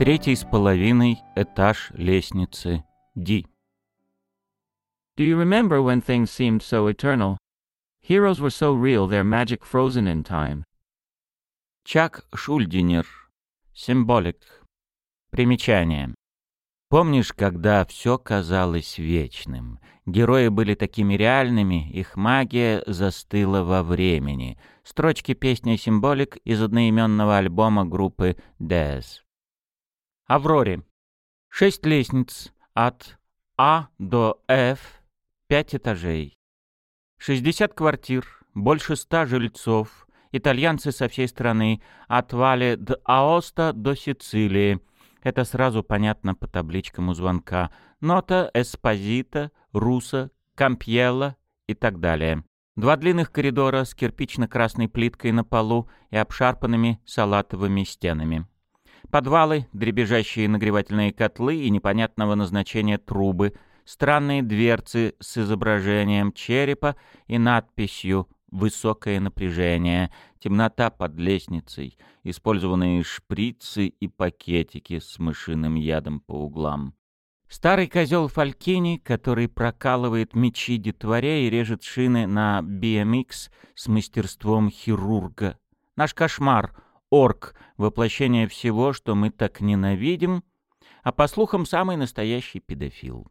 Третий с половиной этаж лестницы Ди. Do you remember when things seemed so eternal? Heroes were so real, their magic frozen in time. Чак Шульдинер. Символик. Примечание. Помнишь, когда все казалось вечным? Герои были такими реальными, их магия застыла во времени. Строчки песни «Символик» из одноименного альбома группы Dez. Авроре. Шесть лестниц от А до F, пять этажей. 60 квартир, больше ста жильцов, итальянцы со всей страны, от Вале д Аоста до Сицилии. Это сразу понятно по табличкам у звонка. Нота, Эспозита, Руса, Кампьелла и так далее. Два длинных коридора с кирпично-красной плиткой на полу и обшарпанными салатовыми стенами. Подвалы, дребезжащие нагревательные котлы и непонятного назначения трубы, странные дверцы с изображением черепа и надписью «Высокое напряжение», темнота под лестницей, использованные шприцы и пакетики с мышиным ядом по углам. Старый козел Фалькини, который прокалывает мечи детворе и режет шины на BMX с мастерством хирурга. Наш кошмар — орк, воплощение всего, что мы так ненавидим, а по слухам самый настоящий педофил.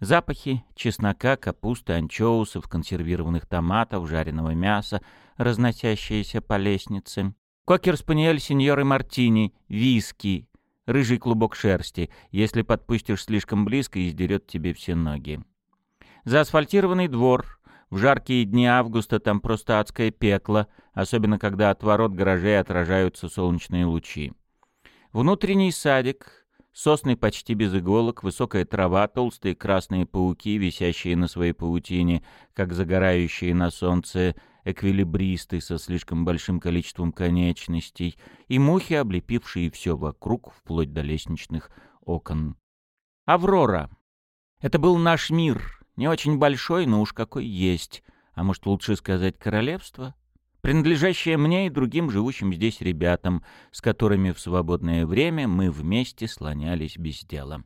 Запахи чеснока, капусты, анчоусов, консервированных томатов, жареного мяса, разносящиеся по лестнице. Кокер-спаниель сеньоры Мартини, виски, рыжий клубок шерсти. Если подпустишь слишком близко, издерет тебе все ноги. Заасфальтированный двор. В жаркие дни августа там просто адское пекло, особенно когда от ворот гаражей отражаются солнечные лучи. Внутренний садик, Сосны почти без иголок, высокая трава, толстые красные пауки, висящие на своей паутине, как загорающие на солнце эквилибристы со слишком большим количеством конечностей, и мухи, облепившие все вокруг, вплоть до лестничных окон. Аврора. Это был наш мир, не очень большой, но уж какой есть, а может лучше сказать королевство? Принадлежащее мне и другим живущим здесь ребятам, с которыми в свободное время мы вместе слонялись без дела.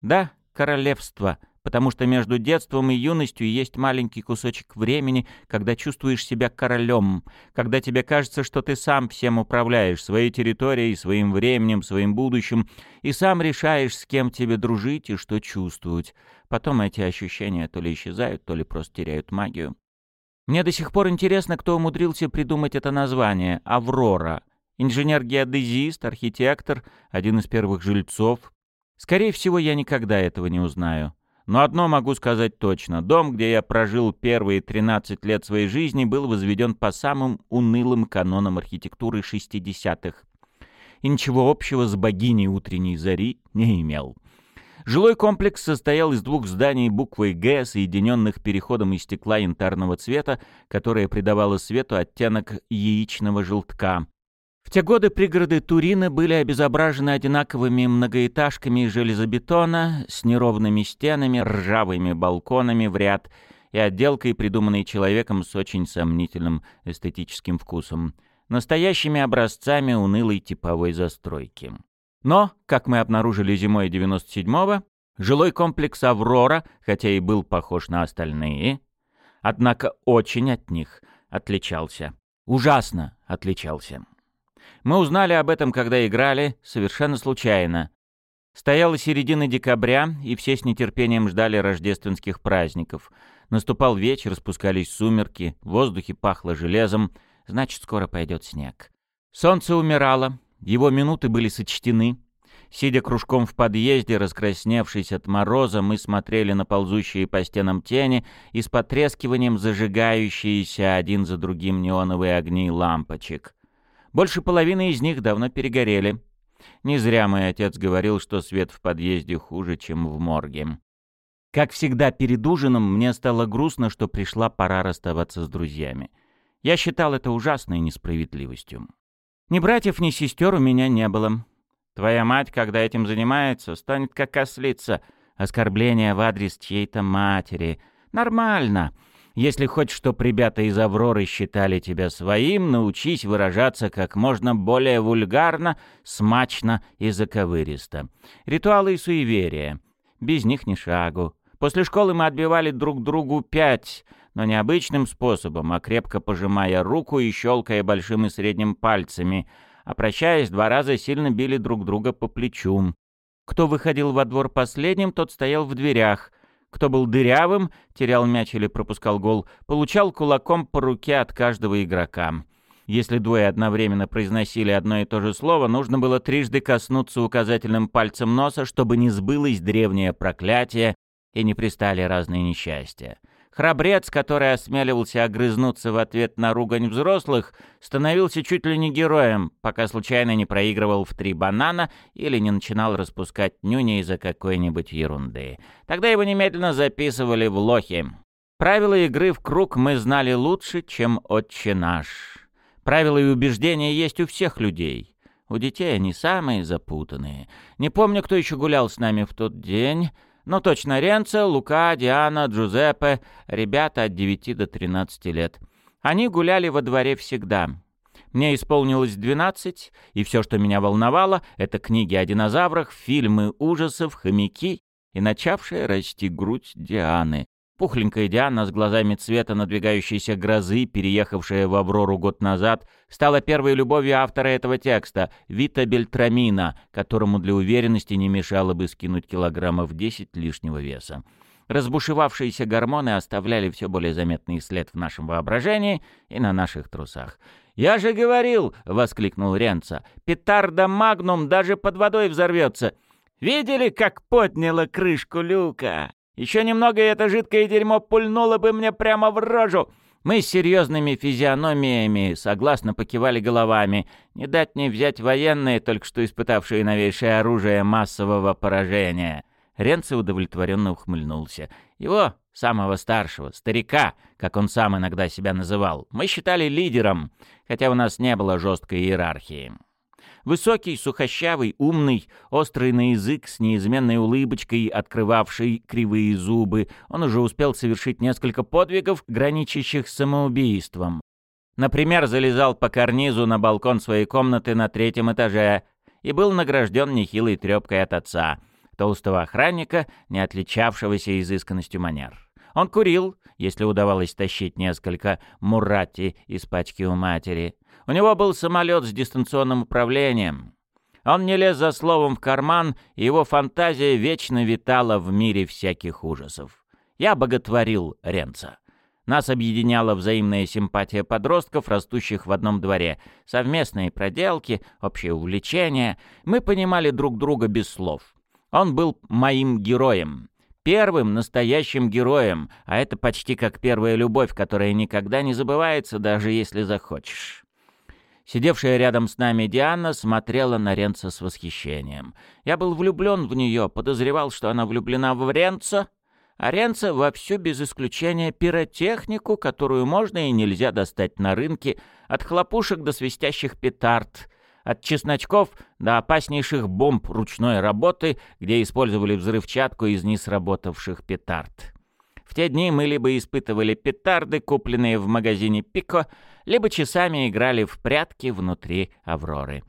Да, королевство, потому что между детством и юностью есть маленький кусочек времени, когда чувствуешь себя королем, когда тебе кажется, что ты сам всем управляешь, своей территорией, своим временем, своим будущим, и сам решаешь, с кем тебе дружить и что чувствовать. Потом эти ощущения то ли исчезают, то ли просто теряют магию. Мне до сих пор интересно, кто умудрился придумать это название — «Аврора». Инженер-геодезист, архитектор, один из первых жильцов. Скорее всего, я никогда этого не узнаю. Но одно могу сказать точно. Дом, где я прожил первые 13 лет своей жизни, был возведен по самым унылым канонам архитектуры 60-х. И ничего общего с богиней утренней зари не имел. Жилой комплекс состоял из двух зданий буквой «Г», соединенных переходом из стекла янтарного цвета, которое придавало свету оттенок яичного желтка. В те годы пригороды Турина были обезображены одинаковыми многоэтажками железобетона с неровными стенами, ржавыми балконами в ряд и отделкой, придуманной человеком с очень сомнительным эстетическим вкусом, настоящими образцами унылой типовой застройки. Но, как мы обнаружили зимой 97-го, жилой комплекс «Аврора», хотя и был похож на остальные, однако очень от них отличался. Ужасно отличался. Мы узнали об этом, когда играли, совершенно случайно. Стояла середина декабря, и все с нетерпением ждали рождественских праздников. Наступал вечер, спускались сумерки, в воздухе пахло железом, значит, скоро пойдет снег. Солнце умирало, его минуты были сочтены. Сидя кружком в подъезде, раскрасневшись от мороза, мы смотрели на ползущие по стенам тени и с потрескиванием зажигающиеся один за другим неоновые огни лампочек. Больше половины из них давно перегорели. Не зря мой отец говорил, что свет в подъезде хуже, чем в морге. Как всегда перед ужином мне стало грустно, что пришла пора расставаться с друзьями. Я считал это ужасной несправедливостью. Ни братьев, ни сестер у меня не было. Твоя мать, когда этим занимается, станет как ослица. Оскорбление в адрес чьей-то матери. Нормально. Если хочешь, чтоб ребята из «Авроры» считали тебя своим, научись выражаться как можно более вульгарно, смачно и заковыристо. Ритуалы и суеверия. Без них ни шагу. После школы мы отбивали друг другу пять, но не обычным способом, а крепко пожимая руку и щелкая большим и средним пальцами, а прощаясь, два раза сильно били друг друга по плечу. Кто выходил во двор последним, тот стоял в дверях — кто был дырявым, терял мяч или пропускал гол, получал кулаком по руке от каждого игрока. Если двое одновременно произносили одно и то же слово, нужно было трижды коснуться указательным пальцем носа, чтобы не сбылось древнее проклятие и не пристали разные несчастья. Храбрец, который осмеливался огрызнуться в ответ на ругань взрослых, становился чуть ли не героем, пока случайно не проигрывал в три банана или не начинал распускать нюни из-за какой-нибудь ерунды. Тогда его немедленно записывали в лохи. Правила игры в круг мы знали лучше, чем «Отче наш». Правила и убеждения есть у всех людей. У детей они самые запутанные. Не помню, кто еще гулял с нами в тот день... Ну точно, Ренцо, Лука, Диана, Джузеппе, ребята от 9 до 13 лет. Они гуляли во дворе всегда. Мне исполнилось 12, и все, что меня волновало, это книги о динозаврах, фильмы ужасов, хомяки и начавшая расти грудь Дианы. Пухленькая Диана с глазами цвета надвигающейся грозы, переехавшая в Аврору год назад, стала первой любовью автора этого текста, Вита Бельтрамина, которому для уверенности не мешало бы скинуть килограммов 10 лишнего веса. Разбушевавшиеся гормоны оставляли все более заметный след в нашем воображении и на наших трусах. «Я же говорил!» — воскликнул Ренца. «Петарда Магнум даже под водой взорвется! Видели, как подняла крышку люка?» Еще немного, и это жидкое дерьмо пульнуло бы мне прямо в рожу. Мы с серьезными физиономиями согласно покивали головами. Не дать не взять военные, только что испытавшие новейшее оружие массового поражения. Ренци удовлетворенно ухмыльнулся. Его, самого старшего, старика, как он сам иногда себя называл, мы считали лидером, хотя у нас не было жесткой иерархии. Высокий, сухощавый, умный, острый на язык, с неизменной улыбочкой, открывавший кривые зубы, он уже успел совершить несколько подвигов, граничащих с самоубийством. Например, залезал по карнизу на балкон своей комнаты на третьем этаже и был награжден нехилой трепкой от отца, толстого охранника, не отличавшегося изысканностью манер. Он курил, если удавалось тащить несколько мурати из пачки у матери. У него был самолет с дистанционным управлением. Он не лез за словом в карман, и его фантазия вечно витала в мире всяких ужасов. Я боготворил Ренца. Нас объединяла взаимная симпатия подростков, растущих в одном дворе, совместные проделки, общее увлечение. Мы понимали друг друга без слов. Он был моим героем, первым настоящим героем, а это почти как первая любовь, которая никогда не забывается, даже если захочешь. Сидевшая рядом с нами Диана смотрела на Ренца с восхищением. Я был влюблен в нее, подозревал, что она влюблена в Ренца, а Ренца вовсю без исключения пиротехнику, которую можно и нельзя достать на рынке, от хлопушек до свистящих петард, от чесночков до опаснейших бомб ручной работы, где использовали взрывчатку из несработавших петард. В те дни мы либо испытывали петарды, купленные в магазине «Пико», либо часами играли в прятки внутри «Авроры».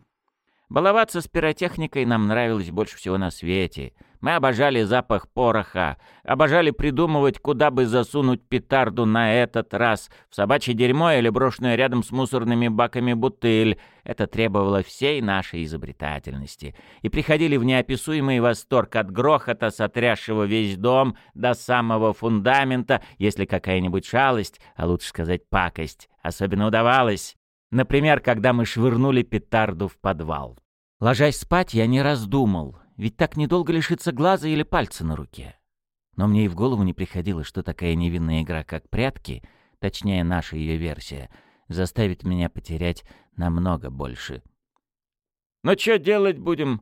Баловаться с пиротехникой нам нравилось больше всего на свете. Мы обожали запах пороха, обожали придумывать, куда бы засунуть петарду на этот раз, в собачье дерьмо или брошенную рядом с мусорными баками бутыль. Это требовало всей нашей изобретательности. И приходили в неописуемый восторг от грохота, сотрясшего весь дом до самого фундамента, если какая-нибудь шалость, а лучше сказать пакость, особенно удавалась. Например, когда мы швырнули петарду в подвал. Ложась спать, я не раздумал, ведь так недолго лишиться глаза или пальца на руке. Но мне и в голову не приходило, что такая невинная игра, как прятки, точнее наша ее версия, заставит меня потерять намного больше. «Ну что делать будем?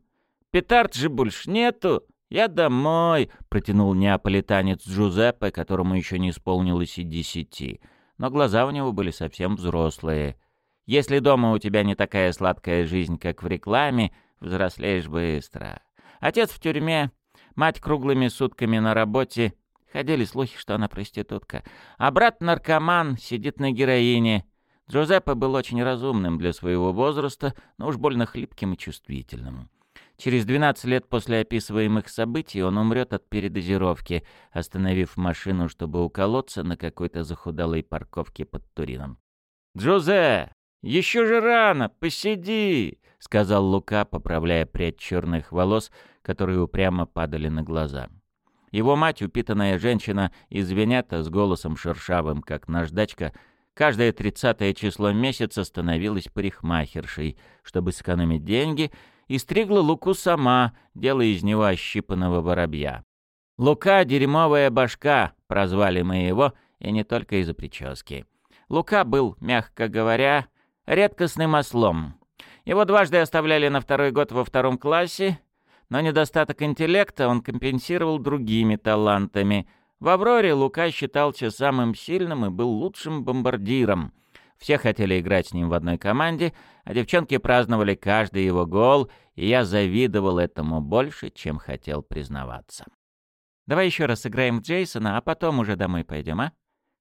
Петард же больше нету!» «Я домой», — протянул неаполитанец Джузеппе, которому еще не исполнилось и десяти. Но глаза у него были совсем взрослые. Если дома у тебя не такая сладкая жизнь, как в рекламе, взрослеешь быстро. Отец в тюрьме, мать круглыми сутками на работе, Ходили слухи, что она проститутка. А брат наркоман, сидит на героине. Джузеппе был очень разумным для своего возраста, но уж больно хлипким и чувствительным. Через 12 лет после описываемых событий он умрет от передозировки, остановив машину, чтобы уколоться на какой-то захудалой парковке под Турином. «Джозе, еще же рано, посиди!» — сказал Лука, поправляя прядь черных волос, которые упрямо падали на глаза. Его мать, упитанная женщина из с голосом шершавым, как наждачка, каждое тридцатое число месяца становилась парикмахершей, чтобы сэкономить деньги, и стригла Луку сама, делая из него ощипанного воробья. «Лука — дерьмовая башка», — прозвали мы его, и не только из-за прически. Лука был, мягко говоря, редкостным ослом. Его дважды оставляли на второй год во втором классе, но недостаток интеллекта он компенсировал другими талантами. В «Авроре» Лука считался самым сильным и был лучшим бомбардиром. Все хотели играть с ним в одной команде, а девчонки праздновали каждый его гол, и я завидовал этому больше, чем хотел признаваться. «Давай еще раз сыграем в Джейсона, а потом уже домой пойдем, а?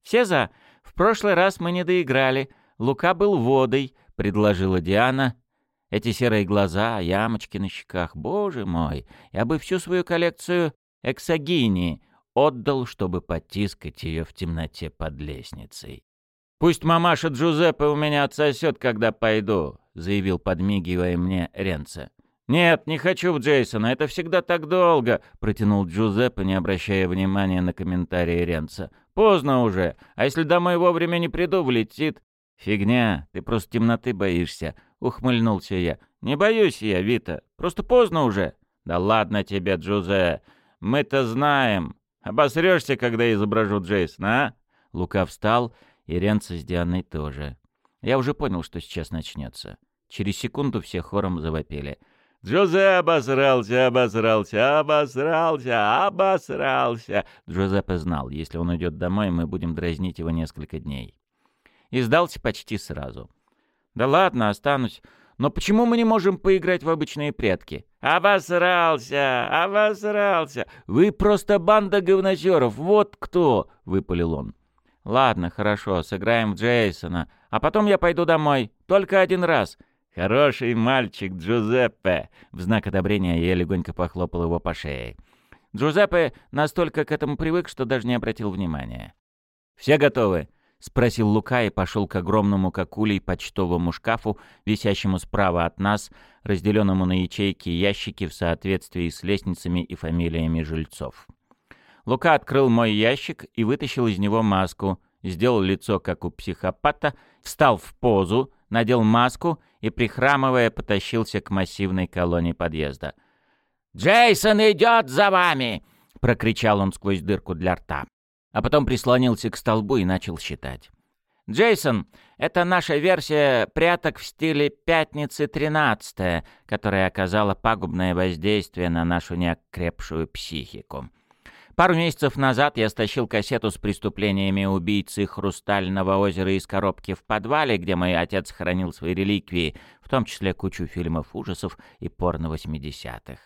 Все за? В прошлый раз мы не доиграли. Лука был водой», — предложила Диана, эти серые глаза, ямочки на щеках, боже мой, я бы всю свою коллекцию эксогинии отдал, чтобы потискать ее в темноте под лестницей. «Пусть мамаша Джузеппе у меня отсосет, когда пойду», — заявил, подмигивая мне Ренце. «Нет, не хочу в Джейсона, это всегда так долго», — протянул Джузеппе, не обращая внимания на комментарии Ренца. «Поздно уже, а если домой вовремя не приду, влетит». «Фигня, ты просто темноты боишься», — ухмыльнулся я. «Не боюсь я, Вита. Просто поздно уже». «Да ладно тебе, Джузе. Мы-то знаем. Обосрешься, когда изображу Джейсона, а?» Лука встал, и Ренца с Дианой тоже. Я уже понял, что сейчас начнется. Через секунду все хором завопили. «Джозе обосрался, обосрался, обосрался, обосрался!» Джозеппе знал, если он уйдет домой, мы будем дразнить его несколько дней. И сдался почти сразу. «Да ладно, останусь. Но почему мы не можем поиграть в обычные предки?» «Обосрался! Обосрался! Вы просто банда говнозеров, вот кто!» — выпалил он. «Ладно, хорошо, сыграем в Джейсона, а потом я пойду домой. Только один раз». «Хороший мальчик, Джузеппе!» В знак одобрения я легонько похлопал его по шее. Джузеппе настолько к этому привык, что даже не обратил внимания. «Все готовы?» — спросил Лука и пошел к огромному как улей почтовому шкафу, висящему справа от нас, разделенному на ячейки и ящики в соответствии с лестницами и фамилиями жильцов. Лука открыл мой ящик и вытащил из него маску, сделал лицо, как у психопата, встал в позу, надел маску и, прихрамывая, потащился к массивной колонне подъезда. «Джейсон идет за вами!» — прокричал он сквозь дырку для рта а потом прислонился к столбу и начал считать. «Джейсон, это наша версия пряток в стиле «Пятницы 13 которая оказала пагубное воздействие на нашу неокрепшую психику. Пару месяцев назад я стащил кассету с преступлениями убийцы Хрустального озера из коробки в подвале, где мой отец хранил свои реликвии, в том числе кучу фильмов ужасов и порно 80-х.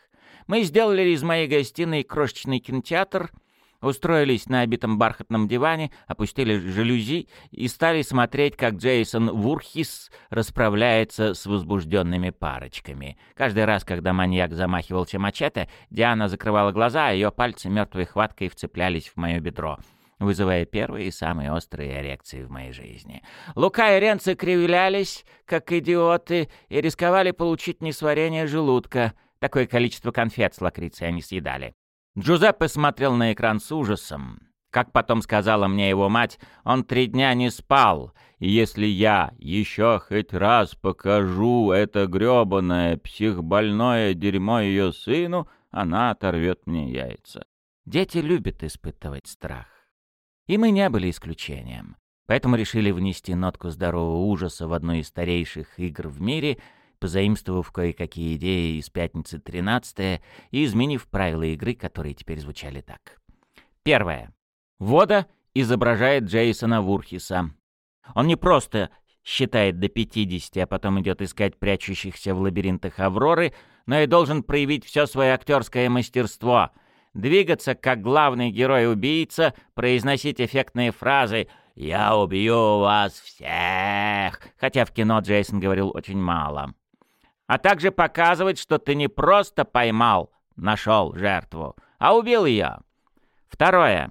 Мы сделали из моей гостиной крошечный кинотеатр — устроились на обитом бархатном диване, опустили жалюзи и стали смотреть, как Джейсон Вурхис расправляется с возбужденными парочками. Каждый раз, когда маньяк замахивался мачете, Диана закрывала глаза, а ее пальцы мертвой хваткой вцеплялись в мое бедро вызывая первые и самые острые эрекции в моей жизни. Лука и Ренци кривлялись, как идиоты, и рисковали получить несварение желудка. Такое количество конфет с лакрицей они съедали. Джузеппе смотрел на экран с ужасом. Как потом сказала мне его мать, он три дня не спал, и если я еще хоть раз покажу это грёбаное психбольное дерьмо ее сыну, она оторвет мне яйца. Дети любят испытывать страх. И мы не были исключением. Поэтому решили внести нотку здорового ужаса в одну из старейших игр в мире — позаимствовав кое-какие идеи из «Пятницы 13 и изменив правила игры, которые теперь звучали так. Первое. Вода изображает Джейсона Вурхиса. Он не просто считает до 50, а потом идет искать прячущихся в лабиринтах Авроры, но и должен проявить все свое актерское мастерство. двигаться как главный герой-убийца, произносить эффектные фразы «Я убью вас всех», хотя в кино Джейсон говорил очень мало. А также показывать, что ты не просто поймал, нашел жертву, а убил ее. Второе.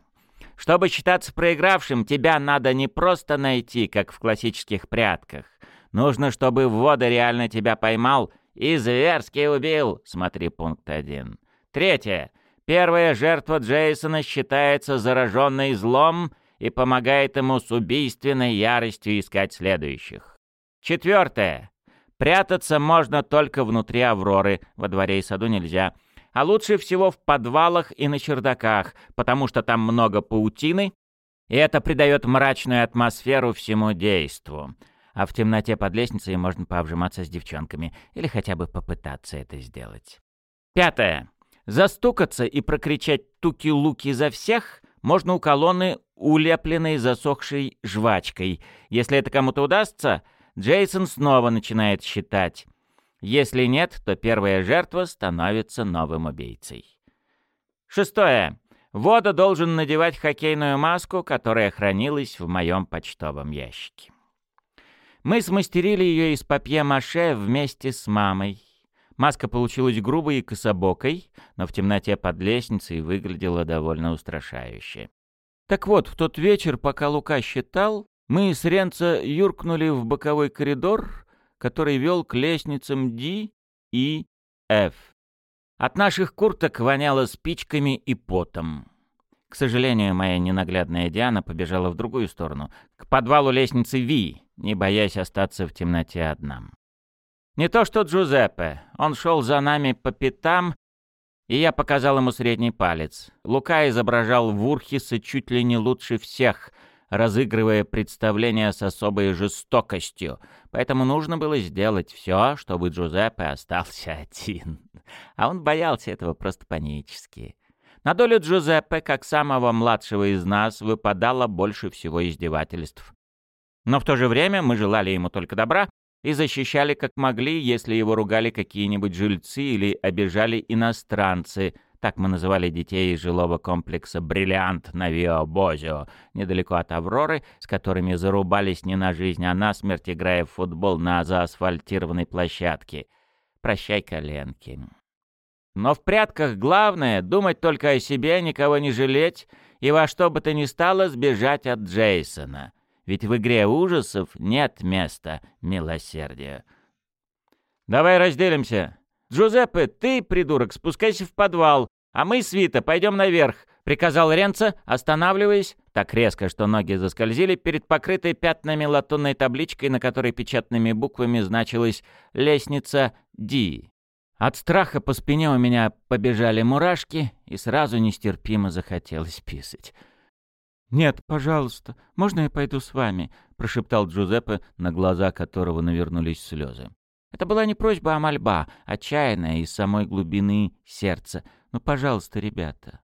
Чтобы считаться проигравшим, тебя надо не просто найти, как в классических прятках. Нужно, чтобы Вода реально тебя поймал и зверски убил. Смотри пункт 1. Третье. Первая жертва Джейсона считается зараженной злом и помогает ему с убийственной яростью искать следующих. Четвертое. Прятаться можно только внутри Авроры, во дворе и саду нельзя. А лучше всего в подвалах и на чердаках, потому что там много паутины, и это придает мрачную атмосферу всему действу а в темноте под лестницей можно пообжиматься с девчонками или хотя бы попытаться это сделать. Пятое. Застукаться и прокричать «туки-луки за всех» можно у колонны, улепленной засохшей жвачкой. Если это кому-то удастся, Джейсон снова начинает считать. Если нет, то первая жертва становится новым убийцей. Шестое. Вода должен надевать хоккейную маску, которая хранилась в моем почтовом ящике. Мы смастерили ее из папье-маше вместе с мамой. Маска получилась грубой и кособокой, но в темноте под лестницей выглядела довольно устрашающе. Так вот, в тот вечер, пока Лука считал, мы с Ренца юркнули в боковой коридор, который вел к лестницам D и F. От наших курток воняло спичками и потом. К сожалению, моя ненаглядная Диана побежала в другую сторону, к подвалу лестницы V, не боясь остаться в темноте одна. Не то что Джузеппе, он шел за нами по пятам, и я показал ему средний палец. Лука изображал Вурхиса чуть ли не лучше всех, разыгрывая представление с особой жестокостью, поэтому нужно было сделать все, чтобы Джузеппе остался один. А он боялся этого просто панически. На долю Джузеппе, как самого младшего из нас, выпадало больше всего издевательств. Но в то же время мы желали ему только добра и защищали как могли, если его ругали какие-нибудь жильцы или обижали иностранцы. Так мы называли детей из жилого комплекса «Бриллиант» на Вио-Бозио, недалеко от Авроры, с которыми зарубались не на жизнь, а на смерть, играя в футбол на заасфальтированной площадке. Прощай, коленки. Но в прятках главное — думать только о себе, никого не жалеть и во что бы то ни стало сбежать от Джейсона — ведь в игре ужасов нет места милосердия. «Давай разделимся. Джузеппе, ты, придурок, спускайся в подвал, а мы, Свита, пойдем наверх», — приказал Ренца, останавливаясь, так резко, что ноги заскользили, перед покрытой пятнами латунной табличкой, на которой печатными буквами значилась «Лестница Ди». От страха по спине у меня побежали мурашки, и сразу нестерпимо захотелось писать. «Нет, пожалуйста, можно я пойду с вами?» — прошептал Джузеппе, на глаза которого навернулись слезы. Это была не просьба, а мольба, отчаянная из самой глубины сердца. «Ну, пожалуйста, ребята».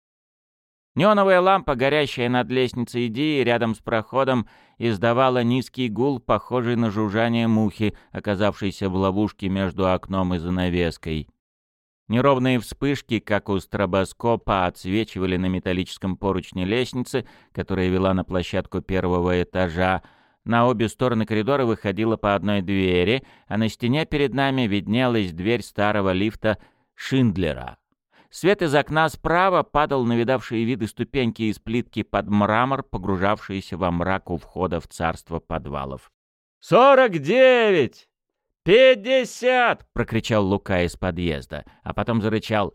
Неоновая лампа, горящая над лестницей идеи рядом с проходом, издавала низкий гул, похожий на жужжание мухи, оказавшейся в ловушке между окном и занавеской. Неровные вспышки, как у стробоскопа, отсвечивали на металлическом поручне лестницы, которая вела на площадку первого этажа. На обе стороны коридора выходила по одной двери, а на стене перед нами виднелась дверь старого лифта Шиндлера. Свет из окна справа падал на видавшие виды ступеньки из плитки под мрамор, погружавшиеся во мрак у входа в царство подвалов. «Сорок девять!» «Пятьдесят!» — прокричал Лука из подъезда, а потом зарычал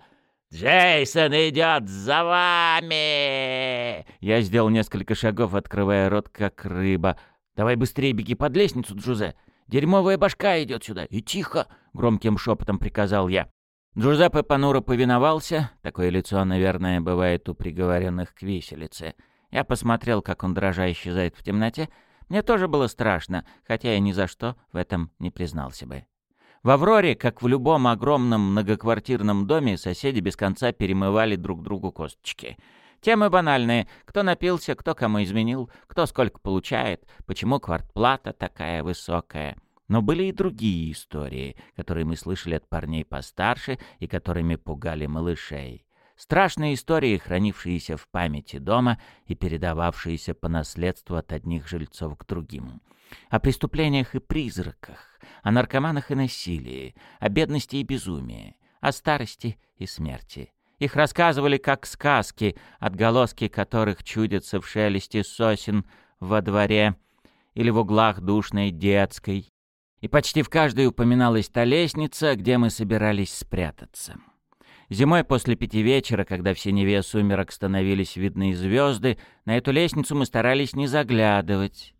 «Джейсон идет за вами!» Я сделал несколько шагов, открывая рот, как рыба. «Давай быстрее беги под лестницу, Джузе! Дерьмовая башка идет сюда! И тихо!» — громким шепотом приказал я. Джузеппе понуро повиновался. Такое лицо, наверное, бывает у приговоренных к виселице. Я посмотрел, как он дрожа исчезает в темноте, мне тоже было страшно, хотя я ни за что в этом не признался бы. В «Авроре», как в любом огромном многоквартирном доме, соседи без конца перемывали друг другу косточки. Темы банальные. Кто напился, кто кому изменил, кто сколько получает, почему квартплата такая высокая. Но были и другие истории, которые мы слышали от парней постарше и которыми пугали малышей. Страшные истории, хранившиеся в памяти дома и передававшиеся по наследству от одних жильцов к другим. О преступлениях и призраках, о наркоманах и насилии, о бедности и безумии, о старости и смерти. Их рассказывали как сказки, отголоски которых чудятся в шелесте сосен во дворе или в углах душной детской. И почти в каждой упоминалась та лестница, где мы собирались спрятаться. Зимой после пяти вечера, когда в синеве сумерок становились видны звезды, на эту лестницу мы старались не заглядывать.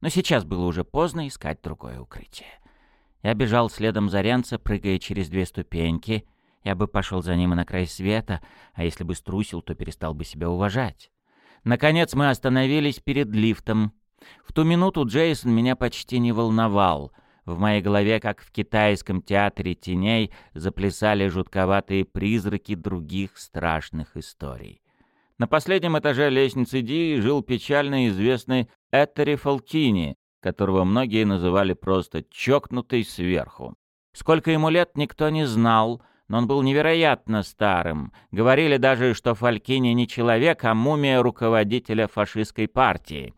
Но сейчас было уже поздно искать другое укрытие. Я бежал следом за Ренца, прыгая через две ступеньки. Я бы пошел за ним и на край света, а если бы струсил, то перестал бы себя уважать. Наконец мы остановились перед лифтом. В ту минуту Джейсон меня почти не волновал. В моей голове, как в китайском театре теней, заплясали жутковатые призраки других страшных историй. На последнем этаже лестницы Ди жил печально известный Этери Фолкини, которого многие называли просто «чокнутый сверху». Сколько ему лет, никто не знал, но он был невероятно старым. Говорили даже, что Фалькини не человек, а мумия руководителя фашистской партии.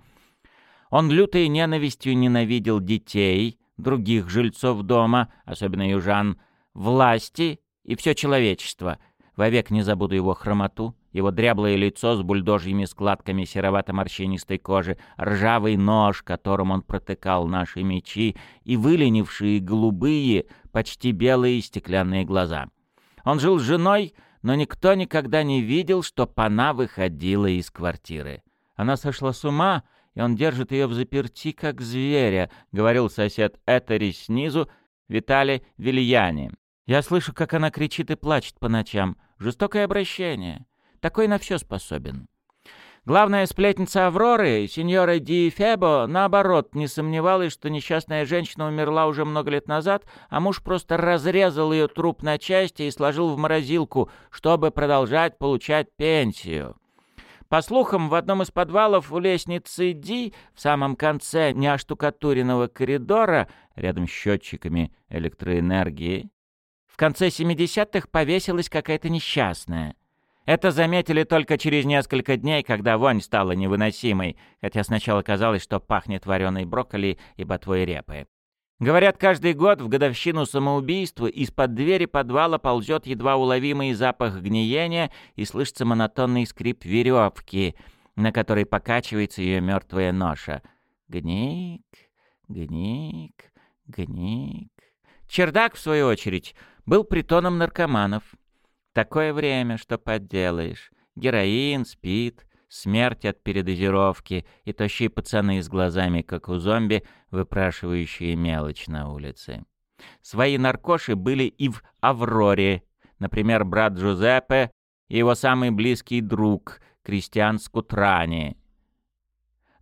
Он лютой ненавистью ненавидел детей, других жильцов дома, особенно южан, власти и все человечество. Вовек не забуду его хромоту, его дряблое лицо с бульдожьими складками серовато-морщинистой кожи, ржавый нож, которым он протыкал наши мечи, и выленившие голубые, почти белые стеклянные глаза. Он жил с женой, но никто никогда не видел, что она выходила из квартиры. Она сошла с ума, и он держит ее в заперти, как зверя, — говорил сосед Этери снизу, Виталий Вильяни. Я слышу, как она кричит и плачет по ночам. Жестокое обращение. Такой на все способен. Главная сплетница Авроры, сеньора Ди Фебо, наоборот, не сомневалась, что несчастная женщина умерла уже много лет назад, а муж просто разрезал ее труп на части и сложил в морозилку, чтобы продолжать получать пенсию. По слухам, в одном из подвалов у лестницы Ди, в самом конце неоштукатуренного коридора, рядом с счетчиками электроэнергии, в конце 70-х повесилась какая-то несчастная. Это заметили только через несколько дней, когда вонь стала невыносимой, хотя сначала казалось, что пахнет вареной брокколи и ботвой репы. Говорят, каждый год в годовщину самоубийства из-под двери подвала ползет едва уловимый запах гниения и слышится монотонный скрип веревки, на которой покачивается ее мертвая ноша. Гник, гник, гник. Чердак, в свою очередь, был притоном наркоманов. Такое время, что подделаешь. Героин, спит, смерть от передозировки и тощие пацаны с глазами, как у зомби, выпрашивающие мелочь на улице. Свои наркоши были и в «Авроре», например, брат Джузеппе и его самый близкий друг, Кристиан Скутрани,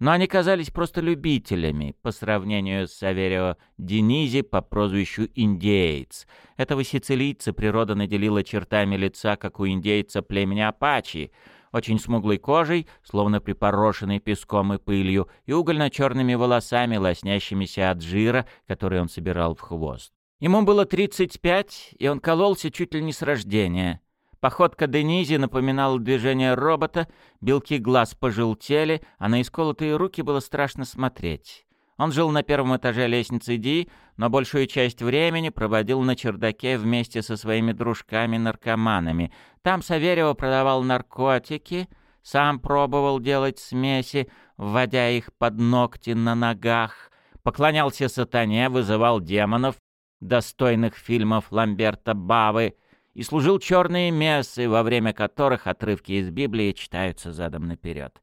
но они казались просто любителями по сравнению с Саверио Денизи по прозвищу «Индеец». Этого сицилийца природа наделила чертами лица, как у индейца племени Апачи, очень смуглой кожей, словно припорошенной песком и пылью, и угольно-черными волосами, лоснящимися от жира, который он собирал в хвост. Ему было 35, и он кололся чуть ли не с рождения. Походка Денизи напоминала движение робота, белки глаз пожелтели, а на исколотые руки было страшно смотреть. Он жил на первом этаже лестницы Ди, но большую часть времени проводил на чердаке вместе со своими дружками-наркоманами. Там Саверио продавал наркотики, сам пробовал делать смеси, вводя их под ногти на ногах, поклонялся сатане, вызывал демонов, достойных фильмов Ламберта Бавы, и служил черные мессы, во время которых отрывки из Библии читаются задом наперед.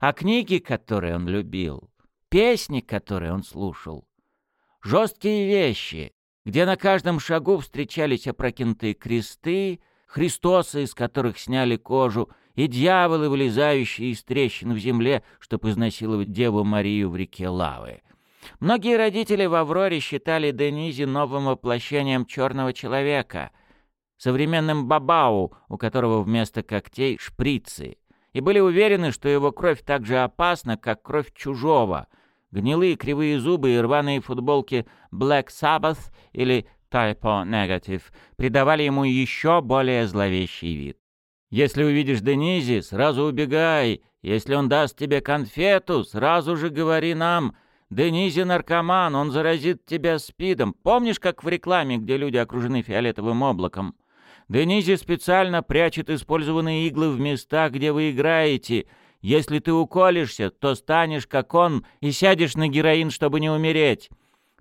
А книги, которые он любил, песни, которые он слушал, жесткие вещи, где на каждом шагу встречались опрокинутые кресты, Христосы, из которых сняли кожу, и дьяволы, вылезающие из трещин в земле, чтобы изнасиловать Деву Марию в реке Лавы. Многие родители в Авроре считали Денизи новым воплощением черного человека — современным бабау, у которого вместо когтей шприцы, и были уверены, что его кровь так же опасна, как кровь чужого. Гнилые кривые зубы и рваные футболки Black Sabbath или Typo Negative придавали ему еще более зловещий вид. Если увидишь Денизи, сразу убегай. Если он даст тебе конфету, сразу же говори нам. Денизи наркоман, он заразит тебя спидом. Помнишь, как в рекламе, где люди окружены фиолетовым облаком? Денизи специально прячет использованные иглы в местах, где вы играете. Если ты уколешься, то станешь как он и сядешь на героин, чтобы не умереть.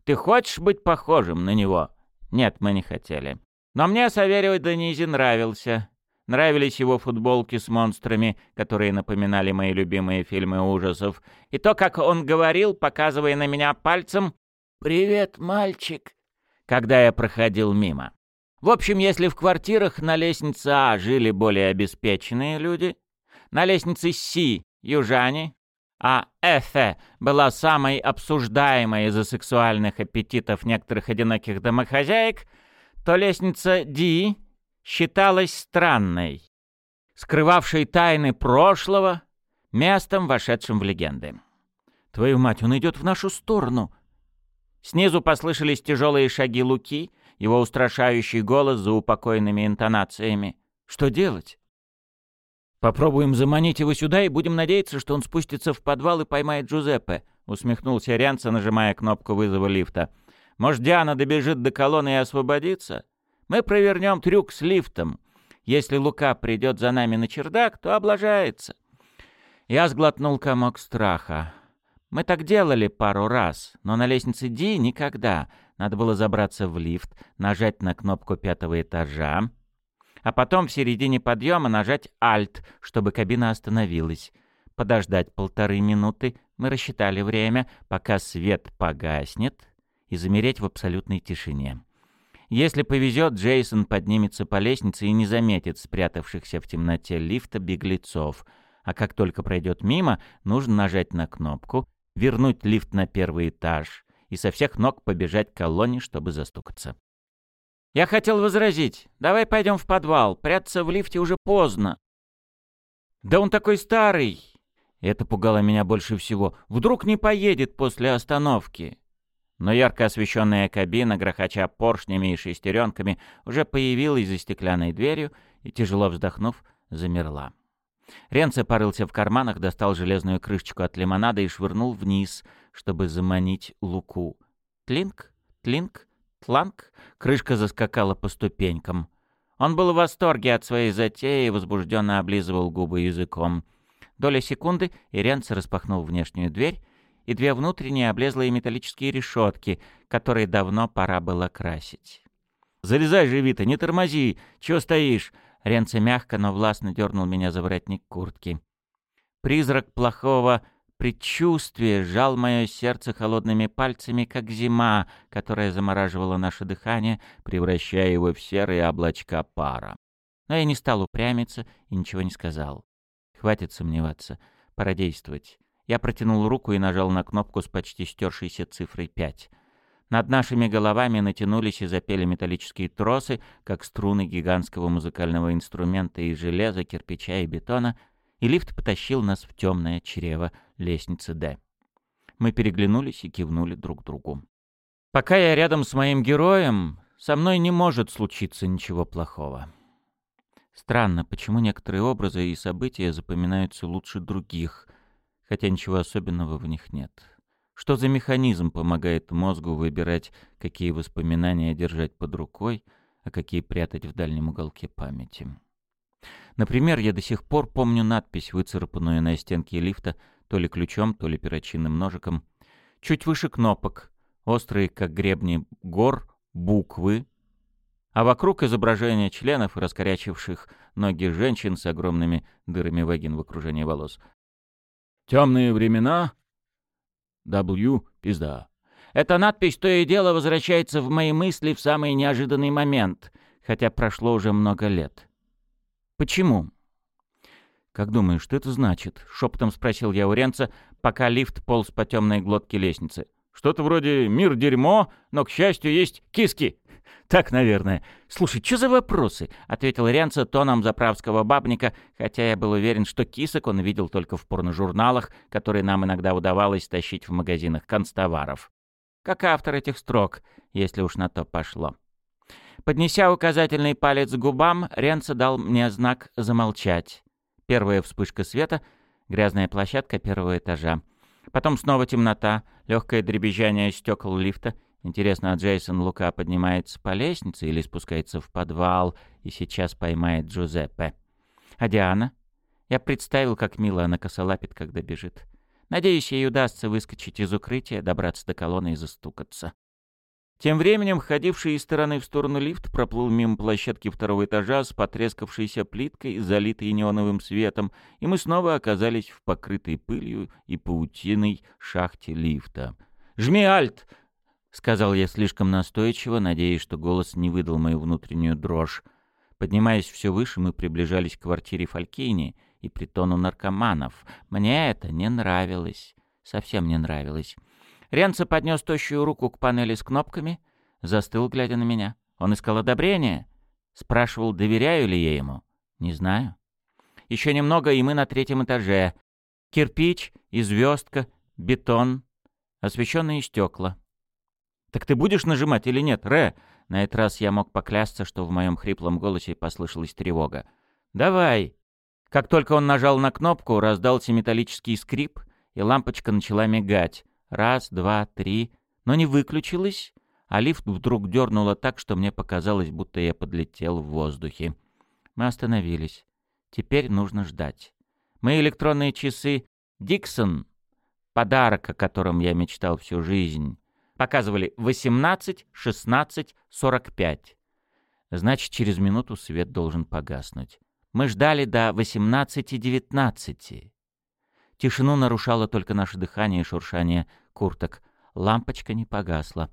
Ты хочешь быть похожим на него? Нет, мы не хотели. Но мне Саверио Денизи нравился. Нравились его футболки с монстрами, которые напоминали мои любимые фильмы ужасов. И то, как он говорил, показывая на меня пальцем «Привет, мальчик», когда я проходил мимо. В общем, если в квартирах на лестнице А жили более обеспеченные люди, на лестнице С — южане, а Эфе была самой обсуждаемой из-за сексуальных аппетитов некоторых одиноких домохозяек, то лестница Ди считалась странной, скрывавшей тайны прошлого, местом, вошедшим в легенды. «Твою мать, он идет в нашу сторону!» Снизу послышались тяжелые шаги Луки, его устрашающий голос за упокойными интонациями. «Что делать?» «Попробуем заманить его сюда и будем надеяться, что он спустится в подвал и поймает Джузеппе», — усмехнулся Рянца, нажимая кнопку вызова лифта. «Может, Диана добежит до колонны и освободится? Мы провернем трюк с лифтом. Если Лука придет за нами на чердак, то облажается». Я сглотнул комок страха. Мы так делали пару раз, но на лестнице Ди никогда. Надо было забраться в лифт, нажать на кнопку пятого этажа, а потом в середине подъема нажать «Альт», чтобы кабина остановилась. Подождать полторы минуты, мы рассчитали время, пока свет погаснет, и замереть в абсолютной тишине. Если повезет, Джейсон поднимется по лестнице и не заметит спрятавшихся в темноте лифта беглецов. А как только пройдет мимо, нужно нажать на кнопку, вернуть лифт на первый этаж и со всех ног побежать к колонне, чтобы застукаться. Я хотел возразить. Давай пойдем в подвал. Прятаться в лифте уже поздно. Да он такой старый. Это пугало меня больше всего. Вдруг не поедет после остановки но ярко освещенная кабина, грохоча поршнями и шестеренками, уже появилась за стеклянной дверью и, тяжело вздохнув, замерла. Ренце порылся в карманах, достал железную крышечку от лимонада и швырнул вниз, чтобы заманить луку. Тлинк, тлинк, тланк. Крышка заскакала по ступенькам. Он был в восторге от своей затеи и возбужденно облизывал губы языком. Доля секунды, и Ренце распахнул внешнюю дверь и две внутренние облезлые металлические решетки, которые давно пора было красить. «Залезай же, Вита, не тормози! Чего стоишь?» Ренце мягко, но властно дернул меня за воротник куртки. Призрак плохого предчувствия сжал мое сердце холодными пальцами, как зима, которая замораживала наше дыхание, превращая его в серые облачка пара. Но я не стал упрямиться и ничего не сказал. Хватит сомневаться, пора действовать. Я протянул руку и нажал на кнопку с почти стершейся цифрой 5. Над нашими головами натянулись и запели металлические тросы, как струны гигантского музыкального инструмента из железа, кирпича и бетона, и лифт потащил нас в темное чрево лестницы «Д». Мы переглянулись и кивнули друг другу. Пока я рядом с моим героем, со мной не может случиться ничего плохого. Странно, почему некоторые образы и события запоминаются лучше других — хотя ничего особенного в них нет. Что за механизм помогает мозгу выбирать, какие воспоминания держать под рукой, а какие прятать в дальнем уголке памяти? Например, я до сих пор помню надпись, выцарапанную на стенке лифта, то ли ключом, то ли перочинным ножиком. Чуть выше кнопок, острые, как гребни гор, буквы, а вокруг изображения членов и раскорячивших ноги женщин с огромными дырами вагин в окружении волос. Темные времена. W. Пизда. Эта надпись то и дело возвращается в мои мысли в самый неожиданный момент, хотя прошло уже много лет. Почему? «Как думаешь, что это значит?» — шепотом спросил я у Ренца, пока лифт полз по темной глотке лестницы. «Что-то вроде «мир дерьмо», но, к счастью, есть киски». «Так, наверное. Слушай, что за вопросы?» — ответил Ренцо тоном заправского бабника, хотя я был уверен, что кисок он видел только в порножурналах, которые нам иногда удавалось тащить в магазинах констоваров. Как автор этих строк, если уж на то пошло. Поднеся указательный палец к губам, Ренца дал мне знак «замолчать». Первая вспышка света, грязная площадка первого этажа. Потом снова темнота, легкое дребезжание стекол лифта. Интересно, а Джейсон Лука поднимается по лестнице или спускается в подвал и сейчас поймает Джузеппе? А Диана? Я представил, как мило она косолапит, когда бежит. Надеюсь, ей удастся выскочить из укрытия, добраться до колонны и застукаться. Тем временем ходивший из стороны в сторону лифт проплыл мимо площадки второго этажа с потрескавшейся плиткой, залитой неоновым светом, и мы снова оказались в покрытой пылью и паутиной шахте лифта. «Жми альт!» — сказал я слишком настойчиво, надеясь, что голос не выдал мою внутреннюю дрожь. Поднимаясь все выше, мы приближались к квартире Фалькини и притону наркоманов. Мне это не нравилось. Совсем не нравилось. Ренцо поднес тощую руку к панели с кнопками, застыл, глядя на меня. Он искал одобрения. Спрашивал, доверяю ли я ему. Не знаю. Еще немного, и мы на третьем этаже. Кирпич и звездка, бетон, освещенные стекла. «Так ты будешь нажимать или нет, Ре?» На этот раз я мог поклясться, что в моем хриплом голосе послышалась тревога. «Давай!» Как только он нажал на кнопку, раздался металлический скрип, и лампочка начала мигать. Раз, два, три. Но не выключилась, а лифт вдруг дернуло так, что мне показалось, будто я подлетел в воздухе. Мы остановились. Теперь нужно ждать. Мои электронные часы «Диксон», подарок, о котором я мечтал всю жизнь, показывали 18, 16, 45. Значит, через минуту свет должен погаснуть. Мы ждали до 18.19. Тишину нарушало только наше дыхание и шуршание курток. Лампочка не погасла.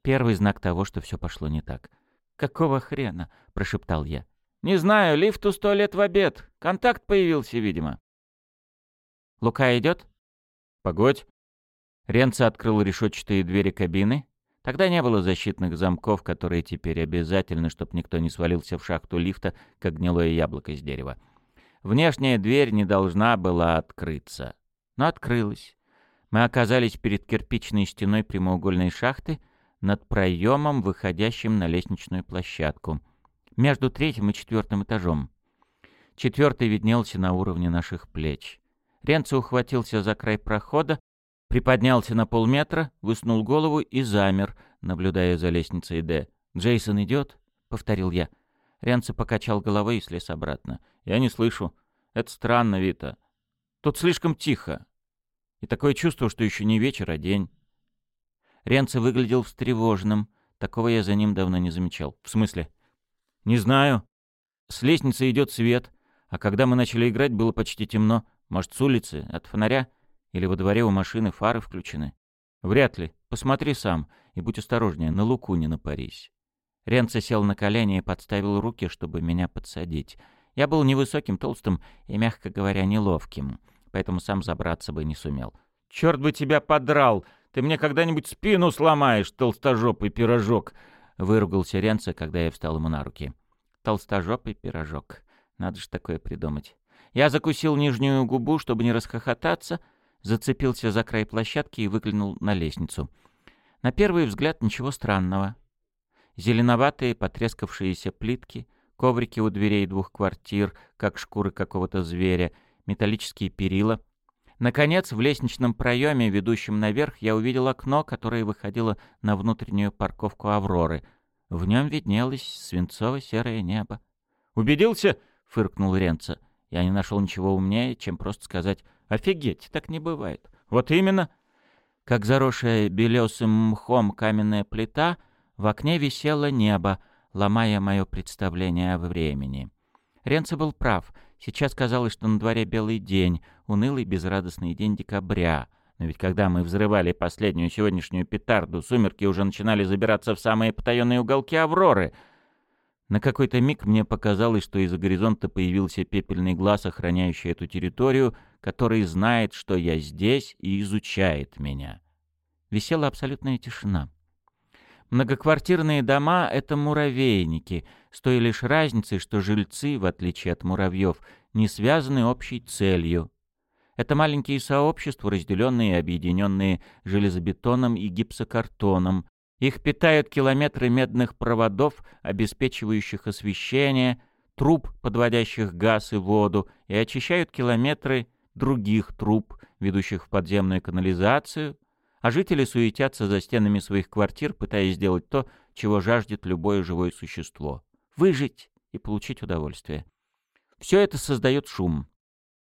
Первый знак того, что все пошло не так. «Какого хрена?» — прошептал я. «Не знаю, лифту сто лет в обед. Контакт появился, видимо». «Лука идет?» «Погодь». Ренца открыл решетчатые двери кабины. Тогда не было защитных замков, которые теперь обязательны, чтобы никто не свалился в шахту лифта, как гнилое яблоко из дерева. Внешняя дверь не должна была открыться. Но открылась. Мы оказались перед кирпичной стеной прямоугольной шахты над проемом, выходящим на лестничную площадку. Между третьим и четвертым этажом. Четвертый виднелся на уровне наших плеч. Ренцо ухватился за край прохода, приподнялся на полметра, высунул голову и замер, наблюдая за лестницей Д. «Джейсон идет?» — повторил я. Ренцо покачал головой и слез обратно. «Я не слышу. Это странно, Вита. Тут слишком тихо. И такое чувство, что еще не вечер, а день». Ренцо выглядел встревоженным. Такого я за ним давно не замечал. «В смысле?» «Не знаю. С лестницы идет свет, а когда мы начали играть, было почти темно. Может, с улицы, от фонаря? Или во дворе у машины фары включены?» «Вряд ли. Посмотри сам и будь осторожнее, на луку не напарись». Ренцо сел на колени и подставил руки, чтобы меня подсадить. Я был невысоким, толстым и, мягко говоря, неловким, поэтому сам забраться бы не сумел. «Черт бы тебя подрал! Ты мне когда-нибудь спину сломаешь, толстожопый пирожок!» — выругался Ренцо, когда я встал ему на руки. «Толстожопый пирожок. Надо же такое придумать». Я закусил нижнюю губу, чтобы не расхохотаться, зацепился за край площадки и выглянул на лестницу. На первый взгляд ничего странного — Зеленоватые потрескавшиеся плитки, коврики у дверей двух квартир, как шкуры какого-то зверя, металлические перила. Наконец, в лестничном проеме, ведущем наверх, я увидел окно, которое выходило на внутреннюю парковку «Авроры». В нем виднелось свинцово-серое небо. «Убедился?» — фыркнул Ренца. Я не нашел ничего умнее, чем просто сказать «Офигеть, так не бывает». «Вот именно!» Как заросшая белесым мхом каменная плита — в окне висело небо, ломая мое представление о времени. Ренце был прав. Сейчас казалось, что на дворе белый день, унылый безрадостный день декабря. Но ведь когда мы взрывали последнюю сегодняшнюю петарду, сумерки уже начинали забираться в самые потаенные уголки Авроры. На какой-то миг мне показалось, что из-за горизонта появился пепельный глаз, охраняющий эту территорию, который знает, что я здесь и изучает меня. Висела абсолютная тишина. Многоквартирные дома — это муравейники, с той лишь разницей, что жильцы, в отличие от муравьев, не связаны общей целью. Это маленькие сообщества, разделенные и объединенные железобетоном и гипсокартоном, Их питают километры медных проводов, обеспечивающих освещение, труб, подводящих газ и воду, и очищают километры других труб, ведущих в подземную канализацию, а жители суетятся за стенами своих квартир, пытаясь сделать то, чего жаждет любое живое существо — выжить и получить удовольствие. Все это создает шум.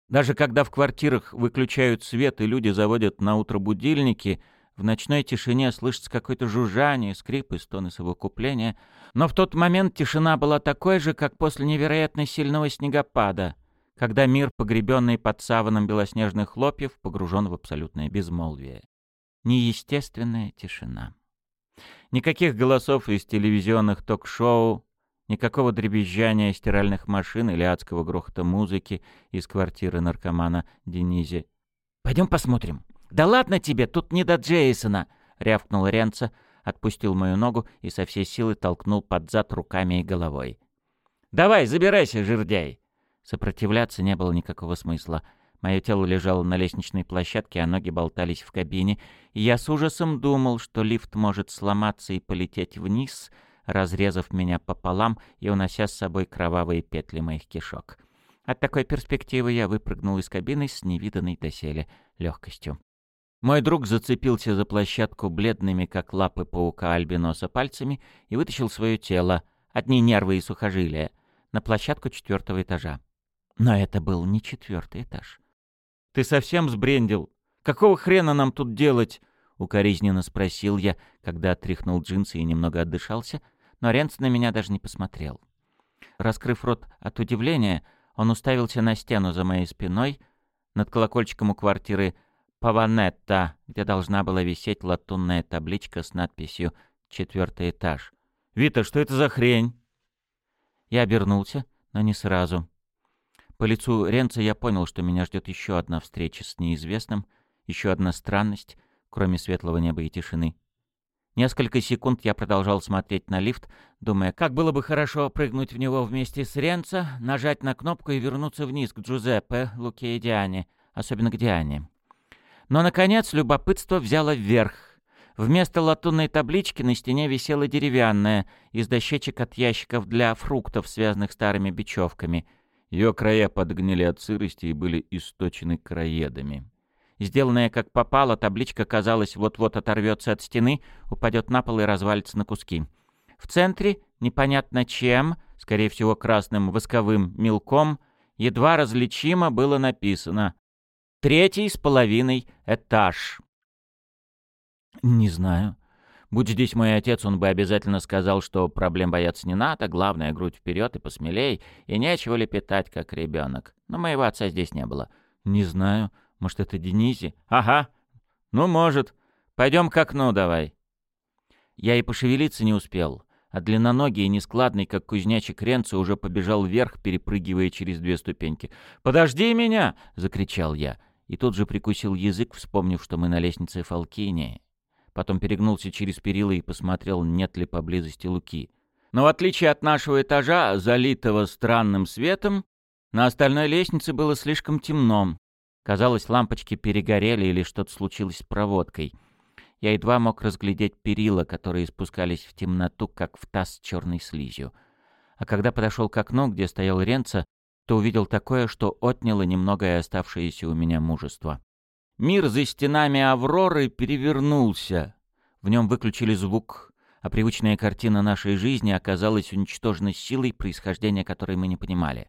Даже когда в квартирах выключают свет и люди заводят на утро будильники — в ночной тишине слышится какое-то жужжание, скрип и стоны совокупления. Но в тот момент тишина была такой же, как после невероятно сильного снегопада, когда мир, погребенный под саваном белоснежных хлопьев, погружен в абсолютное безмолвие. Неестественная тишина. Никаких голосов из телевизионных ток-шоу, никакого дребезжания стиральных машин или адского грохота музыки из квартиры наркомана Денизи. «Пойдем посмотрим», «Да ладно тебе, тут не до Джейсона!» — рявкнул Ренца, отпустил мою ногу и со всей силы толкнул под зад руками и головой. «Давай, забирайся, жердяй!» Сопротивляться не было никакого смысла. Мое тело лежало на лестничной площадке, а ноги болтались в кабине, и я с ужасом думал, что лифт может сломаться и полететь вниз, разрезав меня пополам и унося с собой кровавые петли моих кишок. От такой перспективы я выпрыгнул из кабины с невиданной доселе легкостью. Мой друг зацепился за площадку бледными, как лапы паука альбиноса, пальцами и вытащил свое тело, одни нервы и сухожилия, на площадку четвертого этажа. Но это был не четвертый этаж. «Ты совсем сбрендил? Какого хрена нам тут делать?» — укоризненно спросил я, когда отряхнул джинсы и немного отдышался, но Ренц на меня даже не посмотрел. Раскрыв рот от удивления, он уставился на стену за моей спиной, над колокольчиком у квартиры — Паванетта, где должна была висеть латунная табличка с надписью «Четвертый этаж». «Вита, что это за хрень?» Я обернулся, но не сразу. По лицу Ренца я понял, что меня ждет еще одна встреча с неизвестным, еще одна странность, кроме светлого неба и тишины. Несколько секунд я продолжал смотреть на лифт, думая, как было бы хорошо прыгнуть в него вместе с Ренца, нажать на кнопку и вернуться вниз к Джузеппе, Луке и Диане, особенно к Диане. Но, наконец, любопытство взяло вверх. Вместо латунной таблички на стене висела деревянная, из дощечек от ящиков для фруктов, связанных старыми бечевками. Ее края подгнили от сырости и были источены краедами. Сделанная как попало, табличка, казалось, вот-вот оторвется от стены, упадет на пол и развалится на куски. В центре, непонятно чем, скорее всего красным восковым мелком, едва различимо было написано Третий с половиной этаж. Не знаю. Будь здесь мой отец, он бы обязательно сказал, что проблем бояться не надо, главное — грудь вперед и посмелей, и нечего лепетать, как ребенок. Но моего отца здесь не было. Не знаю. Может, это Денизи? Ага. Ну, может. Пойдем к окну давай. Я и пошевелиться не успел а длинноногий и нескладный, как кузнячик Ренцо, уже побежал вверх, перепрыгивая через две ступеньки. «Подожди меня!» — закричал я и тут же прикусил язык, вспомнив, что мы на лестнице Фалкини. Потом перегнулся через перила и посмотрел, нет ли поблизости Луки. Но в отличие от нашего этажа, залитого странным светом, на остальной лестнице было слишком темно. Казалось, лампочки перегорели или что-то случилось с проводкой. Я едва мог разглядеть перила, которые спускались в темноту, как в таз с черной слизью. А когда подошел к окну, где стоял Ренца, то увидел такое, что отняло немногое оставшееся у меня мужество. Мир за стенами Авроры перевернулся. В нем выключили звук, а привычная картина нашей жизни оказалась уничтожена силой, происхождения которой мы не понимали.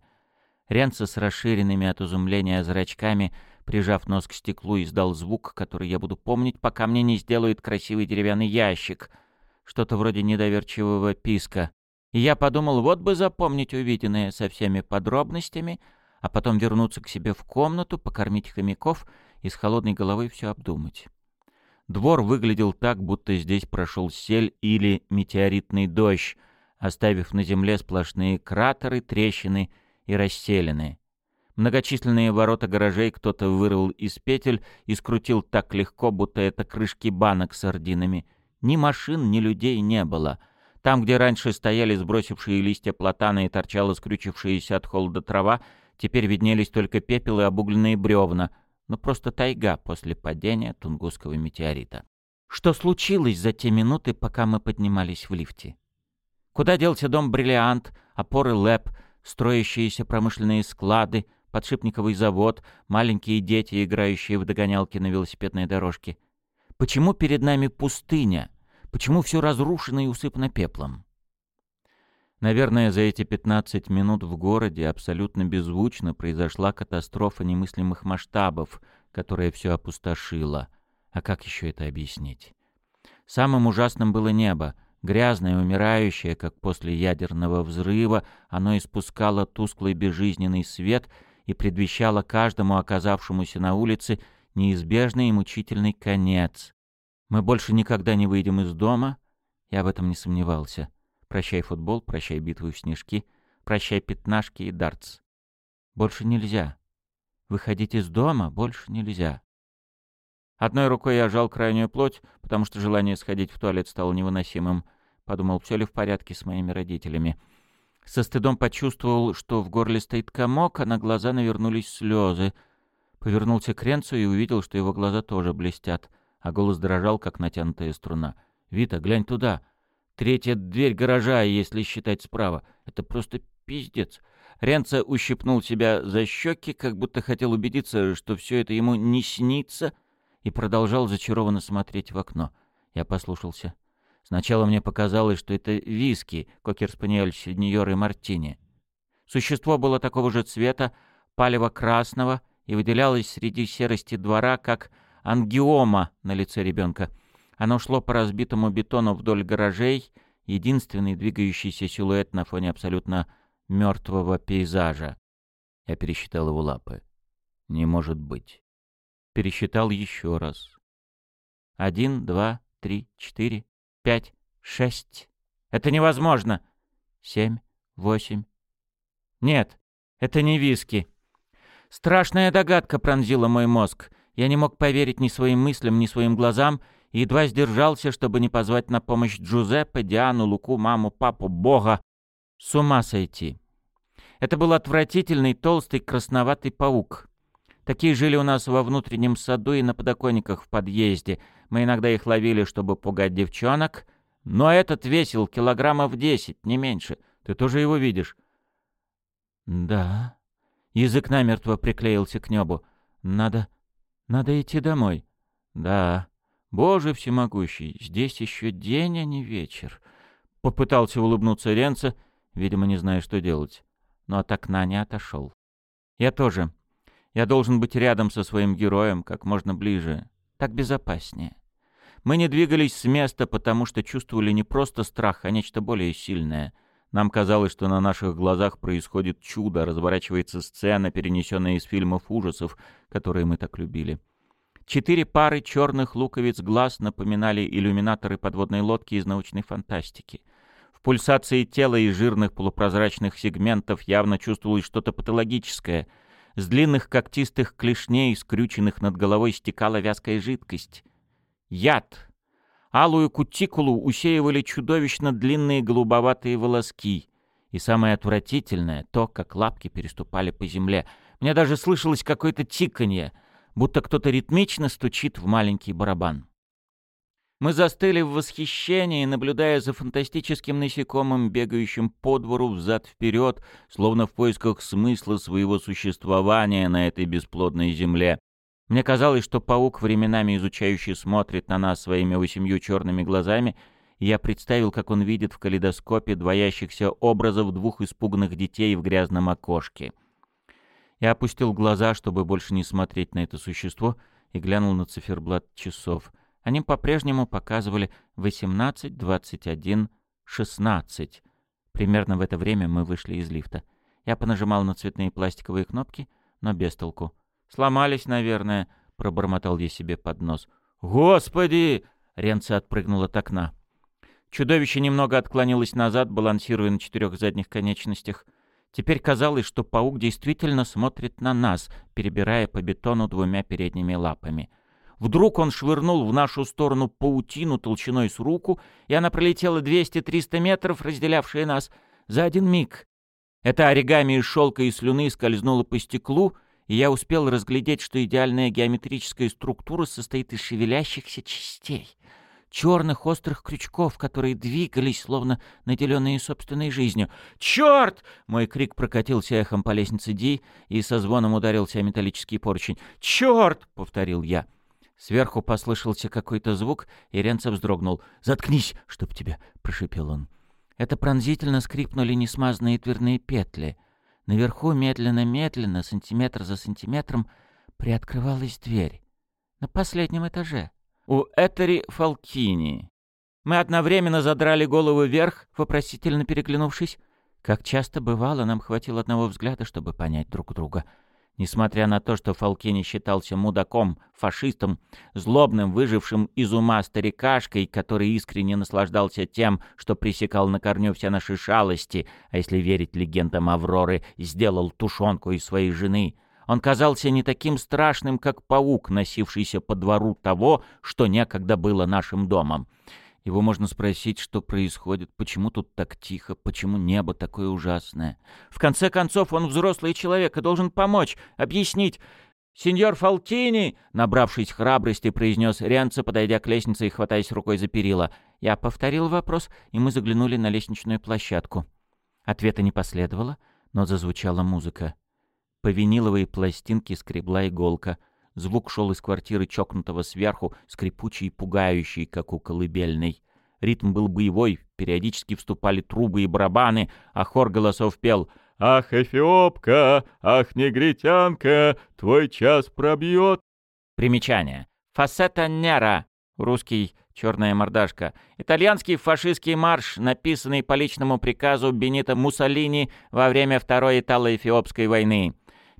Ренца с расширенными от изумления зрачками, прижав нос к стеклу, издал звук, который я буду помнить, пока мне не сделают красивый деревянный ящик. Что-то вроде недоверчивого писка. И я подумал, вот бы запомнить увиденное со всеми подробностями, а потом вернуться к себе в комнату, покормить хомяков и с холодной головой все обдумать. Двор выглядел так, будто здесь прошел сель или метеоритный дождь, оставив на земле сплошные кратеры, трещины и расселены. Многочисленные ворота гаражей кто-то вырвал из петель и скрутил так легко, будто это крышки банок с сардинами. Ни машин, ни людей не было — там, где раньше стояли сбросившие листья платана и торчала скрючившаяся от холода трава, теперь виднелись только пепел и обугленные бревна, но просто тайга после падения тунгусского метеорита. Что случилось за те минуты, пока мы поднимались в лифте? Куда делся дом «Бриллиант», опоры «Лэп», строящиеся промышленные склады, подшипниковый завод, маленькие дети, играющие в догонялки на велосипедной дорожке? Почему перед нами пустыня? Почему все разрушено и усыпано пеплом? Наверное, за эти 15 минут в городе абсолютно беззвучно произошла катастрофа немыслимых масштабов, которая все опустошила. А как еще это объяснить? Самым ужасным было небо. Грязное, умирающее, как после ядерного взрыва, оно испускало тусклый безжизненный свет и предвещало каждому оказавшемуся на улице неизбежный и мучительный конец. Мы больше никогда не выйдем из дома, я в этом не сомневался. Прощай футбол, прощай битвы в снежки, прощай пятнашки и дартс. Больше нельзя. Выходить из дома больше нельзя. Одной рукой я жал крайнюю плоть, потому что желание сходить в туалет стало невыносимым. Подумал, все ли в порядке с моими родителями. Со стыдом почувствовал, что в горле стоит комок, а на глаза навернулись слезы. Повернулся к Ренцу и увидел, что его глаза тоже блестят, а голос дрожал, как натянутая струна. «Вита, глянь туда!» Третья дверь гаража, если считать справа. Это просто пиздец. Ренца ущипнул себя за щеки, как будто хотел убедиться, что все это ему не снится, и продолжал зачарованно смотреть в окно. Я послушался. Сначала мне показалось, что это виски, кокер-спаниель, сеньор и мартини. Существо было такого же цвета, палево-красного, и выделялось среди серости двора, как ангиома на лице ребенка — оно шло по разбитому бетону вдоль гаражей, единственный двигающийся силуэт на фоне абсолютно мертвого пейзажа. Я пересчитал его лапы. Не может быть. Пересчитал еще раз. Один, два, три, четыре, пять, шесть. Это невозможно. Семь, восемь. Нет, это не виски. Страшная догадка пронзила мой мозг. Я не мог поверить ни своим мыслям, ни своим глазам, и едва сдержался, чтобы не позвать на помощь Джузеппе, Диану, Луку, маму, папу, Бога. С ума сойти. Это был отвратительный, толстый, красноватый паук. Такие жили у нас во внутреннем саду и на подоконниках в подъезде. Мы иногда их ловили, чтобы пугать девчонок. Но этот весил килограммов десять, не меньше. Ты тоже его видишь? Да. Язык намертво приклеился к небу. Надо... надо идти домой. Да. Боже всемогущий, здесь еще день, а не вечер. Попытался улыбнуться Ренца, видимо, не зная, что делать. Но от окна не отошел. Я тоже. Я должен быть рядом со своим героем, как можно ближе. Так безопаснее. Мы не двигались с места, потому что чувствовали не просто страх, а нечто более сильное. Нам казалось, что на наших глазах происходит чудо, разворачивается сцена, перенесенная из фильмов ужасов, которые мы так любили. Четыре пары черных луковиц глаз напоминали иллюминаторы подводной лодки из научной фантастики. В пульсации тела и жирных полупрозрачных сегментов явно чувствовалось что-то патологическое. С длинных когтистых клешней, скрюченных над головой, стекала вязкая жидкость. Яд. Алую кутикулу усеивали чудовищно длинные голубоватые волоски. И самое отвратительное — то, как лапки переступали по земле. Мне даже слышалось какое-то тиканье — будто кто-то ритмично стучит в маленький барабан. Мы застыли в восхищении, наблюдая за фантастическим насекомым, бегающим по двору взад-вперед, словно в поисках смысла своего существования на этой бесплодной земле. Мне казалось, что паук, временами изучающий, смотрит на нас своими восемью черными глазами, и я представил, как он видит в калейдоскопе двоящихся образов двух испуганных детей в грязном окошке — я опустил глаза, чтобы больше не смотреть на это существо, и глянул на циферблат часов. Они по-прежнему показывали 18, 21, 16. Примерно в это время мы вышли из лифта. Я понажимал на цветные пластиковые кнопки, но без толку. «Сломались, наверное», — пробормотал я себе под нос. «Господи!» — Ренца отпрыгнула от окна. Чудовище немного отклонилось назад, балансируя на четырех задних конечностях — Теперь казалось, что паук действительно смотрит на нас, перебирая по бетону двумя передними лапами. Вдруг он швырнул в нашу сторону паутину толщиной с руку, и она пролетела 200-300 метров, разделявшие нас, за один миг. Это оригами из шелка и слюны скользнуло по стеклу, и я успел разглядеть, что идеальная геометрическая структура состоит из шевелящихся частей. Черных острых крючков, которые двигались, словно наделенные собственной жизнью. «Черт!» — мой крик прокатился эхом по лестнице Ди и со звоном ударился о металлический поручень. «Черт!» — повторил я. Сверху послышался какой-то звук, и Ренцев вздрогнул. «Заткнись, чтоб тебя!» — прошепел он. Это пронзительно скрипнули несмазанные дверные петли. Наверху медленно-медленно, сантиметр за сантиметром, приоткрывалась дверь. На последнем этаже. У Этери Фалкини. Мы одновременно задрали голову вверх, вопросительно переглянувшись. Как часто бывало, нам хватило одного взгляда, чтобы понять друг друга — Несмотря на то, что Фалкини считался мудаком, фашистом, злобным, выжившим из ума старикашкой, который искренне наслаждался тем, что пресекал на корню все наши шалости, а если верить легендам Авроры, сделал тушенку из своей жены, он казался не таким страшным, как паук, носившийся по двору того, что некогда было нашим домом. Его можно спросить, что происходит, почему тут так тихо, почему небо такое ужасное. В конце концов, он взрослый человек и должен помочь, объяснить. «Сеньор Фалтини!» — набравшись храбрости, произнес Ренцо, подойдя к лестнице и хватаясь рукой за перила. Я повторил вопрос, и мы заглянули на лестничную площадку. Ответа не последовало, но зазвучала музыка. По виниловой пластинке скребла иголка — Звук шел из квартиры чокнутого сверху, скрипучий и пугающий, как у колыбельной. Ритм был боевой, периодически вступали трубы и барабаны, а хор голосов пел «Ах, эфиопка! Ах, негритянка! Твой час пробьет!» Примечание. «Фасета нера» Русский «Черная мордашка». Итальянский фашистский марш, написанный по личному приказу Бенито Муссолини во время Второй Итало-Эфиопской войны.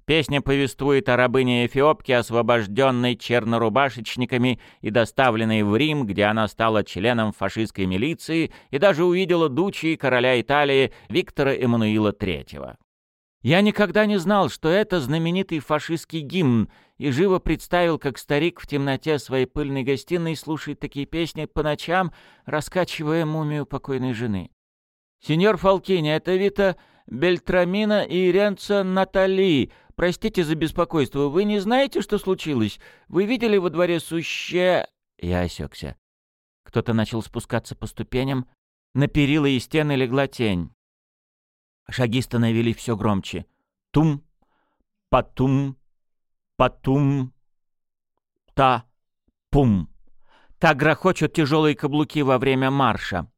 Песня повествует о рабыне Эфиопке, освобожденной чернорубашечниками и доставленной в Рим, где она стала членом фашистской милиции и даже увидела дучи короля Италии Виктора Эммануила III. Я никогда не знал, что это знаменитый фашистский гимн, и живо представил, как старик в темноте своей пыльной гостиной слушает такие песни по ночам, раскачивая мумию покойной жены. «Сеньор Фалкини, это Вита Бельтрамина и Ренцо Натали», Простите за беспокойство, вы не знаете, что случилось? Вы видели во дворе суще...» Я осекся. Кто-то начал спускаться по ступеням. На перила и стены легла тень. Шаги становились все громче. Тум, патум, патум, та, пум. Так грохочут тяжелые каблуки во время марша.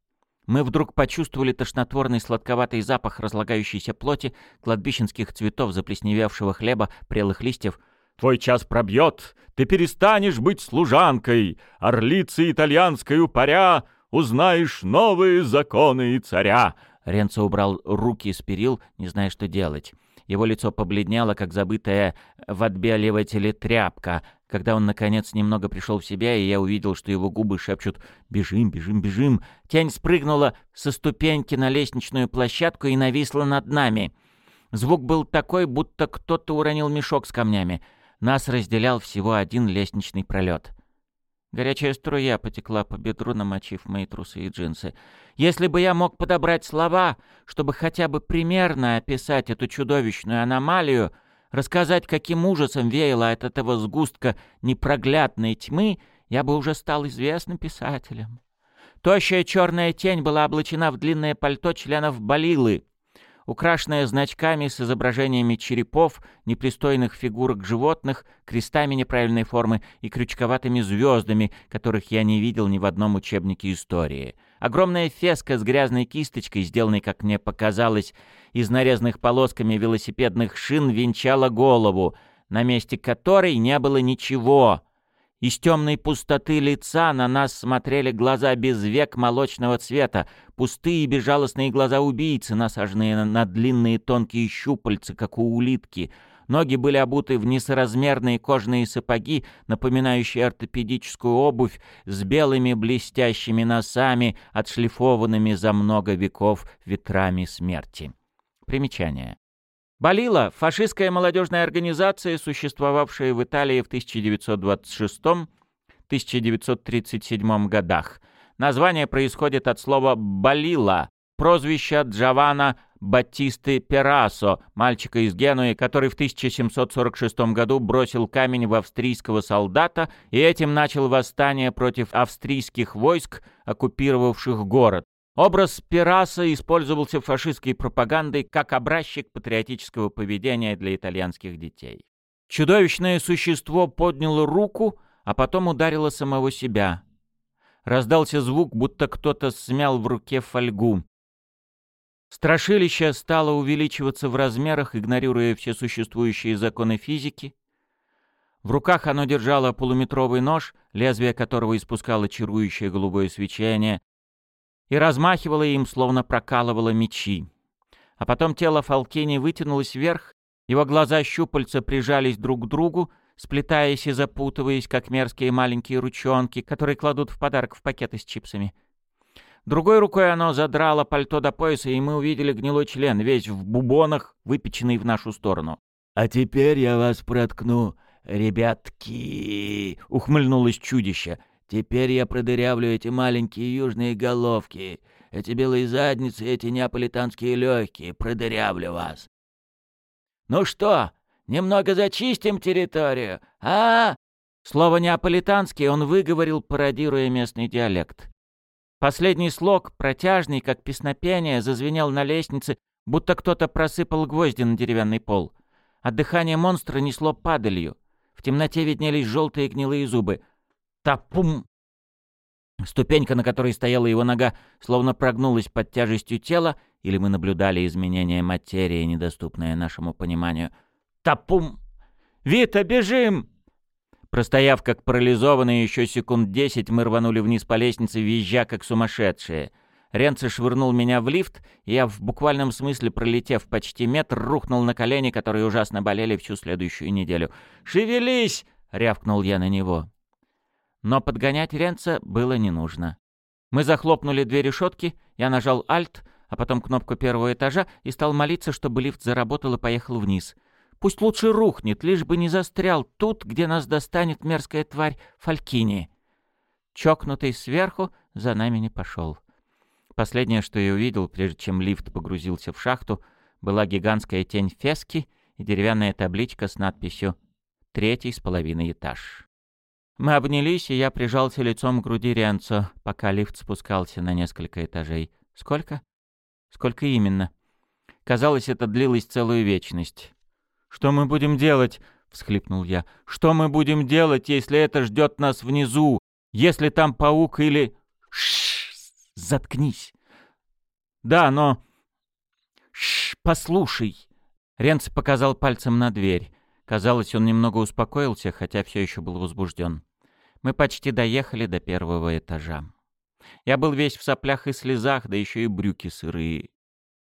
Мы вдруг почувствовали тошнотворный сладковатый запах разлагающейся плоти, кладбищенских цветов, заплесневевшего хлеба, прелых листьев. «Твой час пробьет! Ты перестанешь быть служанкой! Орлицей итальянской упаря! Узнаешь новые законы и царя!» Ренцо убрал руки с перил, не зная, что делать. Его лицо побледнело, как забытая в отбеливателе тряпка, когда он, наконец, немного пришел в себя, и я увидел, что его губы шепчут «Бежим, бежим, бежим!», тень спрыгнула со ступеньки на лестничную площадку и нависла над нами. Звук был такой, будто кто-то уронил мешок с камнями. Нас разделял всего один лестничный пролет. Горячая струя потекла по бедру, намочив мои трусы и джинсы. Если бы я мог подобрать слова, чтобы хотя бы примерно описать эту чудовищную аномалию, рассказать, каким ужасом веяло от этого сгустка непроглядной тьмы, я бы уже стал известным писателем. Тощая черная тень была облачена в длинное пальто членов Балилы, украшенная значками с изображениями черепов, непристойных фигурок животных, крестами неправильной формы и крючковатыми звездами, которых я не видел ни в одном учебнике истории. Огромная феска с грязной кисточкой, сделанной, как мне показалось, из нарезанных полосками велосипедных шин, венчала голову, на месте которой не было ничего — из темной пустоты лица на нас смотрели глаза без век молочного цвета, пустые безжалостные глаза убийцы, насаженные на, длинные тонкие щупальца, как у улитки. Ноги были обуты в несоразмерные кожаные сапоги, напоминающие ортопедическую обувь, с белыми блестящими носами, отшлифованными за много веков ветрами смерти. Примечание. Балила – фашистская молодежная организация, существовавшая в Италии в 1926-1937 годах. Название происходит от слова «балила», прозвища Джавана Баттисты Перасо, мальчика из Генуи, который в 1746 году бросил камень в австрийского солдата и этим начал восстание против австрийских войск, оккупировавших город. Образ Пираса использовался фашистской пропагандой как образчик патриотического поведения для итальянских детей. Чудовищное существо подняло руку, а потом ударило самого себя. Раздался звук, будто кто-то смял в руке фольгу. Страшилище стало увеличиваться в размерах, игнорируя все существующие законы физики. В руках оно держало полуметровый нож, лезвие которого испускало чарующее голубое свечение, и размахивало им, словно прокалывало мечи. А потом тело Фалкини вытянулось вверх, его глаза-щупальца прижались друг к другу, сплетаясь и запутываясь, как мерзкие маленькие ручонки, которые кладут в подарок в пакеты с чипсами. Другой рукой оно задрало пальто до пояса, и мы увидели гнилой член, весь в бубонах, выпеченный в нашу сторону. «А теперь я вас проткну, ребятки!» — ухмыльнулось чудище — Теперь я продырявлю эти маленькие южные головки, эти белые задницы, эти неаполитанские легкие, продырявлю вас. Ну что, немного зачистим территорию, а? Слово «неаполитанский» он выговорил, пародируя местный диалект. Последний слог, протяжный, как песнопение, зазвенел на лестнице, будто кто-то просыпал гвозди на деревянный пол. От дыхания монстра несло падалью. В темноте виднелись желтые гнилые зубы. Тапум! Ступенька, на которой стояла его нога, словно прогнулась под тяжестью тела, или мы наблюдали изменение материи, недоступное нашему пониманию. Тапум! «Вита, бежим!» Простояв как парализованные еще секунд десять, мы рванули вниз по лестнице, визжа как сумасшедшие. Ренце швырнул меня в лифт, и я, в буквальном смысле пролетев почти метр, рухнул на колени, которые ужасно болели всю следующую неделю. «Шевелись!» — рявкнул я на него. Но подгонять Ренца было не нужно. Мы захлопнули две решетки, я нажал «Альт», а потом кнопку первого этажа и стал молиться, чтобы лифт заработал и поехал вниз. Пусть лучше рухнет, лишь бы не застрял тут, где нас достанет мерзкая тварь Фалькини. Чокнутый сверху за нами не пошел. Последнее, что я увидел, прежде чем лифт погрузился в шахту, была гигантская тень фески и деревянная табличка с надписью «Третий с половиной этаж». Мы обнялись, и я прижался лицом к груди Ренцо, пока лифт спускался на несколько этажей. Сколько? Сколько именно? Казалось, это длилось целую вечность. «Что мы будем делать?» — всхлипнул я. «Что мы будем делать, если это ждет нас внизу? Если там паук или...» Шш, заткнись. Да, но... Шш, послушай. Ренц показал пальцем на дверь. Казалось, он немного успокоился, хотя все еще был возбужден. Мы почти доехали до первого этажа. Я был весь в соплях и слезах, да еще и брюки сырые.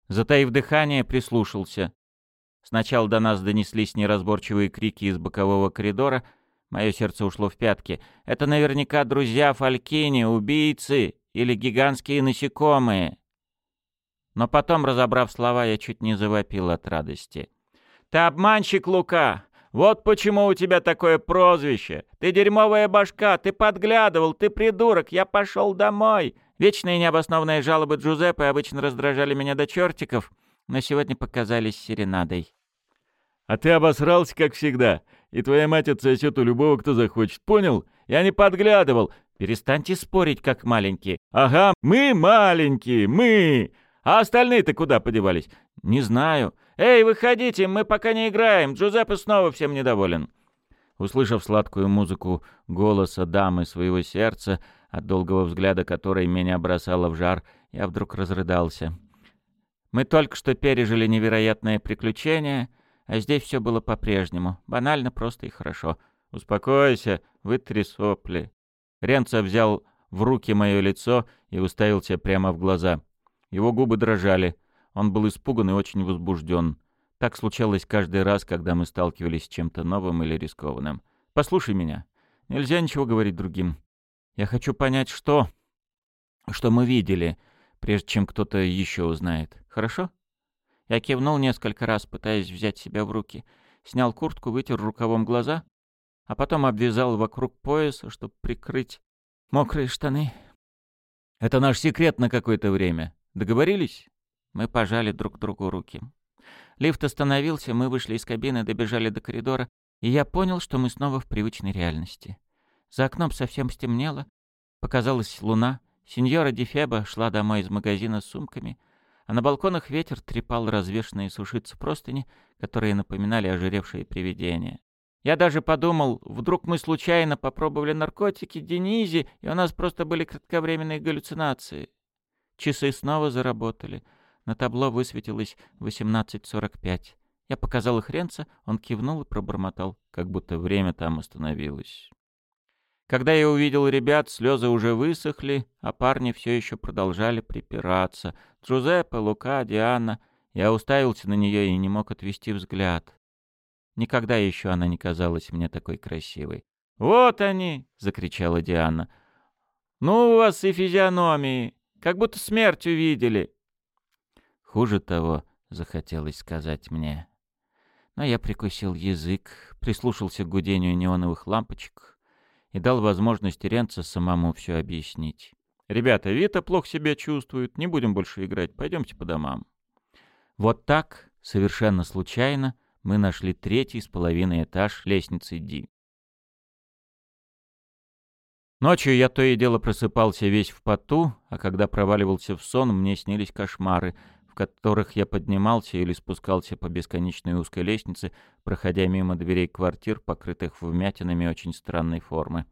Затаив дыхание, прислушался. Сначала до нас донеслись неразборчивые крики из бокового коридора. Мое сердце ушло в пятки. Это наверняка друзья Фалькини, убийцы или гигантские насекомые. Но потом, разобрав слова, я чуть не завопил от радости. «Ты обманщик, Лука! Вот почему у тебя такое прозвище. Ты дерьмовая башка, ты подглядывал, ты придурок, я пошел домой. Вечные необоснованные жалобы Джузеппе обычно раздражали меня до чертиков, но сегодня показались серенадой. А ты обосрался, как всегда, и твоя мать отсосет у любого, кто захочет, понял? Я не подглядывал. Перестаньте спорить, как маленькие. Ага, мы маленькие, мы. А остальные-то куда подевались? Не знаю. «Эй, выходите, мы пока не играем, Джузеппе снова всем недоволен». Услышав сладкую музыку голоса дамы своего сердца, от долгого взгляда которой меня бросало в жар, я вдруг разрыдался. Мы только что пережили невероятное приключение, а здесь все было по-прежнему, банально, просто и хорошо. «Успокойся, вытри сопли». Ренцо взял в руки мое лицо и уставился прямо в глаза. Его губы дрожали. Он был испуган и очень возбужден. Так случалось каждый раз, когда мы сталкивались с чем-то новым или рискованным. «Послушай меня. Нельзя ничего говорить другим. Я хочу понять, что... что мы видели, прежде чем кто-то еще узнает. Хорошо?» Я кивнул несколько раз, пытаясь взять себя в руки. Снял куртку, вытер рукавом глаза, а потом обвязал вокруг пояса, чтобы прикрыть мокрые штаны. «Это наш секрет на какое-то время. Договорились?» Мы пожали друг другу руки. Лифт остановился, мы вышли из кабины, добежали до коридора, и я понял, что мы снова в привычной реальности. За окном совсем стемнело, показалась луна, сеньора Дефеба шла домой из магазина с сумками, а на балконах ветер трепал развешанные сушиться простыни, которые напоминали ожиревшие привидения. Я даже подумал, вдруг мы случайно попробовали наркотики Денизи, и у нас просто были кратковременные галлюцинации. Часы снова заработали. На табло высветилось 18.45. Я показал их Ренца, он кивнул и пробормотал, как будто время там остановилось. Когда я увидел ребят, слезы уже высохли, а парни все еще продолжали припираться. Джузеппе, Лука, Диана. Я уставился на нее и не мог отвести взгляд. Никогда еще она не казалась мне такой красивой. «Вот они!» — закричала Диана. «Ну у вас и физиономии! Как будто смерть увидели!» Хуже того, захотелось сказать мне. Но я прикусил язык, прислушался к гудению неоновых лампочек и дал возможность Ренце самому все объяснить. «Ребята, Вита плохо себя чувствует, не будем больше играть, пойдемте по домам». Вот так, совершенно случайно, мы нашли третий с половиной этаж лестницы Ди. Ночью я то и дело просыпался весь в поту, а когда проваливался в сон, мне снились кошмары, в которых я поднимался или спускался по бесконечной узкой лестнице, проходя мимо дверей квартир, покрытых вмятинами очень странной формы.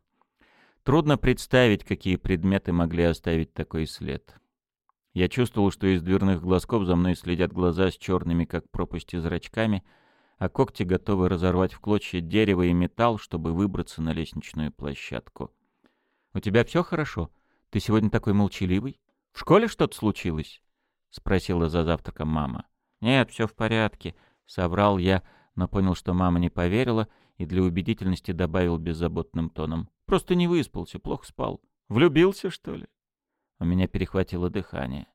Трудно представить, какие предметы могли оставить такой след. Я чувствовал, что из дверных глазков за мной следят глаза с черными, как пропасти, зрачками — а когти готовы разорвать в клочья дерево и металл, чтобы выбраться на лестничную площадку. «У тебя все хорошо? Ты сегодня такой молчаливый? В школе что-то случилось?» — спросила за завтраком мама. «Нет, все в порядке», — соврал я, но понял, что мама не поверила, и для убедительности добавил беззаботным тоном. «Просто не выспался, плохо спал. Влюбился, что ли?» У меня перехватило дыхание.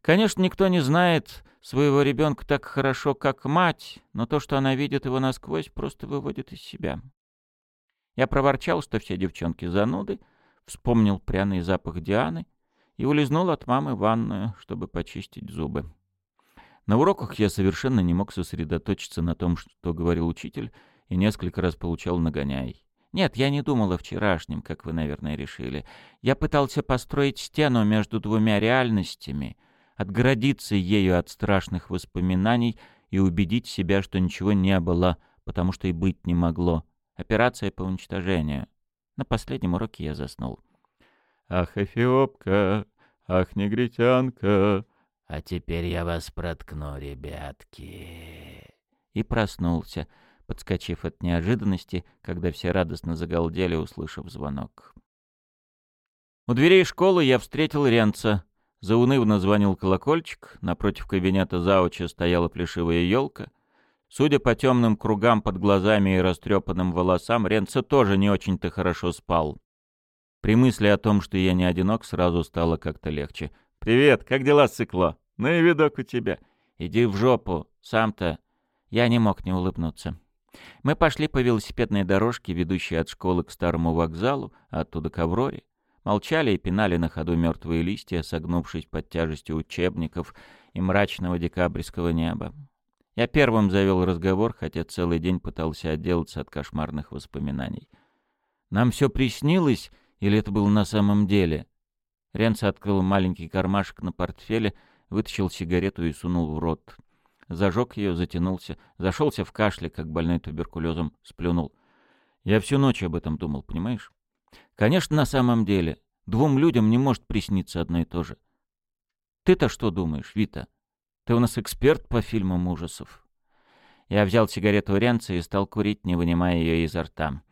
Конечно, никто не знает своего ребенка так хорошо, как мать, но то, что она видит его насквозь, просто выводит из себя. Я проворчал, что все девчонки зануды, вспомнил пряный запах Дианы и улизнул от мамы в ванную, чтобы почистить зубы. На уроках я совершенно не мог сосредоточиться на том, что говорил учитель, и несколько раз получал нагоняй. Нет, я не думал о вчерашнем, как вы, наверное, решили. Я пытался построить стену между двумя реальностями — отгородиться ею от страшных воспоминаний и убедить себя, что ничего не было, потому что и быть не могло. Операция по уничтожению. На последнем уроке я заснул. «Ах, эфиопка! Ах, негритянка!» «А теперь я вас проткну, ребятки!» И проснулся, подскочив от неожиданности, когда все радостно загалдели, услышав звонок. У дверей школы я встретил Ренца. Заунывно звонил колокольчик, напротив кабинета зауча стояла плешивая елка. Судя по темным кругам под глазами и растрепанным волосам, Ренца тоже не очень-то хорошо спал. При мысли о том, что я не одинок, сразу стало как-то легче. «Привет, как дела, Цикло? Ну и видок у тебя. Иди в жопу, сам-то...» Я не мог не улыбнуться. Мы пошли по велосипедной дорожке, ведущей от школы к старому вокзалу, а оттуда к Авроре. Молчали и пинали на ходу мертвые листья, согнувшись под тяжестью учебников и мрачного декабрьского неба. Я первым завел разговор, хотя целый день пытался отделаться от кошмарных воспоминаний. «Нам все приснилось, или это было на самом деле?» Ренц открыл маленький кармашек на портфеле, вытащил сигарету и сунул в рот. Зажег ее, затянулся, зашелся в кашле, как больной туберкулезом, сплюнул. Я всю ночь об этом думал, понимаешь? Конечно, на самом деле, двум людям не может присниться одно и то же. Ты-то что думаешь, Вита? Ты у нас эксперт по фильмам ужасов. Я взял сигарету Ренца и стал курить, не вынимая ее изо рта.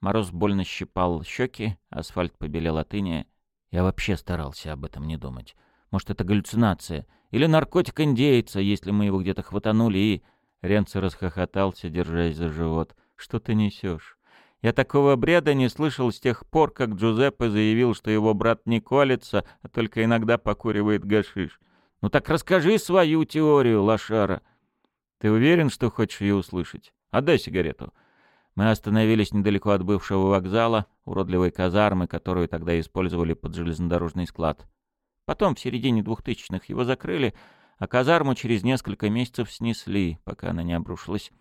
Мороз больно щипал щеки, асфальт побелел от иния. Я вообще старался об этом не думать. Может, это галлюцинация? Или наркотик индейца, если мы его где-то хватанули и... Ренце расхохотался, держась за живот. «Что ты несешь? Я такого бреда не слышал с тех пор, как Джузеппе заявил, что его брат не колется, а только иногда покуривает гашиш. Ну так расскажи свою теорию, лошара. Ты уверен, что хочешь ее услышать? Отдай сигарету. Мы остановились недалеко от бывшего вокзала, уродливой казармы, которую тогда использовали под железнодорожный склад. Потом, в середине двухтысячных, его закрыли, а казарму через несколько месяцев снесли, пока она не обрушилась.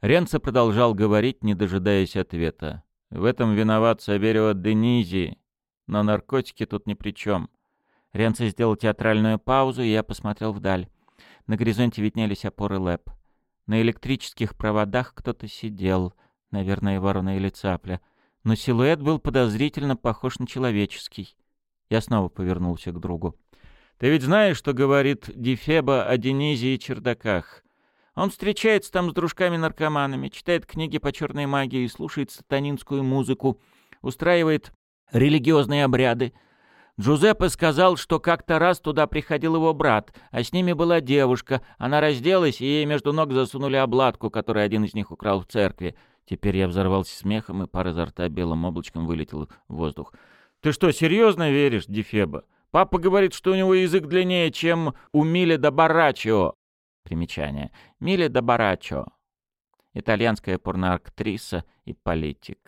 Ренца продолжал говорить, не дожидаясь ответа. «В этом виноват Саверио Денизи, но наркотики тут ни при чем». Ренца сделал театральную паузу, и я посмотрел вдаль. На горизонте виднелись опоры ЛЭП. На электрических проводах кто-то сидел, наверное, ворона или цапля. Но силуэт был подозрительно похож на человеческий. Я снова повернулся к другу. «Ты ведь знаешь, что говорит Дефеба о Денизе и чердаках? Он встречается там с дружками-наркоманами, читает книги по черной магии, слушает сатанинскую музыку, устраивает религиозные обряды. Джузеппе сказал, что как-то раз туда приходил его брат, а с ними была девушка. Она разделась, и ей между ног засунули обладку, которую один из них украл в церкви. Теперь я взорвался смехом, и пар изо рта белым облачком вылетел в воздух. «Ты что, серьезно веришь, Дефеба? Папа говорит, что у него язык длиннее, чем у Миле да Барачио». Примечание. Миле да Барачо. Итальянская порноактриса и политик.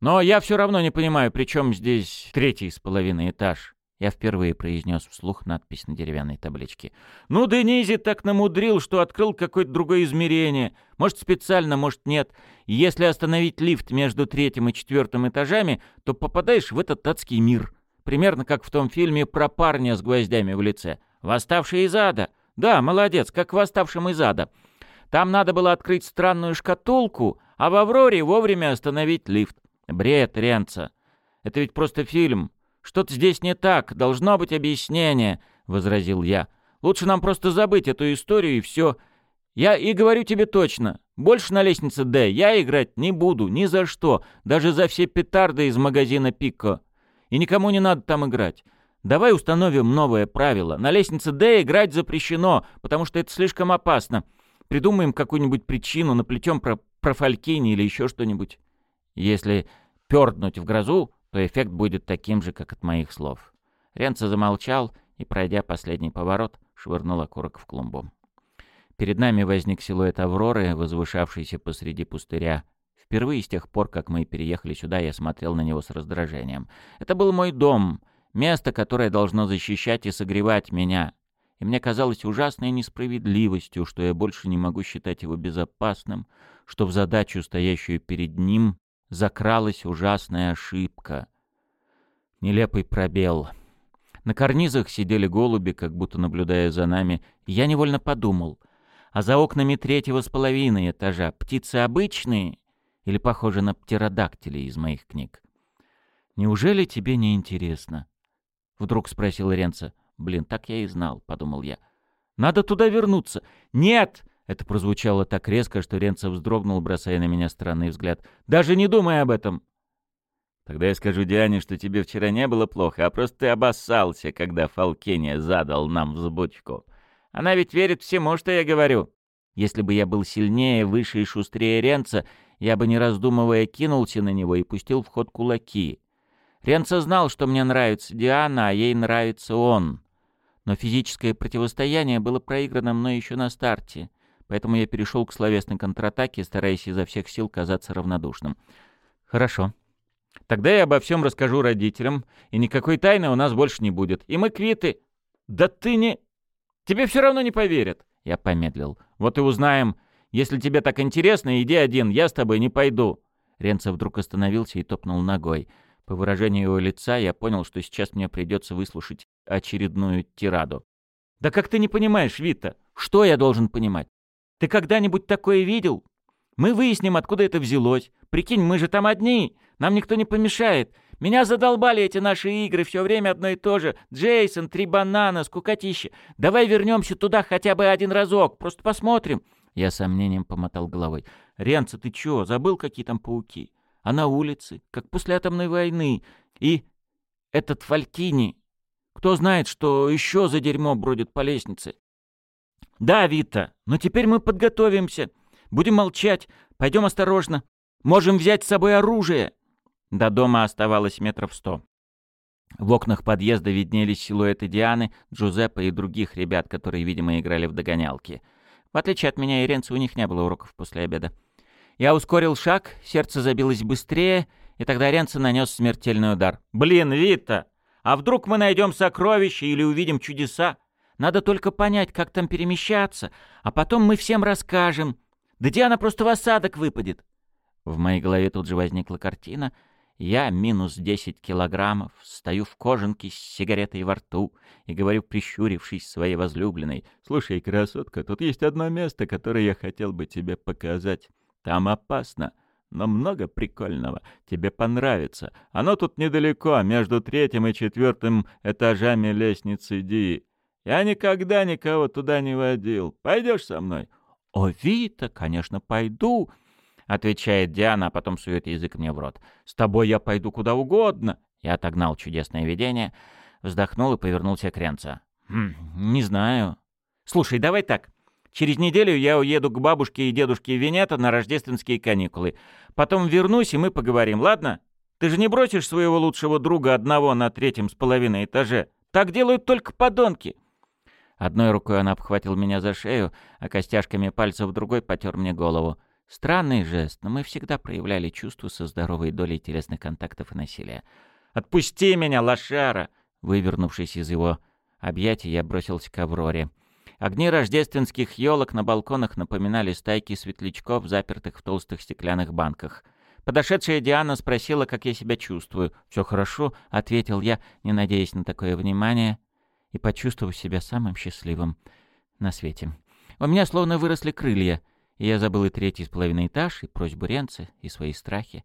Но я все равно не понимаю, при чем здесь третий с половиной этаж. Я впервые произнес вслух надпись на деревянной табличке. «Ну, Денизи так намудрил, что открыл какое-то другое измерение. Может, специально, может, нет. если остановить лифт между третьим и четвертым этажами, то попадаешь в этот адский мир. Примерно как в том фильме про парня с гвоздями в лице. «Восставший из ада». Да, молодец, как восставшим из ада. Там надо было открыть странную шкатулку, а в «Авроре» вовремя остановить лифт. Бред, Ренца. Это ведь просто фильм. Что-то здесь не так, должно быть объяснение, — возразил я. Лучше нам просто забыть эту историю и все. Я и говорю тебе точно, больше на лестнице Д я играть не буду, ни за что, даже за все петарды из магазина Пико. И никому не надо там играть. Давай установим новое правило. На лестнице Д играть запрещено, потому что это слишком опасно. Придумаем какую-нибудь причину, наплетем про, про Фалькини или еще что-нибудь. Если перднуть в грозу, то эффект будет таким же, как от моих слов. Ренцо замолчал и, пройдя последний поворот, швырнул окурок в клумбу. Перед нами возник силуэт Авроры, возвышавшийся посреди пустыря. Впервые с тех пор, как мы переехали сюда, я смотрел на него с раздражением. Это был мой дом, Место, которое должно защищать и согревать меня. И мне казалось ужасной несправедливостью, что я больше не могу считать его безопасным, что в задачу, стоящую перед ним, закралась ужасная ошибка. Нелепый пробел. На карнизах сидели голуби, как будто наблюдая за нами, я невольно подумал, а за окнами третьего с половиной этажа птицы обычные или похожи на птеродактилей из моих книг? Неужели тебе не интересно? — вдруг спросил Ренца. «Блин, так я и знал», — подумал я. «Надо туда вернуться». «Нет!» — это прозвучало так резко, что Ренца вздрогнул, бросая на меня странный взгляд. «Даже не думай об этом!» «Тогда я скажу Диане, что тебе вчера не было плохо, а просто ты обоссался, когда Фалкения задал нам взбучку. Она ведь верит всему, что я говорю. Если бы я был сильнее, выше и шустрее Ренца, я бы, не раздумывая, кинулся на него и пустил в ход кулаки. Ренцо знал, что мне нравится Диана, а ей нравится он. Но физическое противостояние было проиграно мной еще на старте, поэтому я перешел к словесной контратаке, стараясь изо всех сил казаться равнодушным. «Хорошо. Тогда я обо всем расскажу родителям, и никакой тайны у нас больше не будет. И мы квиты». «Да ты не... Тебе все равно не поверят». Я помедлил. «Вот и узнаем. Если тебе так интересно, иди один, я с тобой не пойду». Ренцо вдруг остановился и топнул ногой. По выражению его лица я понял, что сейчас мне придется выслушать очередную тираду. «Да как ты не понимаешь, Вита? Что я должен понимать? Ты когда-нибудь такое видел? Мы выясним, откуда это взялось. Прикинь, мы же там одни, нам никто не помешает. Меня задолбали эти наши игры, все время одно и то же. Джейсон, три банана, скукотища. Давай вернемся туда хотя бы один разок, просто посмотрим». Я сомнением помотал головой. «Ренца, ты чё, забыл, какие там пауки? а на улице, как после атомной войны. И этот Фалькини, кто знает, что еще за дерьмо бродит по лестнице. Да, Вита, но теперь мы подготовимся. Будем молчать, пойдем осторожно. Можем взять с собой оружие. До дома оставалось метров сто. В окнах подъезда виднелись силуэты Дианы, Джузеппе и других ребят, которые, видимо, играли в догонялки. В отличие от меня и Ренца, у них не было уроков после обеда. Я ускорил шаг, сердце забилось быстрее, и тогда Ренцо нанес смертельный удар. «Блин, Вита! А вдруг мы найдем сокровища или увидим чудеса? Надо только понять, как там перемещаться, а потом мы всем расскажем. Да Диана просто в осадок выпадет. В моей голове тут же возникла картина. Я минус 10 килограммов, стою в кожанке с сигаретой во рту и говорю, прищурившись своей возлюбленной, «Слушай, красотка, тут есть одно место, которое я хотел бы тебе показать. Там опасно, но много прикольного. Тебе понравится. Оно тут недалеко, между третьим и четвертым этажами лестницы Ди. Я никогда никого туда не водил. Пойдешь со мной?» «О, Вита, конечно, пойду», — отвечает Диана, а потом сует язык мне в рот. «С тобой я пойду куда угодно». Я отогнал чудесное видение, вздохнул и повернулся к Ренце. «Хм, «Не знаю». «Слушай, давай так. Через неделю я уеду к бабушке и дедушке Венета на рождественские каникулы. Потом вернусь, и мы поговорим, ладно? Ты же не бросишь своего лучшего друга одного на третьем с половиной этаже. Так делают только подонки». Одной рукой она обхватил меня за шею, а костяшками пальцев другой потер мне голову. Странный жест, но мы всегда проявляли чувство со здоровой долей телесных контактов и насилия. «Отпусти меня, лошара!» Вывернувшись из его объятий, я бросился к Авроре. Огни рождественских елок на балконах напоминали стайки светлячков, запертых в толстых стеклянных банках. Подошедшая Диана спросила, как я себя чувствую. «Все хорошо», — ответил я, не надеясь на такое внимание, и почувствовав себя самым счастливым на свете. У меня словно выросли крылья, и я забыл и третий с половиной этаж, и просьбу Ренца, и свои страхи.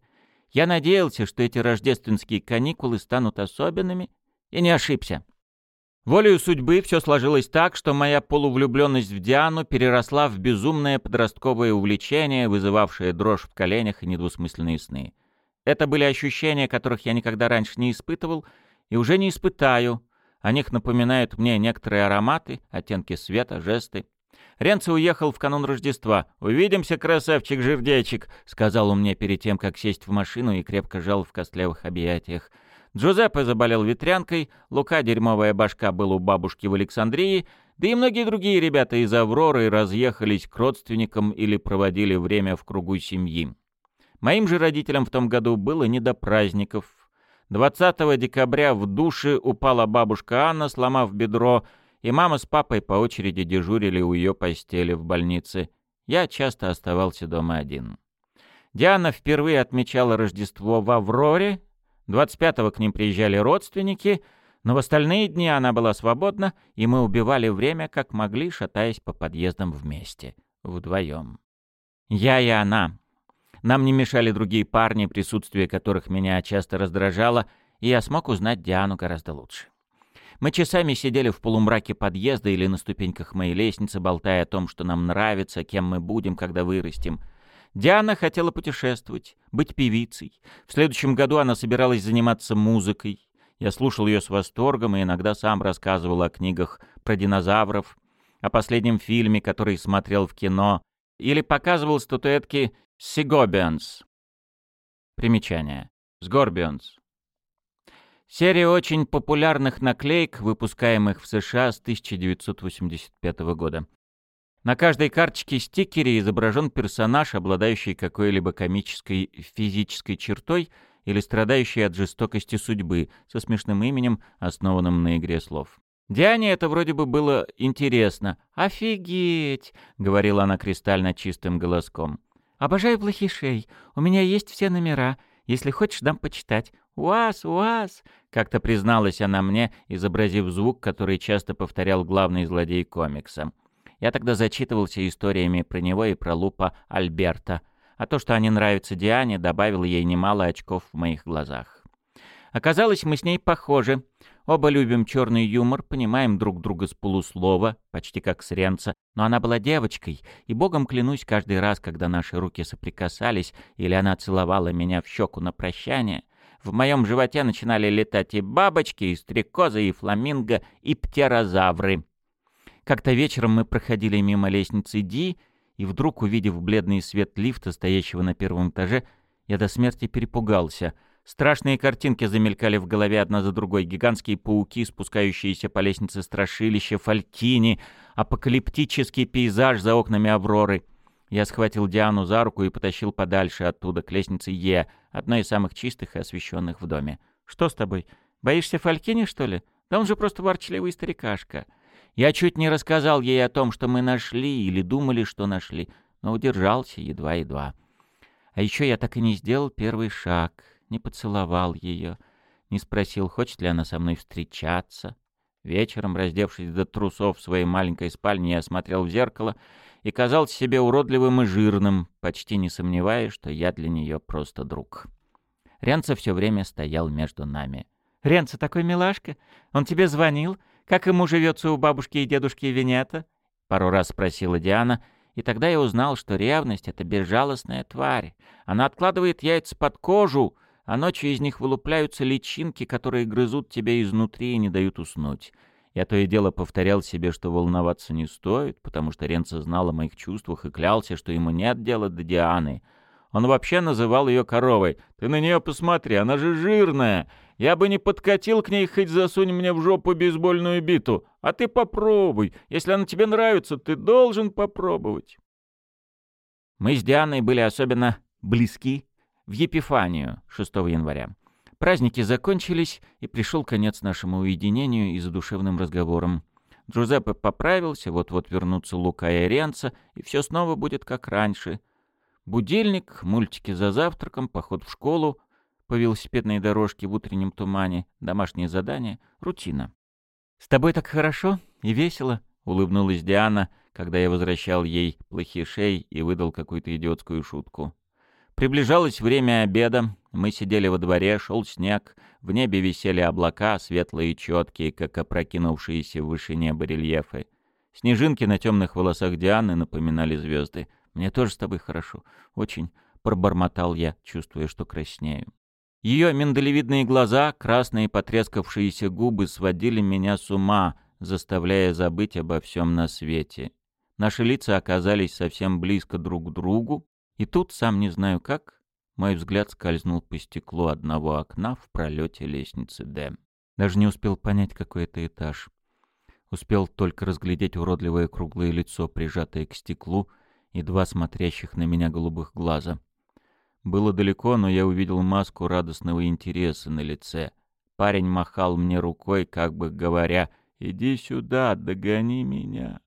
Я надеялся, что эти рождественские каникулы станут особенными, и не ошибся. Волею судьбы все сложилось так, что моя полувлюбленность в Диану переросла в безумное подростковое увлечение, вызывавшее дрожь в коленях и недвусмысленные сны. Это были ощущения, которых я никогда раньше не испытывал и уже не испытаю. О них напоминают мне некоторые ароматы, оттенки света, жесты. Ренци уехал в канун Рождества. «Увидимся, красавчик-жердячик», — сказал он мне перед тем, как сесть в машину и крепко жал в костлявых объятиях. Джузеппе заболел ветрянкой, Лука дерьмовая башка был у бабушки в Александрии, да и многие другие ребята из Авроры разъехались к родственникам или проводили время в кругу семьи. Моим же родителям в том году было не до праздников. 20 декабря в душе упала бабушка Анна, сломав бедро, и мама с папой по очереди дежурили у ее постели в больнице. Я часто оставался дома один. Диана впервые отмечала Рождество в Авроре, 25-го к ним приезжали родственники, но в остальные дни она была свободна, и мы убивали время, как могли, шатаясь по подъездам вместе, вдвоем. Я и она. Нам не мешали другие парни, присутствие которых меня часто раздражало, и я смог узнать Диану гораздо лучше. Мы часами сидели в полумраке подъезда или на ступеньках моей лестницы, болтая о том, что нам нравится, кем мы будем, когда вырастем — Диана хотела путешествовать, быть певицей. В следующем году она собиралась заниматься музыкой. Я слушал ее с восторгом и иногда сам рассказывал о книгах про динозавров, о последнем фильме, который смотрел в кино, или показывал статуэтки Сигобианс. Примечание. Сгорбианс. Серия очень популярных наклеек, выпускаемых в США с 1985 года. На каждой карточке-стикере изображен персонаж, обладающий какой-либо комической физической чертой или страдающий от жестокости судьбы, со смешным именем, основанным на игре слов. Диане это вроде бы было интересно. «Офигеть!» — говорила она кристально чистым голоском. «Обожаю плохишей. У меня есть все номера. Если хочешь, дам почитать. «Уаз, уаз!» — как-то призналась она мне, изобразив звук, который часто повторял главный злодей комикса. Я тогда зачитывался историями про него и про Лупа Альберта, а то, что они нравятся Диане, добавило ей немало очков в моих глазах. Оказалось, мы с ней похожи. Оба любим черный юмор, понимаем друг друга с полуслова, почти как с Ренца, но она была девочкой, и богом клянусь каждый раз, когда наши руки соприкасались, или она целовала меня в щеку на прощание, в моем животе начинали летать и бабочки, и стрекозы, и фламинго, и птерозавры. Как-то вечером мы проходили мимо лестницы Ди, и вдруг, увидев бледный свет лифта, стоящего на первом этаже, я до смерти перепугался. Страшные картинки замелькали в голове одна за другой. Гигантские пауки, спускающиеся по лестнице страшилища, фалькини, апокалиптический пейзаж за окнами Авроры. Я схватил Диану за руку и потащил подальше оттуда, к лестнице Е, одной из самых чистых и освещенных в доме. «Что с тобой? Боишься фалькини, что ли? Да он же просто ворчливый старикашка». Я чуть не рассказал ей о том, что мы нашли или думали, что нашли, но удержался едва-едва. А еще я так и не сделал первый шаг, не поцеловал ее, не спросил, хочет ли она со мной встречаться. Вечером, раздевшись до трусов в своей маленькой спальне, я смотрел в зеркало и казался себе уродливым и жирным, почти не сомневаясь, что я для нее просто друг. Ренца все время стоял между нами. «Ренца такой милашка. Он тебе звонил? Как ему живется у бабушки и дедушки Венета?» Пару раз спросила Диана, и тогда я узнал, что ревность — это безжалостная тварь. Она откладывает яйца под кожу, а ночью из них вылупляются личинки, которые грызут тебя изнутри и не дают уснуть. Я то и дело повторял себе, что волноваться не стоит, потому что Ренца знал о моих чувствах и клялся, что ему нет дела до Дианы. Он вообще называл ее коровой. «Ты на нее посмотри, она же жирная!» Я бы не подкатил к ней, хоть засунь мне в жопу бейсбольную биту. А ты попробуй. Если она тебе нравится, ты должен попробовать. Мы с Дианой были особенно близки в Епифанию 6 января. Праздники закончились, и пришел конец нашему уединению и задушевным разговорам. Джузеппе поправился, вот-вот вернутся Лука и Ренца, и все снова будет как раньше. Будильник, мультики за завтраком, поход в школу, по велосипедной дорожке в утреннем тумане, домашнее задание, рутина. «С тобой так хорошо и весело», — улыбнулась Диана, когда я возвращал ей плохишей и выдал какую-то идиотскую шутку. Приближалось время обеда, мы сидели во дворе, шел снег, в небе висели облака, светлые и четкие, как опрокинувшиеся в вышине барельефы. Снежинки на темных волосах Дианы напоминали звезды. «Мне тоже с тобой хорошо. Очень», — пробормотал я, чувствуя, что краснею. Ее миндалевидные глаза, красные потрескавшиеся губы сводили меня с ума, заставляя забыть обо всем на свете. Наши лица оказались совсем близко друг к другу, и тут, сам не знаю как, мой взгляд скользнул по стеклу одного окна в пролете лестницы Д. Даже не успел понять, какой это этаж. Успел только разглядеть уродливое круглое лицо, прижатое к стеклу, и два смотрящих на меня голубых глаза — было далеко, но я увидел маску радостного интереса на лице. Парень махал мне рукой, как бы говоря, «Иди сюда, догони меня».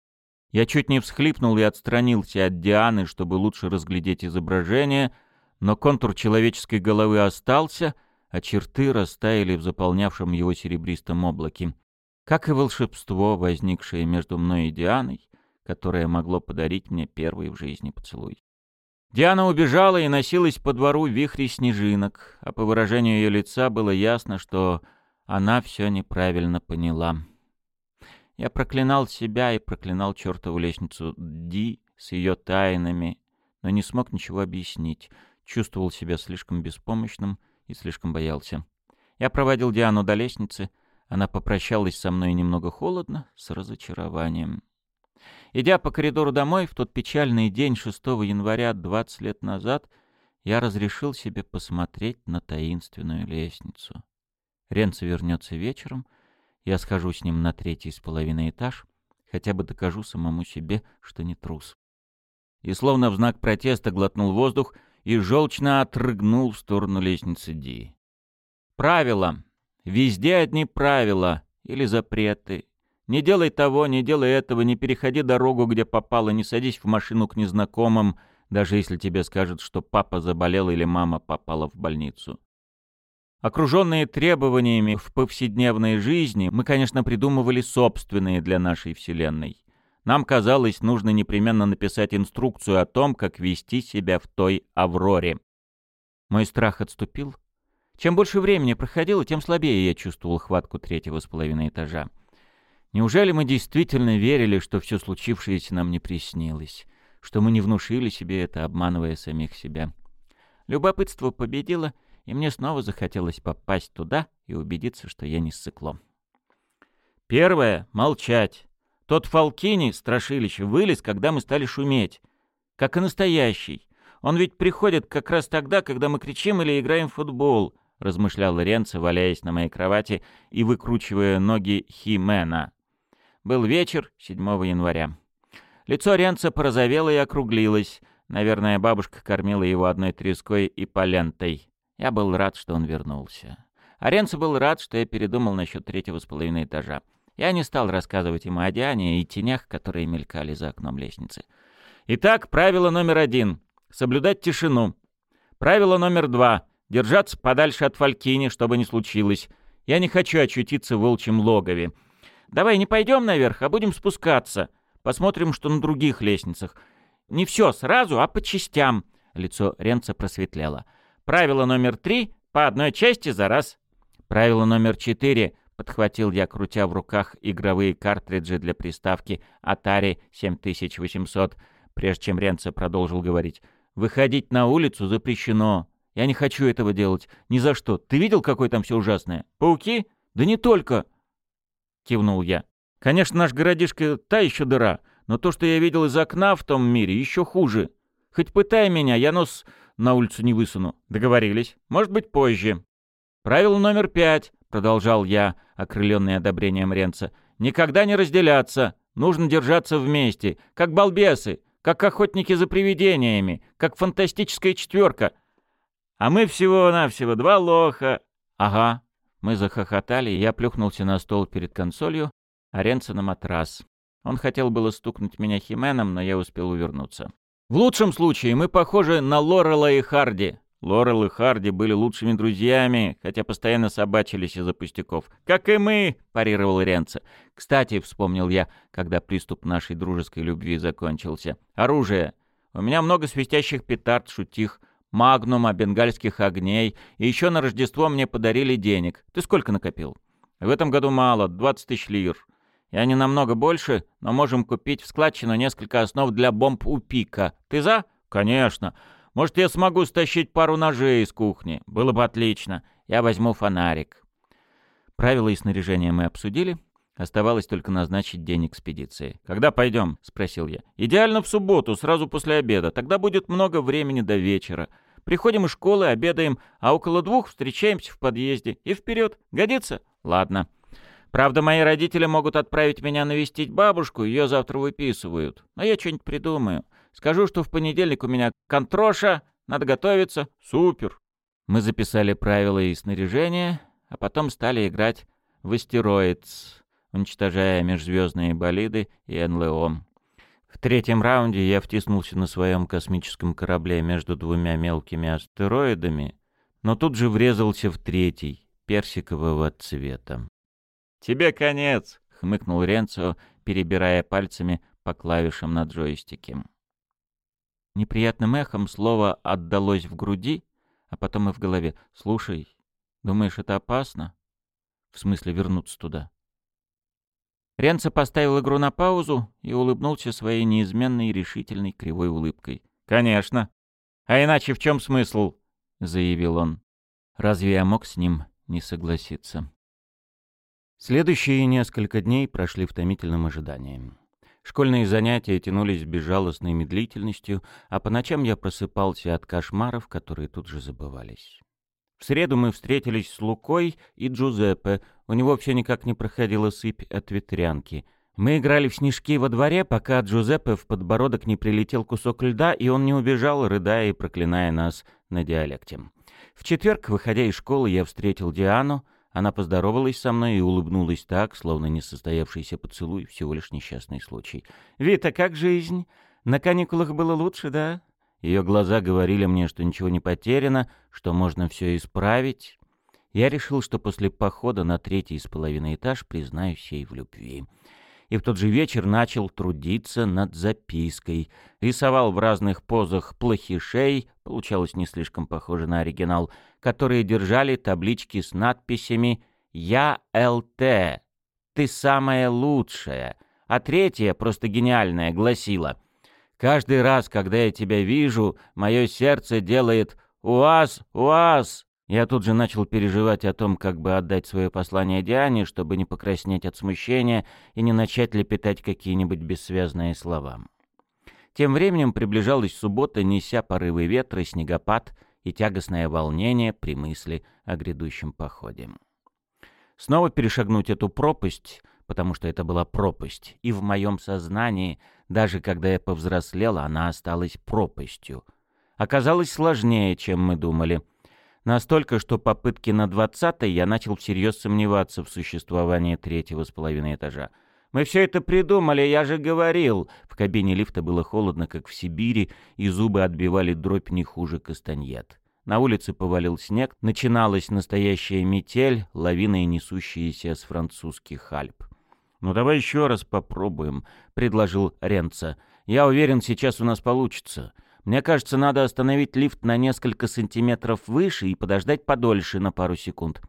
Я чуть не всхлипнул и отстранился от Дианы, чтобы лучше разглядеть изображение, но контур человеческой головы остался, а черты растаяли в заполнявшем его серебристом облаке. Как и волшебство, возникшее между мной и Дианой, которое могло подарить мне первый в жизни поцелуй. Диана убежала и носилась по двору в вихре снежинок, а по выражению ее лица было ясно, что она все неправильно поняла. Я проклинал себя и проклинал чертову лестницу Ди с ее тайнами, но не смог ничего объяснить. Чувствовал себя слишком беспомощным и слишком боялся. Я проводил Диану до лестницы. Она попрощалась со мной немного холодно, с разочарованием. Идя по коридору домой в тот печальный день 6 января 20 лет назад, я разрешил себе посмотреть на таинственную лестницу. Ренцо вернется вечером, я схожу с ним на третий с половиной этаж, хотя бы докажу самому себе, что не трус. И словно в знак протеста глотнул воздух и желчно отрыгнул в сторону лестницы Ди. Правила. Везде одни правила или запреты, не делай того, не делай этого, не переходи дорогу, где попало, не садись в машину к незнакомым, даже если тебе скажут, что папа заболел или мама попала в больницу. Окруженные требованиями в повседневной жизни, мы, конечно, придумывали собственные для нашей Вселенной. Нам казалось, нужно непременно написать инструкцию о том, как вести себя в той Авроре. Мой страх отступил. Чем больше времени проходило, тем слабее я чувствовал хватку третьего с половиной этажа. Неужели мы действительно верили, что все случившееся нам не приснилось, что мы не внушили себе это, обманывая самих себя? Любопытство победило, и мне снова захотелось попасть туда и убедиться, что я не ссыкло. Первое — молчать. Тот Фалкини, страшилище, вылез, когда мы стали шуметь. Как и настоящий. Он ведь приходит как раз тогда, когда мы кричим или играем в футбол, — размышлял Лоренцо, валяясь на моей кровати и выкручивая ноги Химена. Был вечер 7 января. Лицо Ренца порозовело и округлилось. Наверное, бабушка кормила его одной треской и полентой. Я был рад, что он вернулся. А Ренцо был рад, что я передумал насчет третьего с половиной этажа. Я не стал рассказывать ему о Диане и тенях, которые мелькали за окном лестницы. Итак, правило номер один — соблюдать тишину. Правило номер два — держаться подальше от Фалькини, чтобы не случилось. Я не хочу очутиться в волчьем логове. Давай не пойдем наверх, а будем спускаться. Посмотрим, что на других лестницах. Не все сразу, а по частям. Лицо Ренца просветлело. Правило номер три — по одной части за раз. Правило номер четыре — подхватил я, крутя в руках игровые картриджи для приставки Atari 7800, прежде чем Ренце продолжил говорить. «Выходить на улицу запрещено. Я не хочу этого делать. Ни за что. Ты видел, какое там все ужасное? Пауки? Да не только!» Кивнул я. «Конечно, наш городишко та еще дыра, но то, что я видел из окна в том мире, еще хуже. Хоть пытай меня, я нос на улицу не высуну. Договорились? Может быть, позже. Правило номер пять, продолжал я, окрыленный одобрением Ренца. Никогда не разделяться. Нужно держаться вместе, как балбесы, как охотники за привидениями, как фантастическая четверка. А мы всего-навсего два лоха. Ага. Мы захохотали, и я плюхнулся на стол перед консолью, а Ренца на матрас. Он хотел было стукнуть меня хименом, но я успел увернуться. В лучшем случае мы похожи на Лорела и Харди. Лорел и Харди были лучшими друзьями, хотя постоянно собачились из-за пустяков. «Как и мы!» — парировал Ренца. «Кстати», — вспомнил я, когда приступ нашей дружеской любви закончился. «Оружие. У меня много свистящих петард, шутих, магнума, бенгальских огней, и еще на Рождество мне подарили денег. Ты сколько накопил?» «В этом году мало, 20 тысяч лир. Я не намного больше, но можем купить в складчину несколько основ для бомб у пика. Ты за? Конечно. Может, я смогу стащить пару ножей из кухни. Было бы отлично. Я возьму фонарик. Правила и снаряжение мы обсудили. Оставалось только назначить день экспедиции. «Когда пойдем?» — спросил я. «Идеально в субботу, сразу после обеда. Тогда будет много времени до вечера. Приходим из школы, обедаем, а около двух встречаемся в подъезде. И вперед. Годится?» «Ладно». Правда, мои родители могут отправить меня навестить бабушку, ее завтра выписывают. Но я что-нибудь придумаю. Скажу, что в понедельник у меня контроша, надо готовиться. Супер. Мы записали правила и снаряжение, а потом стали играть в астероидс, уничтожая межзвездные болиды и НЛО. В третьем раунде я втиснулся на своем космическом корабле между двумя мелкими астероидами, но тут же врезался в третий, персикового цвета. «Тебе конец!» — хмыкнул Ренцо, перебирая пальцами по клавишам на джойстике. Неприятным эхом слово отдалось в груди, а потом и в голове. «Слушай, думаешь, это опасно?» «В смысле вернуться туда?» Ренцо поставил игру на паузу и улыбнулся своей неизменной решительной кривой улыбкой. «Конечно! А иначе в чем смысл?» — заявил он. «Разве я мог с ним не согласиться?» Следующие несколько дней прошли в томительном ожидании. Школьные занятия тянулись с безжалостной медлительностью, а по ночам я просыпался от кошмаров, которые тут же забывались. В среду мы встретились с Лукой и Джузеппе. У него все никак не проходила сыпь от ветрянки. Мы играли в снежки во дворе, пока Джузеппе в подбородок не прилетел кусок льда, и он не убежал, рыдая и проклиная нас на диалекте. В четверг, выходя из школы, я встретил Диану — она поздоровалась со мной и улыбнулась так, словно несостоявшийся поцелуй — всего лишь несчастный случай. «Вита, как жизнь? На каникулах было лучше, да?» Ее глаза говорили мне, что ничего не потеряно, что можно все исправить. Я решил, что после похода на третий с половиной этаж признаюсь ей в любви и в тот же вечер начал трудиться над запиской. Рисовал в разных позах плохишей, получалось не слишком похоже на оригинал, которые держали таблички с надписями «Я ЛТ», «Ты самая лучшая», а третья, просто гениальная, гласила «Каждый раз, когда я тебя вижу, мое сердце делает «Уаз! Уаз!» Я тут же начал переживать о том, как бы отдать свое послание Диане, чтобы не покраснеть от смущения и не начать лепетать какие-нибудь бессвязные слова. Тем временем приближалась суббота, неся порывы ветра, снегопад и тягостное волнение при мысли о грядущем походе. Снова перешагнуть эту пропасть, потому что это была пропасть, и в моем сознании, даже когда я повзрослела, она осталась пропастью. Оказалось сложнее, чем мы думали — Настолько, что попытки на двадцатой я начал всерьез сомневаться в существовании третьего с половиной этажа. «Мы все это придумали, я же говорил!» В кабине лифта было холодно, как в Сибири, и зубы отбивали дробь не хуже кастаньет. На улице повалил снег, начиналась настоящая метель, лавины, несущиеся с французских Альп. «Ну давай еще раз попробуем», — предложил Ренца. «Я уверен, сейчас у нас получится. Мне кажется, надо остановить лифт на несколько сантиметров выше и подождать подольше на пару секунд.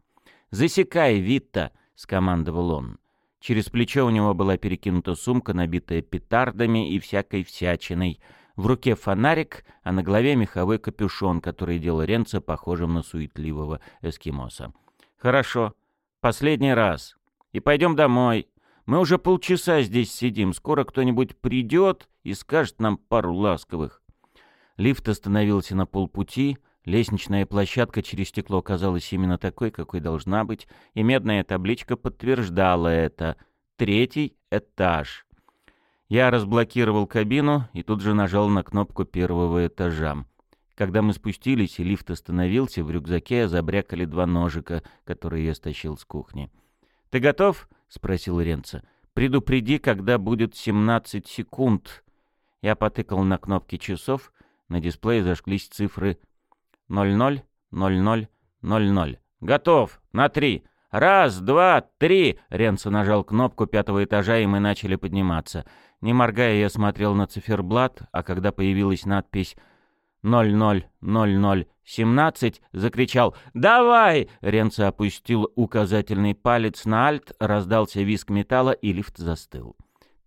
«Засекай, Витта!» — скомандовал он. Через плечо у него была перекинута сумка, набитая петардами и всякой всячиной. В руке фонарик, а на голове меховой капюшон, который делал Ренца похожим на суетливого эскимоса. «Хорошо. Последний раз. И пойдем домой. Мы уже полчаса здесь сидим. Скоро кто-нибудь придет и скажет нам пару ласковых». Лифт остановился на полпути, лестничная площадка через стекло оказалась именно такой, какой должна быть, и медная табличка подтверждала это. Третий этаж. Я разблокировал кабину и тут же нажал на кнопку первого этажа. Когда мы спустились и лифт остановился, в рюкзаке забрякали два ножика, которые я стащил с кухни. «Ты готов?» — спросил Ренца. «Предупреди, когда будет 17 секунд». Я потыкал на кнопки часов — на дисплее зажглись цифры 000000. «Готов! На три! Раз, два, три!» Ренцо нажал кнопку пятого этажа, и мы начали подниматься. Не моргая, я смотрел на циферблат, а когда появилась надпись 000017, закричал «Давай!» Ренцо опустил указательный палец на альт, раздался виск металла, и лифт застыл.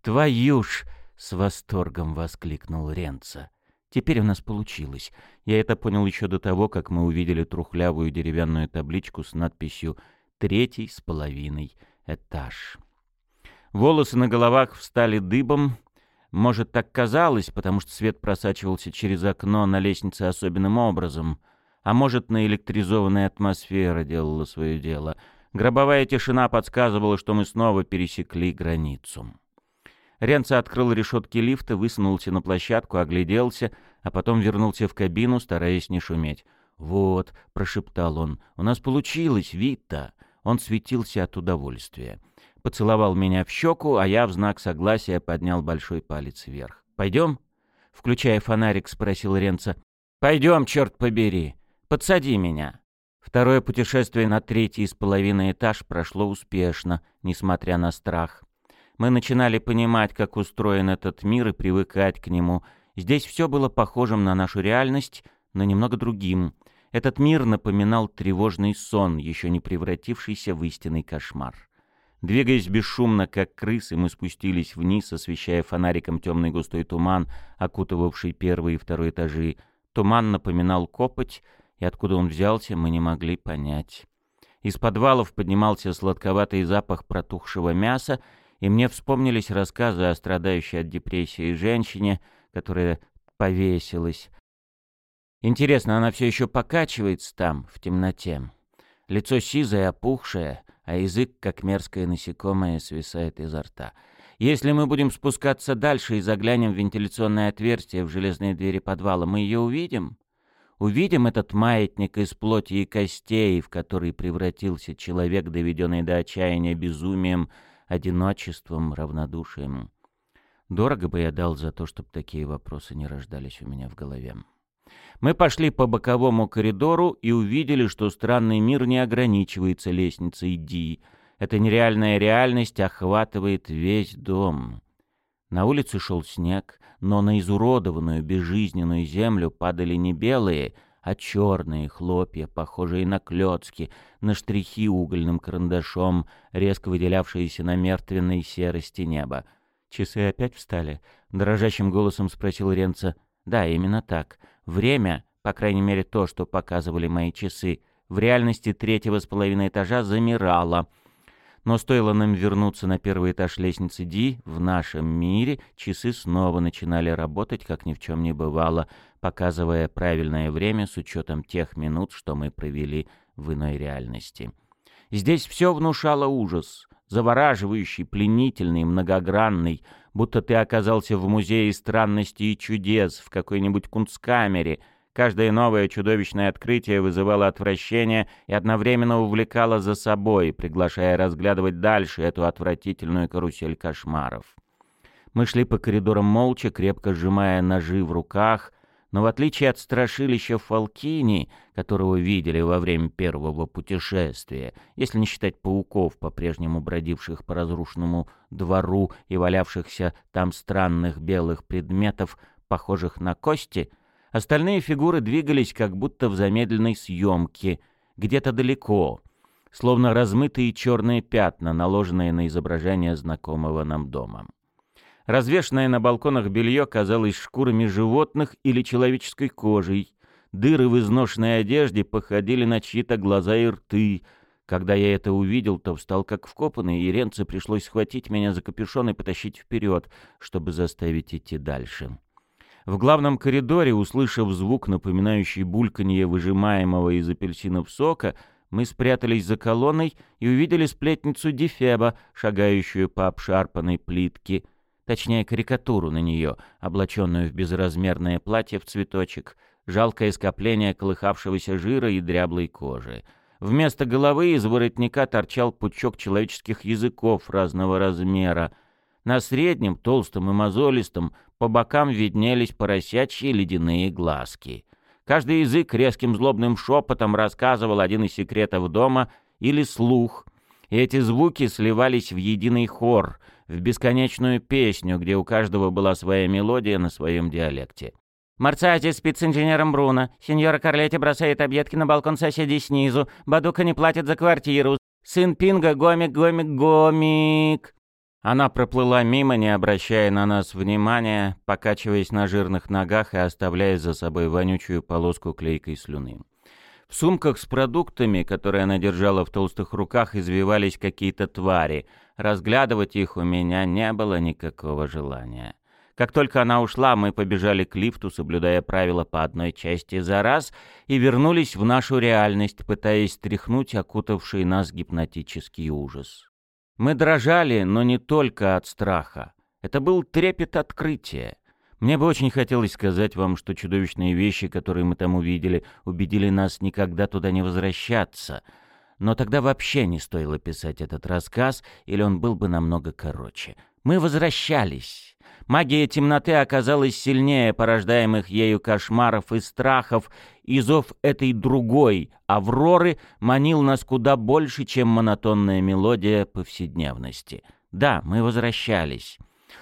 «Твою ж!» — с восторгом воскликнул Ренцо. Теперь у нас получилось. Я это понял еще до того, как мы увидели трухлявую деревянную табличку с надписью «Третий с половиной этаж». Волосы на головах встали дыбом. Может, так казалось, потому что свет просачивался через окно на лестнице особенным образом. А может, наэлектризованная атмосфера делала свое дело. Гробовая тишина подсказывала, что мы снова пересекли границу. Ренца открыл решетки лифта, высунулся на площадку, огляделся, а потом вернулся в кабину, стараясь не шуметь. «Вот», — прошептал он, — «у нас получилось, Вита!» Он светился от удовольствия. Поцеловал меня в щеку, а я в знак согласия поднял большой палец вверх. «Пойдем?» — включая фонарик, спросил Ренца. «Пойдем, черт побери! Подсади меня!» Второе путешествие на третий с половиной этаж прошло успешно, несмотря на страх. Мы начинали понимать, как устроен этот мир и привыкать к нему. Здесь все было похожим на нашу реальность, но немного другим. Этот мир напоминал тревожный сон, еще не превратившийся в истинный кошмар. Двигаясь бесшумно, как крысы, мы спустились вниз, освещая фонариком темный густой туман, окутывавший первый и второй этажи. Туман напоминал копоть, и откуда он взялся, мы не могли понять. Из подвалов поднимался сладковатый запах протухшего мяса, и мне вспомнились рассказы о страдающей от депрессии женщине, которая повесилась. Интересно, она все еще покачивается там, в темноте. Лицо сизое, опухшее, а язык, как мерзкое насекомое, свисает изо рта. Если мы будем спускаться дальше и заглянем в вентиляционное отверстие в железные двери подвала, мы ее увидим? Увидим этот маятник из плоти и костей, в который превратился человек, доведенный до отчаяния безумием, одиночеством, равнодушием. Дорого бы я дал за то, чтобы такие вопросы не рождались у меня в голове. Мы пошли по боковому коридору и увидели, что странный мир не ограничивается лестницей Ди. Эта нереальная реальность охватывает весь дом. На улице шел снег, но на изуродованную безжизненную землю падали не белые, а черные хлопья, похожие на клетки, на штрихи угольным карандашом, резко выделявшиеся на мертвенной серости неба. «Часы опять встали?» — дрожащим голосом спросил Ренца. «Да, именно так. Время, по крайней мере то, что показывали мои часы, в реальности третьего с половиной этажа замирало». Но стоило нам вернуться на первый этаж лестницы Ди, в нашем мире часы снова начинали работать, как ни в чем не бывало, показывая правильное время с учетом тех минут, что мы провели в иной реальности. Здесь все внушало ужас, завораживающий, пленительный, многогранный, будто ты оказался в музее странностей и чудес, в какой-нибудь кунсткамере, Каждое новое чудовищное открытие вызывало отвращение и одновременно увлекало за собой, приглашая разглядывать дальше эту отвратительную карусель кошмаров. Мы шли по коридорам молча, крепко сжимая ножи в руках, но в отличие от страшилища Фалкини, которого видели во время первого путешествия, если не считать пауков, по-прежнему бродивших по разрушенному двору и валявшихся там странных белых предметов, похожих на кости — Остальные фигуры двигались как будто в замедленной съемке, где-то далеко, словно размытые черные пятна, наложенные на изображение знакомого нам дома. Развешенное на балконах белье казалось шкурами животных или человеческой кожей. Дыры в изношенной одежде походили на чьи-то глаза и рты. Когда я это увидел, то встал как вкопанный, и Ренце пришлось схватить меня за капюшон и потащить вперед, чтобы заставить идти дальше. В главном коридоре, услышав звук, напоминающий бульканье выжимаемого из апельсинов сока, мы спрятались за колонной и увидели сплетницу Дефеба, шагающую по обшарпанной плитке, точнее карикатуру на нее, облаченную в безразмерное платье в цветочек, жалкое скопление колыхавшегося жира и дряблой кожи. Вместо головы из воротника торчал пучок человеческих языков разного размера. На среднем, толстом и мозолистом, по бокам виднелись поросячьи ледяные глазки. Каждый язык резким злобным шепотом рассказывал один из секретов дома или слух, и эти звуки сливались в единый хор, в бесконечную песню, где у каждого была своя мелодия на своем диалекте. Марцати спит с инженером Бруно. Сеньора Карлетти бросает объедки на балкон соседей снизу. Бадука не платит за квартиру. Сын Пинга гомик, гомик, гомик. Она проплыла мимо, не обращая на нас внимания, покачиваясь на жирных ногах и оставляя за собой вонючую полоску клейкой слюны. В сумках с продуктами, которые она держала в толстых руках, извивались какие-то твари. Разглядывать их у меня не было никакого желания. Как только она ушла, мы побежали к лифту, соблюдая правила по одной части за раз, и вернулись в нашу реальность, пытаясь стряхнуть окутавший нас гипнотический ужас. Мы дрожали, но не только от страха. Это был трепет открытия. Мне бы очень хотелось сказать вам, что чудовищные вещи, которые мы там увидели, убедили нас никогда туда не возвращаться. Но тогда вообще не стоило писать этот рассказ, или он был бы намного короче. Мы возвращались. Магия темноты оказалась сильнее порождаемых ею кошмаров и страхов, и зов этой другой, Авроры, манил нас куда больше, чем монотонная мелодия повседневности. Да, мы возвращались.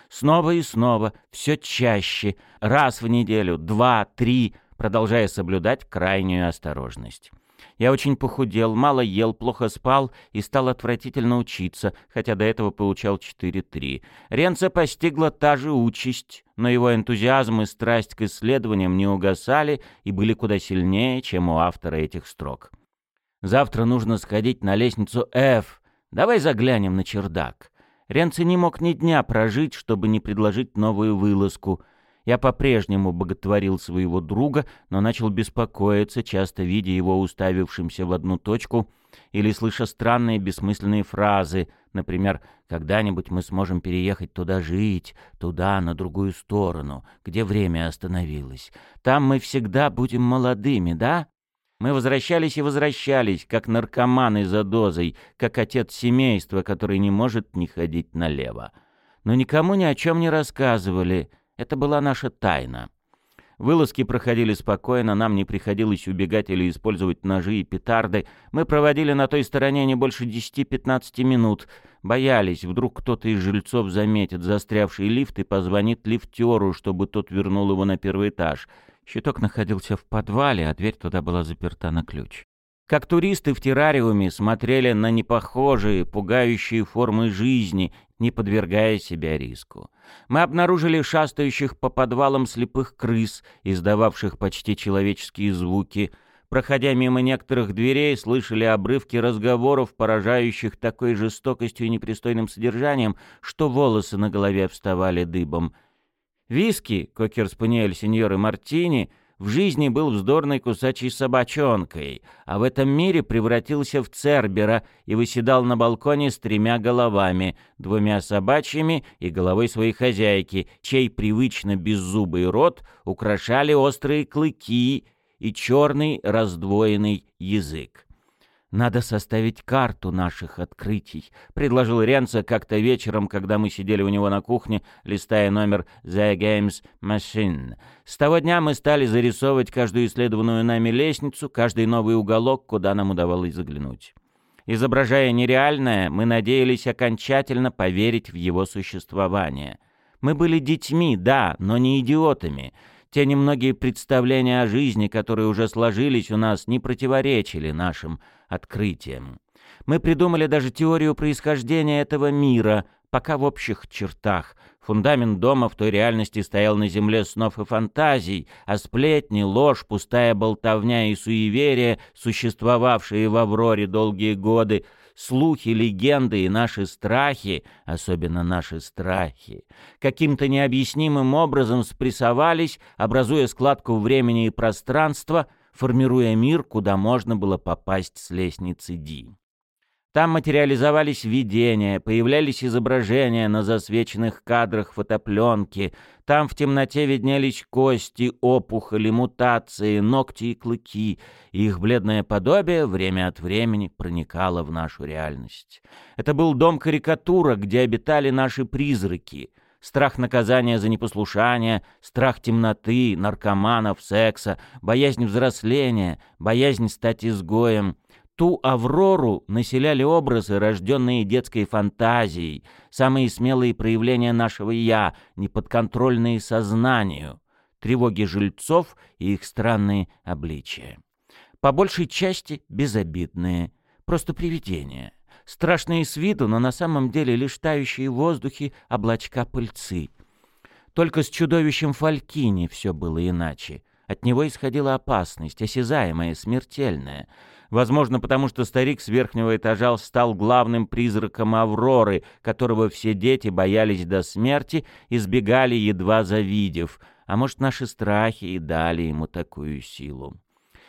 Снова и снова, все чаще, раз в неделю, два, три, продолжая соблюдать крайнюю осторожность. Я очень похудел, мало ел, плохо спал и стал отвратительно учиться, хотя до этого получал 4-3. Ренца постигла та же участь, но его энтузиазм и страсть к исследованиям не угасали и были куда сильнее, чем у автора этих строк. «Завтра нужно сходить на лестницу F. Давай заглянем на чердак». Ренце не мог ни дня прожить, чтобы не предложить новую вылазку — я по-прежнему боготворил своего друга, но начал беспокоиться, часто видя его уставившимся в одну точку или слыша странные бессмысленные фразы, например, «когда-нибудь мы сможем переехать туда жить, туда, на другую сторону, где время остановилось. Там мы всегда будем молодыми, да?» Мы возвращались и возвращались, как наркоманы за дозой, как отец семейства, который не может не ходить налево. Но никому ни о чем не рассказывали, это была наша тайна. Вылазки проходили спокойно, нам не приходилось убегать или использовать ножи и петарды. Мы проводили на той стороне не больше 10-15 минут. Боялись, вдруг кто-то из жильцов заметит застрявший лифт и позвонит лифтеру, чтобы тот вернул его на первый этаж. Щиток находился в подвале, а дверь туда была заперта на ключ. Как туристы в террариуме смотрели на непохожие, пугающие формы жизни, не подвергая себя риску. Мы обнаружили шастающих по подвалам слепых крыс, издававших почти человеческие звуки. Проходя мимо некоторых дверей, слышали обрывки разговоров, поражающих такой жестокостью и непристойным содержанием, что волосы на голове вставали дыбом. Виски, кокер-спаниель сеньоры Мартини — в жизни был вздорной кусачей собачонкой, а в этом мире превратился в цербера и выседал на балконе с тремя головами, двумя собачьими и головой своей хозяйки, чей привычно беззубый рот украшали острые клыки и черный раздвоенный язык. «Надо составить карту наших открытий», — предложил Ренца как-то вечером, когда мы сидели у него на кухне, листая номер «The Games Machine». С того дня мы стали зарисовывать каждую исследованную нами лестницу, каждый новый уголок, куда нам удавалось заглянуть. Изображая нереальное, мы надеялись окончательно поверить в его существование. Мы были детьми, да, но не идиотами — те немногие представления о жизни, которые уже сложились у нас, не противоречили нашим открытиям. Мы придумали даже теорию происхождения этого мира, пока в общих чертах. Фундамент дома в той реальности стоял на земле снов и фантазий, а сплетни, ложь, пустая болтовня и суеверия, существовавшие в Авроре долгие годы, слухи, легенды и наши страхи, особенно наши страхи, каким-то необъяснимым образом спрессовались, образуя складку времени и пространства, формируя мир, куда можно было попасть с лестницы Ди. Там материализовались видения, появлялись изображения на засвеченных кадрах фотопленки. Там в темноте виднелись кости, опухоли, мутации, ногти и клыки. Их бледное подобие время от времени проникало в нашу реальность. Это был дом-карикатура, где обитали наши призраки. Страх наказания за непослушание, страх темноты, наркоманов, секса, боязнь взросления, боязнь стать изгоем — Ту Аврору населяли образы, рожденные детской фантазией, самые смелые проявления нашего «я», неподконтрольные сознанию, тревоги жильцов и их странные обличия. По большей части безобидные, просто привидения. Страшные с виду, но на самом деле лишь тающие в воздухе облачка пыльцы. Только с чудовищем Фалькини все было иначе. От него исходила опасность, осязаемая, смертельная — Возможно, потому что старик с верхнего этажа стал главным призраком Авроры, которого все дети боялись до смерти, избегали, едва завидев. А может, наши страхи и дали ему такую силу.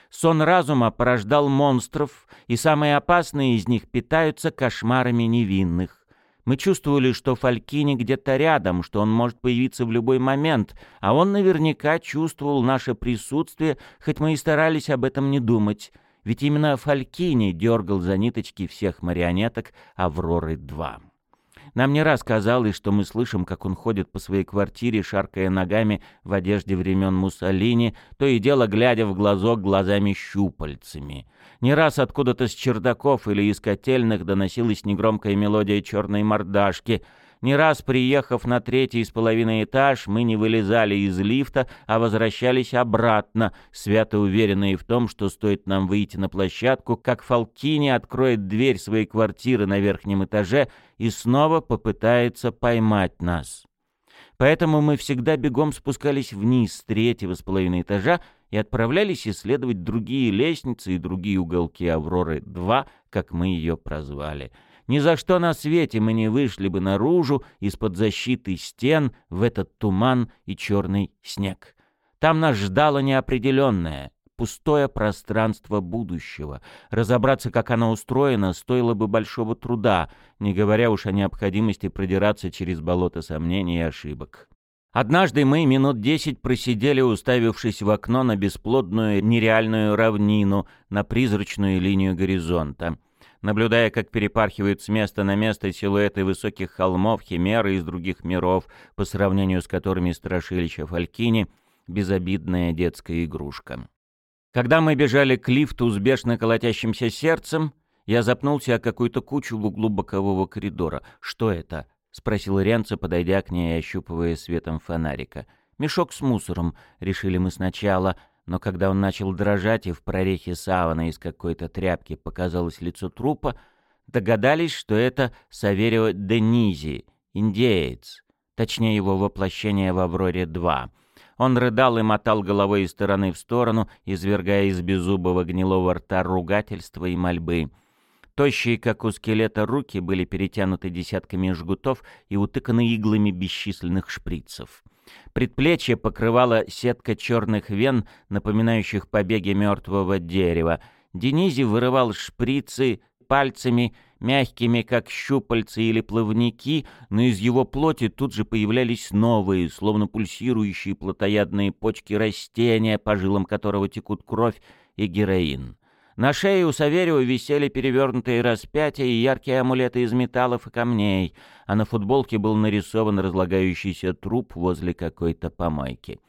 Сон разума порождал монстров, и самые опасные из них питаются кошмарами невинных. Мы чувствовали, что Фалькини где-то рядом, что он может появиться в любой момент, а он наверняка чувствовал наше присутствие, хоть мы и старались об этом не думать. Ведь именно Фалькини дергал за ниточки всех марионеток «Авроры-2». Нам не раз казалось, что мы слышим, как он ходит по своей квартире, шаркая ногами в одежде времен Муссолини, то и дело глядя в глазок глазами-щупальцами. Не раз откуда-то с чердаков или из котельных доносилась негромкая мелодия черной мордашки — не раз приехав на третий с половиной этаж, мы не вылезали из лифта, а возвращались обратно, свято уверенные в том, что стоит нам выйти на площадку, как Фалкини откроет дверь своей квартиры на верхнем этаже и снова попытается поймать нас. Поэтому мы всегда бегом спускались вниз с третьего с половиной этажа и отправлялись исследовать другие лестницы и другие уголки Авроры-2, как мы ее прозвали — ни за что на свете мы не вышли бы наружу из-под защиты стен в этот туман и черный снег. Там нас ждало неопределенное, пустое пространство будущего. Разобраться, как оно устроено, стоило бы большого труда, не говоря уж о необходимости продираться через болото сомнений и ошибок. Однажды мы минут десять просидели, уставившись в окно на бесплодную нереальную равнину, на призрачную линию горизонта наблюдая, как перепархивают с места на место силуэты высоких холмов, химеры из других миров, по сравнению с которыми страшилище Фалькини — безобидная детская игрушка. Когда мы бежали к лифту с бешено колотящимся сердцем, я запнулся о какую-то кучу в углу бокового коридора. «Что это?» — спросил Ренцо, подойдя к ней и ощупывая светом фонарика. «Мешок с мусором», — решили мы сначала, но когда он начал дрожать и в прорехе савана из какой-то тряпки показалось лицо трупа, догадались, что это Саверио Денизи, индеец, точнее его воплощение в «Авроре-2». Он рыдал и мотал головой из стороны в сторону, извергая из беззубого гнилого рта ругательства и мольбы. Тощие, как у скелета, руки были перетянуты десятками жгутов и утыканы иглами бесчисленных шприцев. Предплечье покрывала сетка черных вен, напоминающих побеги мертвого дерева. Денизи вырывал шприцы пальцами, мягкими, как щупальца или плавники, но из его плоти тут же появлялись новые, словно пульсирующие плотоядные почки растения, по жилам которого текут кровь и героин. На шее у Саверио висели перевернутые распятия и яркие амулеты из металлов и камней, а на футболке был нарисован разлагающийся труп возле какой-то помойки.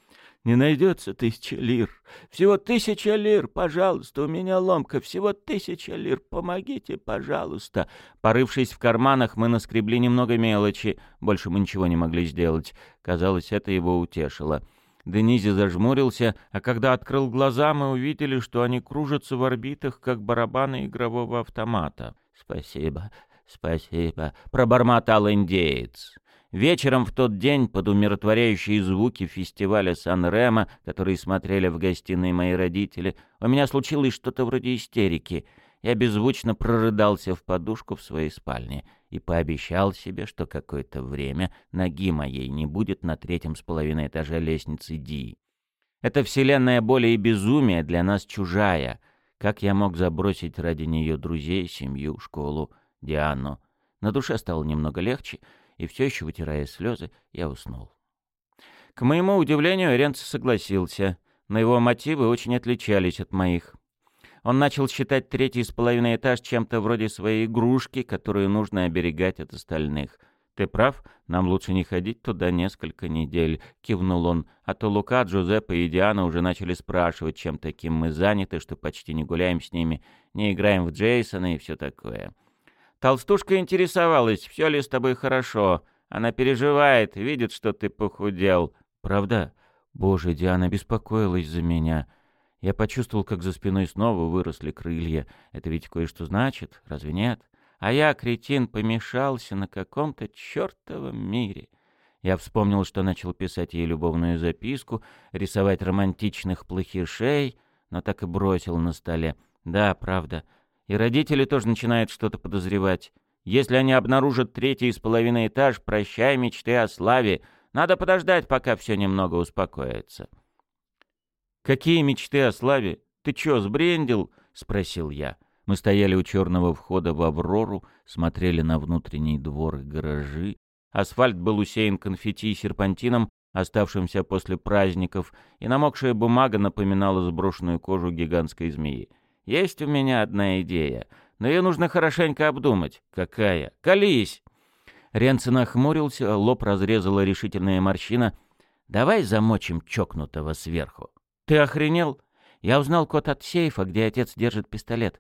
«Не найдется тысяча лир. Всего тысяча лир, пожалуйста, у меня ломка. Всего тысяча лир, помогите, пожалуйста». Порывшись в карманах, мы наскребли немного мелочи. Больше мы ничего не могли сделать. Казалось, это его утешило. Денизи зажмурился, а когда открыл глаза, мы увидели, что они кружатся в орбитах, как барабаны игрового автомата. «Спасибо, спасибо», — пробормотал индеец. Вечером в тот день под умиротворяющие звуки фестиваля Сан-Ремо, которые смотрели в гостиной мои родители, у меня случилось что-то вроде истерики — я беззвучно прорыдался в подушку в своей спальне и пообещал себе, что какое-то время ноги моей не будет на третьем с половиной этаже лестницы Ди. Эта вселенная боли и безумия для нас чужая. Как я мог забросить ради нее друзей, семью, школу, Диану? На душе стало немного легче, и все еще, вытирая слезы, я уснул. К моему удивлению, Ренц согласился, но его мотивы очень отличались от моих. Он начал считать третий с половиной этаж чем-то вроде своей игрушки, которую нужно оберегать от остальных. «Ты прав, нам лучше не ходить туда несколько недель», — кивнул он. «А то Лука, Джузеппе и Диана уже начали спрашивать, чем таким мы заняты, что почти не гуляем с ними, не играем в Джейсона и все такое». Толстушка интересовалась, все ли с тобой хорошо. Она переживает, видит, что ты похудел. Правда? Боже, Диана беспокоилась за меня. Я почувствовал, как за спиной снова выросли крылья. Это ведь кое-что значит, разве нет? А я, кретин, помешался на каком-то чертовом мире. Я вспомнил, что начал писать ей любовную записку, рисовать романтичных плохишей, но так и бросил на столе. Да, правда. И родители тоже начинают что-то подозревать. Если они обнаружат третий с половиной этаж, прощай мечты о славе. Надо подождать, пока все немного успокоится. «Какие мечты о славе? Ты чё, сбрендил?» — спросил я. Мы стояли у черного входа в «Аврору», смотрели на внутренний двор и гаражи. Асфальт был усеян конфетти и серпантином, оставшимся после праздников, и намокшая бумага напоминала сброшенную кожу гигантской змеи. «Есть у меня одна идея, но ее нужно хорошенько обдумать. Какая? Колись!» Ренцин охмурился, лоб разрезала решительная морщина. «Давай замочим чокнутого сверху». «Ты охренел? Я узнал код от сейфа, где отец держит пистолет.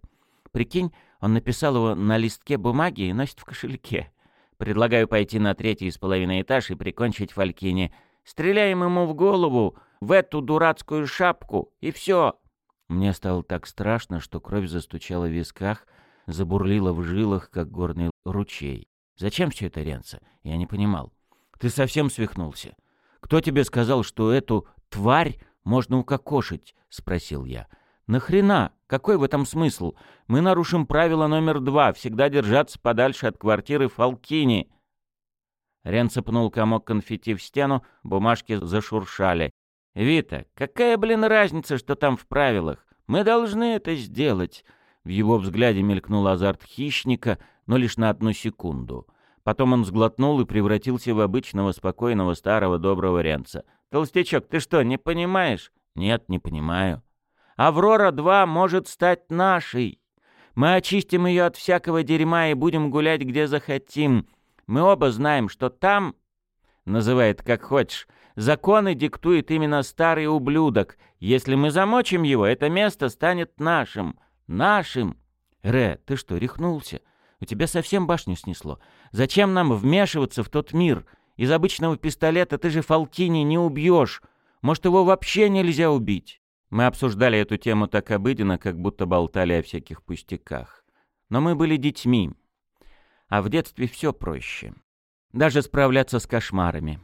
Прикинь, он написал его на листке бумаги и носит в кошельке. Предлагаю пойти на третий с половиной этаж и прикончить Фалькини. Стреляем ему в голову, в эту дурацкую шапку, и все. Мне стало так страшно, что кровь застучала в висках, забурлила в жилах, как горный ручей. Зачем все это, Ренца? Я не понимал. Ты совсем свихнулся. Кто тебе сказал, что эту тварь можно укокошить?» — спросил я. «Нахрена? Какой в этом смысл? Мы нарушим правило номер два — всегда держаться подальше от квартиры Фалкини». Рен цепнул комок конфетти в стену, бумажки зашуршали. «Вита, какая, блин, разница, что там в правилах? Мы должны это сделать!» В его взгляде мелькнул азарт хищника, но лишь на одну секунду. Потом он сглотнул и превратился в обычного спокойного старого доброго Ренца. «Толстячок, ты что, не понимаешь?» «Нет, не понимаю». «Аврора-2 может стать нашей. Мы очистим ее от всякого дерьма и будем гулять где захотим. Мы оба знаем, что там...» Называет как хочешь. «Законы диктует именно старый ублюдок. Если мы замочим его, это место станет нашим. Нашим!» «Ре, ты что, рехнулся? У тебя совсем башню снесло. Зачем нам вмешиваться в тот мир?» Из обычного пистолета ты же Фалкини не убьешь. Может, его вообще нельзя убить?» Мы обсуждали эту тему так обыденно, как будто болтали о всяких пустяках. Но мы были детьми. А в детстве все проще. Даже справляться с кошмарами.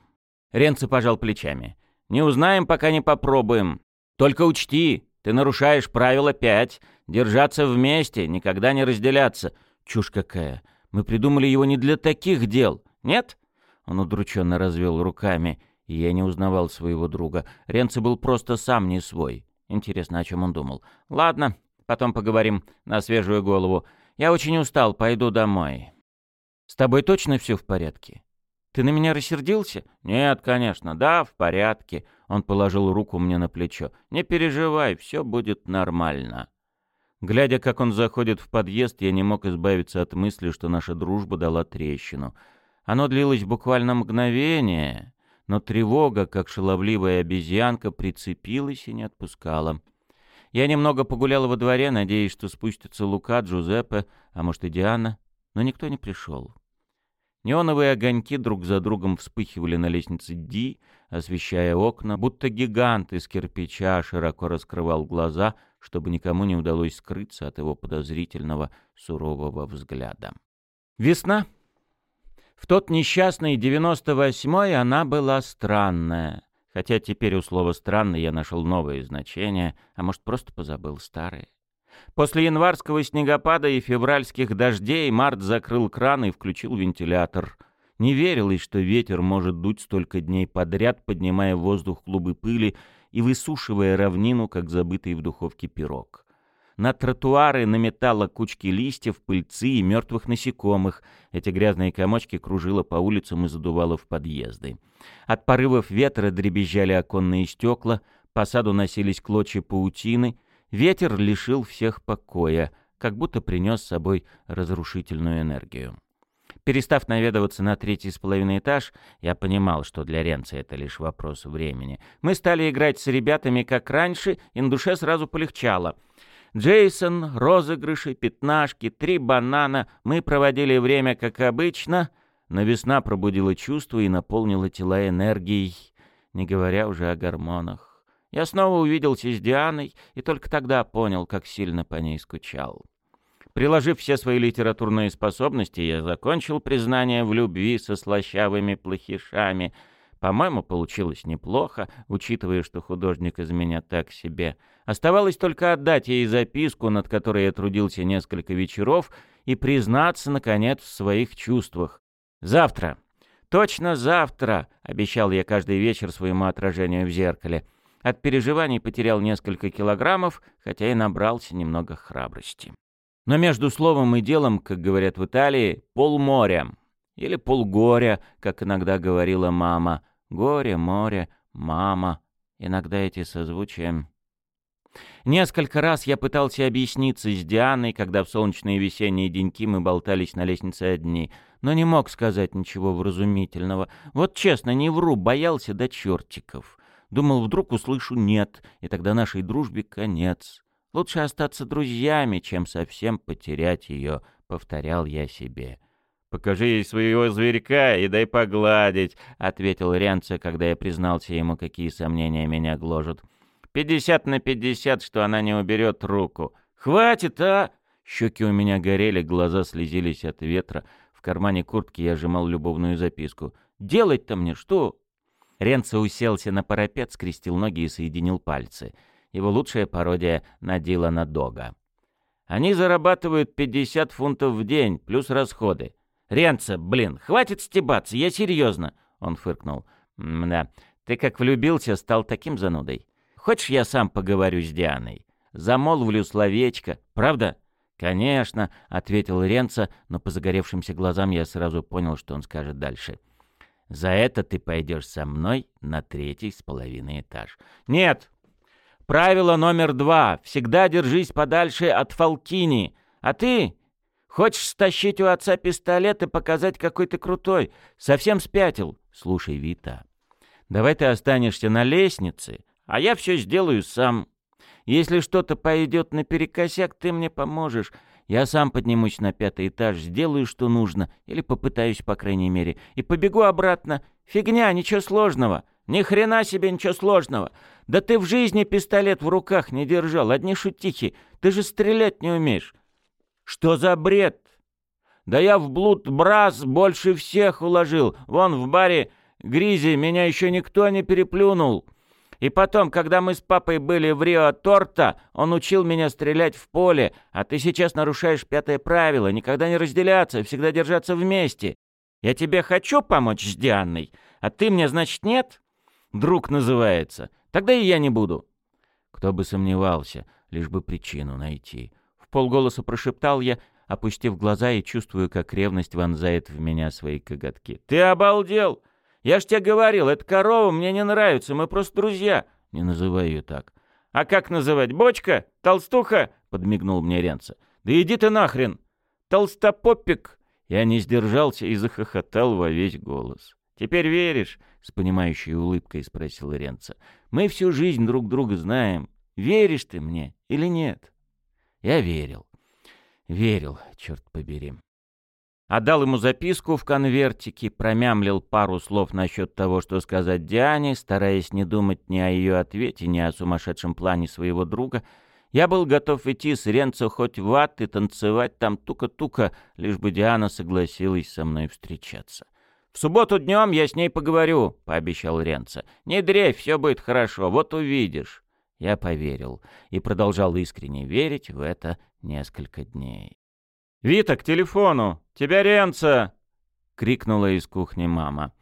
Ренци пожал плечами. «Не узнаем, пока не попробуем. Только учти, ты нарушаешь правило пять. Держаться вместе, никогда не разделяться. Чушь какая. Мы придумали его не для таких дел. Нет? Он удрученно развел руками, и я не узнавал своего друга. Ренци был просто сам не свой. Интересно, о чем он думал. «Ладно, потом поговорим на свежую голову. Я очень устал, пойду домой. С тобой точно все в порядке? Ты на меня рассердился? Нет, конечно. Да, в порядке. Он положил руку мне на плечо. Не переживай, все будет нормально. Глядя, как он заходит в подъезд, я не мог избавиться от мысли, что наша дружба дала трещину. Оно длилось буквально мгновение, но тревога, как шаловливая обезьянка, прицепилась и не отпускала. Я немного погулял во дворе, надеясь, что спустятся Лука, Джузеппе, а может и Диана, но никто не пришел. Неоновые огоньки друг за другом вспыхивали на лестнице Ди, освещая окна, будто гигант из кирпича широко раскрывал глаза, чтобы никому не удалось скрыться от его подозрительного сурового взгляда. Весна. В тот несчастный девяносто восьмой она была странная. Хотя теперь у слова «странный» я нашел новое значение, а может, просто позабыл старое. После январского снегопада и февральских дождей март закрыл кран и включил вентилятор. Не верилось, что ветер может дуть столько дней подряд, поднимая в воздух клубы пыли и высушивая равнину, как забытый в духовке пирог. На тротуары наметало кучки листьев, пыльцы и мертвых насекомых. Эти грязные комочки кружило по улицам и задувало в подъезды. От порывов ветра дребезжали оконные стекла, по саду носились клочья паутины. Ветер лишил всех покоя, как будто принес с собой разрушительную энергию. Перестав наведываться на третий с половиной этаж, я понимал, что для Ренца это лишь вопрос времени. Мы стали играть с ребятами как раньше, и на душе сразу полегчало — Джейсон, розыгрыши, пятнашки, три банана. Мы проводили время, как обычно, но весна пробудила чувства и наполнила тела энергией, не говоря уже о гормонах. Я снова увиделся с Дианой и только тогда понял, как сильно по ней скучал. Приложив все свои литературные способности, я закончил признание в любви со слащавыми плохишами. По-моему, получилось неплохо, учитывая, что художник из меня так себе — Оставалось только отдать ей записку, над которой я трудился несколько вечеров, и признаться, наконец, в своих чувствах. «Завтра! Точно завтра!» — обещал я каждый вечер своему отражению в зеркале. От переживаний потерял несколько килограммов, хотя и набрался немного храбрости. Но между словом и делом, как говорят в Италии, полморя. Или полгоря, как иногда говорила мама. Горе, море, мама. Иногда эти созвучия Несколько раз я пытался объясниться с Дианой, когда в солнечные весенние деньки мы болтались на лестнице одни, но не мог сказать ничего вразумительного. Вот честно, не вру, боялся до чертиков. Думал, вдруг услышу «нет», и тогда нашей дружбе конец. Лучше остаться друзьями, чем совсем потерять ее, — повторял я себе. «Покажи ей своего зверька и дай погладить», — ответил Ренце, когда я признался ему, какие сомнения меня гложут. Пятьдесят на пятьдесят, что она не уберет руку. Хватит, а! Щеки у меня горели, глаза слезились от ветра. В кармане куртки я сжимал любовную записку. «Делать-то мне что?» Ренцо уселся на парапет, скрестил ноги и соединил пальцы. Его лучшая пародия на Дилана Дога. «Они зарабатывают 50 фунтов в день, плюс расходы. Ренцо, блин, хватит стебаться, я серьезно!» Он фыркнул. «Да, ты как влюбился, стал таким занудой. Хочешь, я сам поговорю с Дианой? Замолвлю словечко, правда?» «Конечно», — ответил Ренца, но по загоревшимся глазам я сразу понял, что он скажет дальше. «За это ты пойдешь со мной на третий с половиной этаж». «Нет! Правило номер два. Всегда держись подальше от Фалкини. А ты хочешь стащить у отца пистолет и показать, какой ты крутой? Совсем спятил?» «Слушай, Вита, давай ты останешься на лестнице, а я все сделаю сам. Если что-то пойдет наперекосяк, ты мне поможешь. Я сам поднимусь на пятый этаж, сделаю, что нужно, или попытаюсь, по крайней мере, и побегу обратно. Фигня, ничего сложного. Ни хрена себе ничего сложного. Да ты в жизни пистолет в руках не держал, одни шутихи. Ты же стрелять не умеешь. Что за бред? Да я в блуд брас больше всех уложил. Вон в баре Гризи меня еще никто не переплюнул. И потом, когда мы с папой были в Рио-Торта, он учил меня стрелять в поле, а ты сейчас нарушаешь пятое правило — никогда не разделяться, всегда держаться вместе. Я тебе хочу помочь с Дианой, а ты мне, значит, нет? Друг называется. Тогда и я не буду. Кто бы сомневался, лишь бы причину найти. В прошептал я, опустив глаза и чувствую, как ревность вонзает в меня свои коготки. «Ты обалдел! Я ж тебе говорил, эта корова мне не нравится, мы просто друзья!» «Не называй ее так». «А как называть? Бочка? Толстуха?» — подмигнул мне Ренца. «Да иди ты нахрен! Толстопопик!» Я не сдержался и захохотал во весь голос. «Теперь веришь?» — с понимающей улыбкой спросил Ренца. «Мы всю жизнь друг друга знаем. Веришь ты мне или нет?» Я верил. Верил, черт побери. Отдал ему записку в конвертике, промямлил пару слов насчет того, что сказать Диане, стараясь не думать ни о ее ответе, ни о сумасшедшем плане своего друга. Я был готов идти с Ренцо хоть в ад и танцевать там тука-тука, лишь бы Диана согласилась со мной встречаться. «В субботу днем я с ней поговорю», — пообещал Ренца. «Не дрейфь, все будет хорошо, вот увидишь». Я поверил и продолжал искренне верить в это несколько дней. «Вита, к телефону! Тебя Ренца!» — крикнула из кухни мама.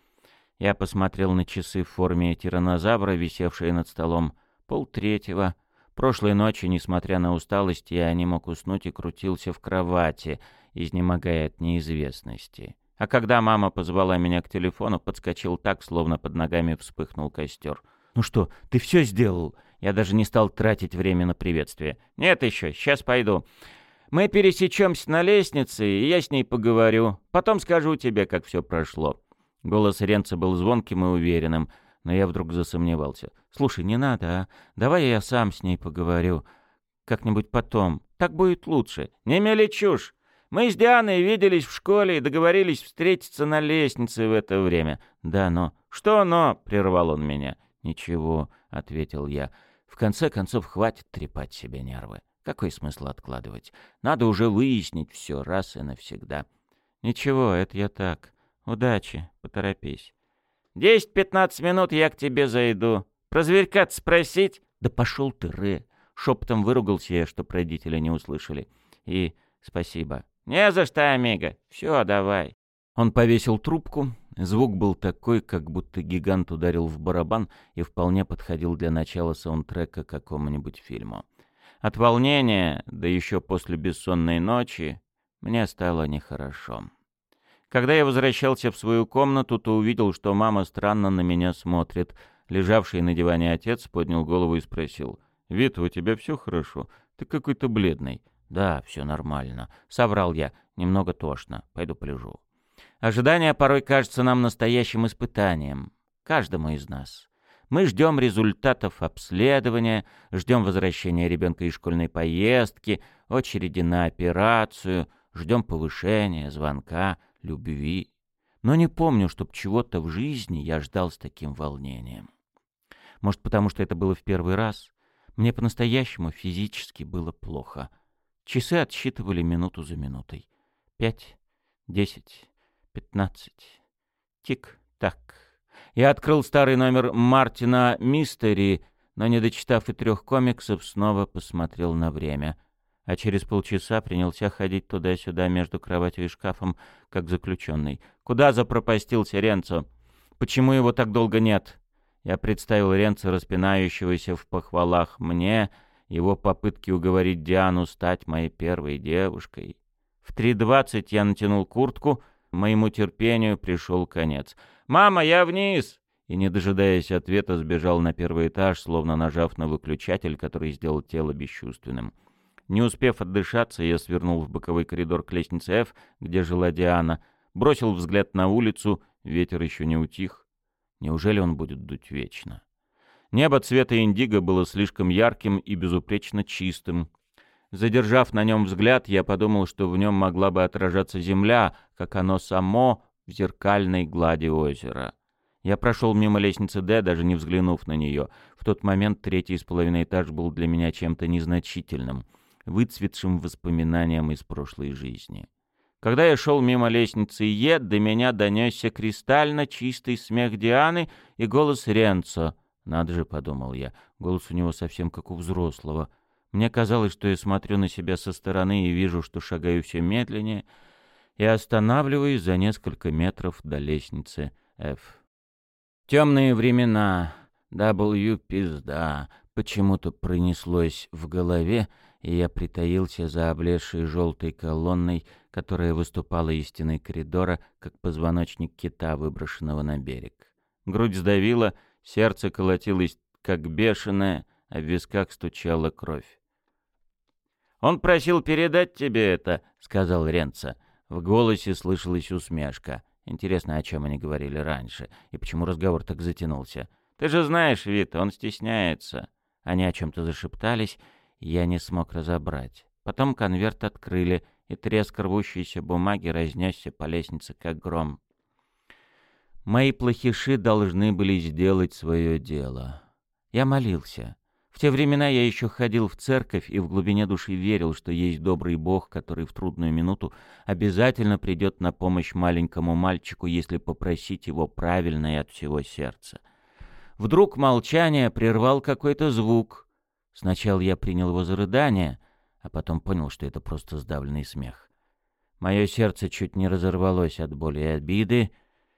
Я посмотрел на часы в форме тиранозавра, висевшие над столом. Полтретьего. Прошлой ночью, несмотря на усталость, я не мог уснуть и крутился в кровати, изнемогая от неизвестности. А когда мама позвала меня к телефону, подскочил так, словно под ногами вспыхнул костер. «Ну что, ты все сделал?» Я даже не стал тратить время на приветствие. «Нет еще, сейчас пойду. Мы пересечемся на лестнице, и я с ней поговорю. Потом скажу тебе, как все прошло». Голос Ренца был звонким и уверенным, но я вдруг засомневался. «Слушай, не надо, а? Давай я сам с ней поговорю. Как-нибудь потом. Так будет лучше. Не мели чушь. Мы с Дианой виделись в школе и договорились встретиться на лестнице в это время. Да, но... Что но? Прервал он меня. Ничего, ответил я. В конце концов, хватит трепать себе нервы. Какой смысл откладывать? Надо уже выяснить все раз и навсегда. Ничего, это я так. Удачи, поторопись. Десять-пятнадцать минут я к тебе зайду. Про зверька спросить? Да пошел ты, Рэ. Шепотом выругался я, чтоб родители не услышали. И спасибо. «Не за что, Амиго. Все, давай». Он повесил трубку. Звук был такой, как будто гигант ударил в барабан и вполне подходил для начала саундтрека какому-нибудь фильму. От волнения, да еще после бессонной ночи, мне стало нехорошо. Когда я возвращался в свою комнату, то увидел, что мама странно на меня смотрит. Лежавший на диване отец поднял голову и спросил. «Вита, у тебя все хорошо? Ты какой-то бледный». «Да, все нормально», — соврал я. «Немного тошно. Пойду полежу». Ожидание порой кажется нам настоящим испытанием. Каждому из нас. Мы ждем результатов обследования, ждем возвращения ребенка из школьной поездки, очереди на операцию, ждем повышения, звонка, любви. Но не помню, чтоб чего-то в жизни я ждал с таким волнением. Может, потому что это было в первый раз? Мне по-настоящему физически было плохо — Часы отсчитывали минуту за минутой. Пять, десять, пятнадцать. Тик-так. Я открыл старый номер Мартина Мистери, но, не дочитав и трех комиксов, снова посмотрел на время. А через полчаса принялся ходить туда-сюда между кроватью и шкафом, как заключенный. Куда запропастился Ренцо? Почему его так долго нет? Я представил Ренцо, распинающегося в похвалах мне, — его попытки уговорить Диану стать моей первой девушкой. В 3.20 я натянул куртку, моему терпению пришел конец. «Мама, я вниз!» И, не дожидаясь ответа, сбежал на первый этаж, словно нажав на выключатель, который сделал тело бесчувственным. Не успев отдышаться, я свернул в боковой коридор к лестнице F, где жила Диана, бросил взгляд на улицу, ветер еще не утих. Неужели он будет дуть вечно? Небо цвета индиго было слишком ярким и безупречно чистым. Задержав на нем взгляд, я подумал, что в нем могла бы отражаться земля, как оно само в зеркальной глади озера. Я прошел мимо лестницы Д, даже не взглянув на нее. В тот момент третий с половиной этаж был для меня чем-то незначительным, выцветшим воспоминанием из прошлой жизни. Когда я шел мимо лестницы Е, до меня донесся кристально чистый смех Дианы и голос Ренцо — надо же, подумал я, голос у него совсем как у взрослого. Мне казалось, что я смотрю на себя со стороны и вижу, что шагаю все медленнее, и останавливаюсь за несколько метров до лестницы F. Темные времена, W пизда, почему-то пронеслось в голове, и я притаился за облезшей желтой колонной, которая выступала из стены коридора, как позвоночник кита, выброшенного на берег. Грудь сдавила, сердце колотилось, как бешеное, а в висках стучала кровь. «Он просил передать тебе это», — сказал Ренца. В голосе слышалась усмешка. Интересно, о чем они говорили раньше, и почему разговор так затянулся. «Ты же знаешь, Вит, он стесняется». Они о чем-то зашептались, я не смог разобрать. Потом конверт открыли, и треск рвущейся бумаги разнесся по лестнице, как гром. Мои плохиши должны были сделать свое дело. Я молился. В те времена я еще ходил в церковь и в глубине души верил, что есть добрый Бог, который в трудную минуту обязательно придет на помощь маленькому мальчику, если попросить его правильно и от всего сердца. Вдруг молчание прервал какой-то звук. Сначала я принял его за рыдание, а потом понял, что это просто сдавленный смех. Мое сердце чуть не разорвалось от боли и обиды,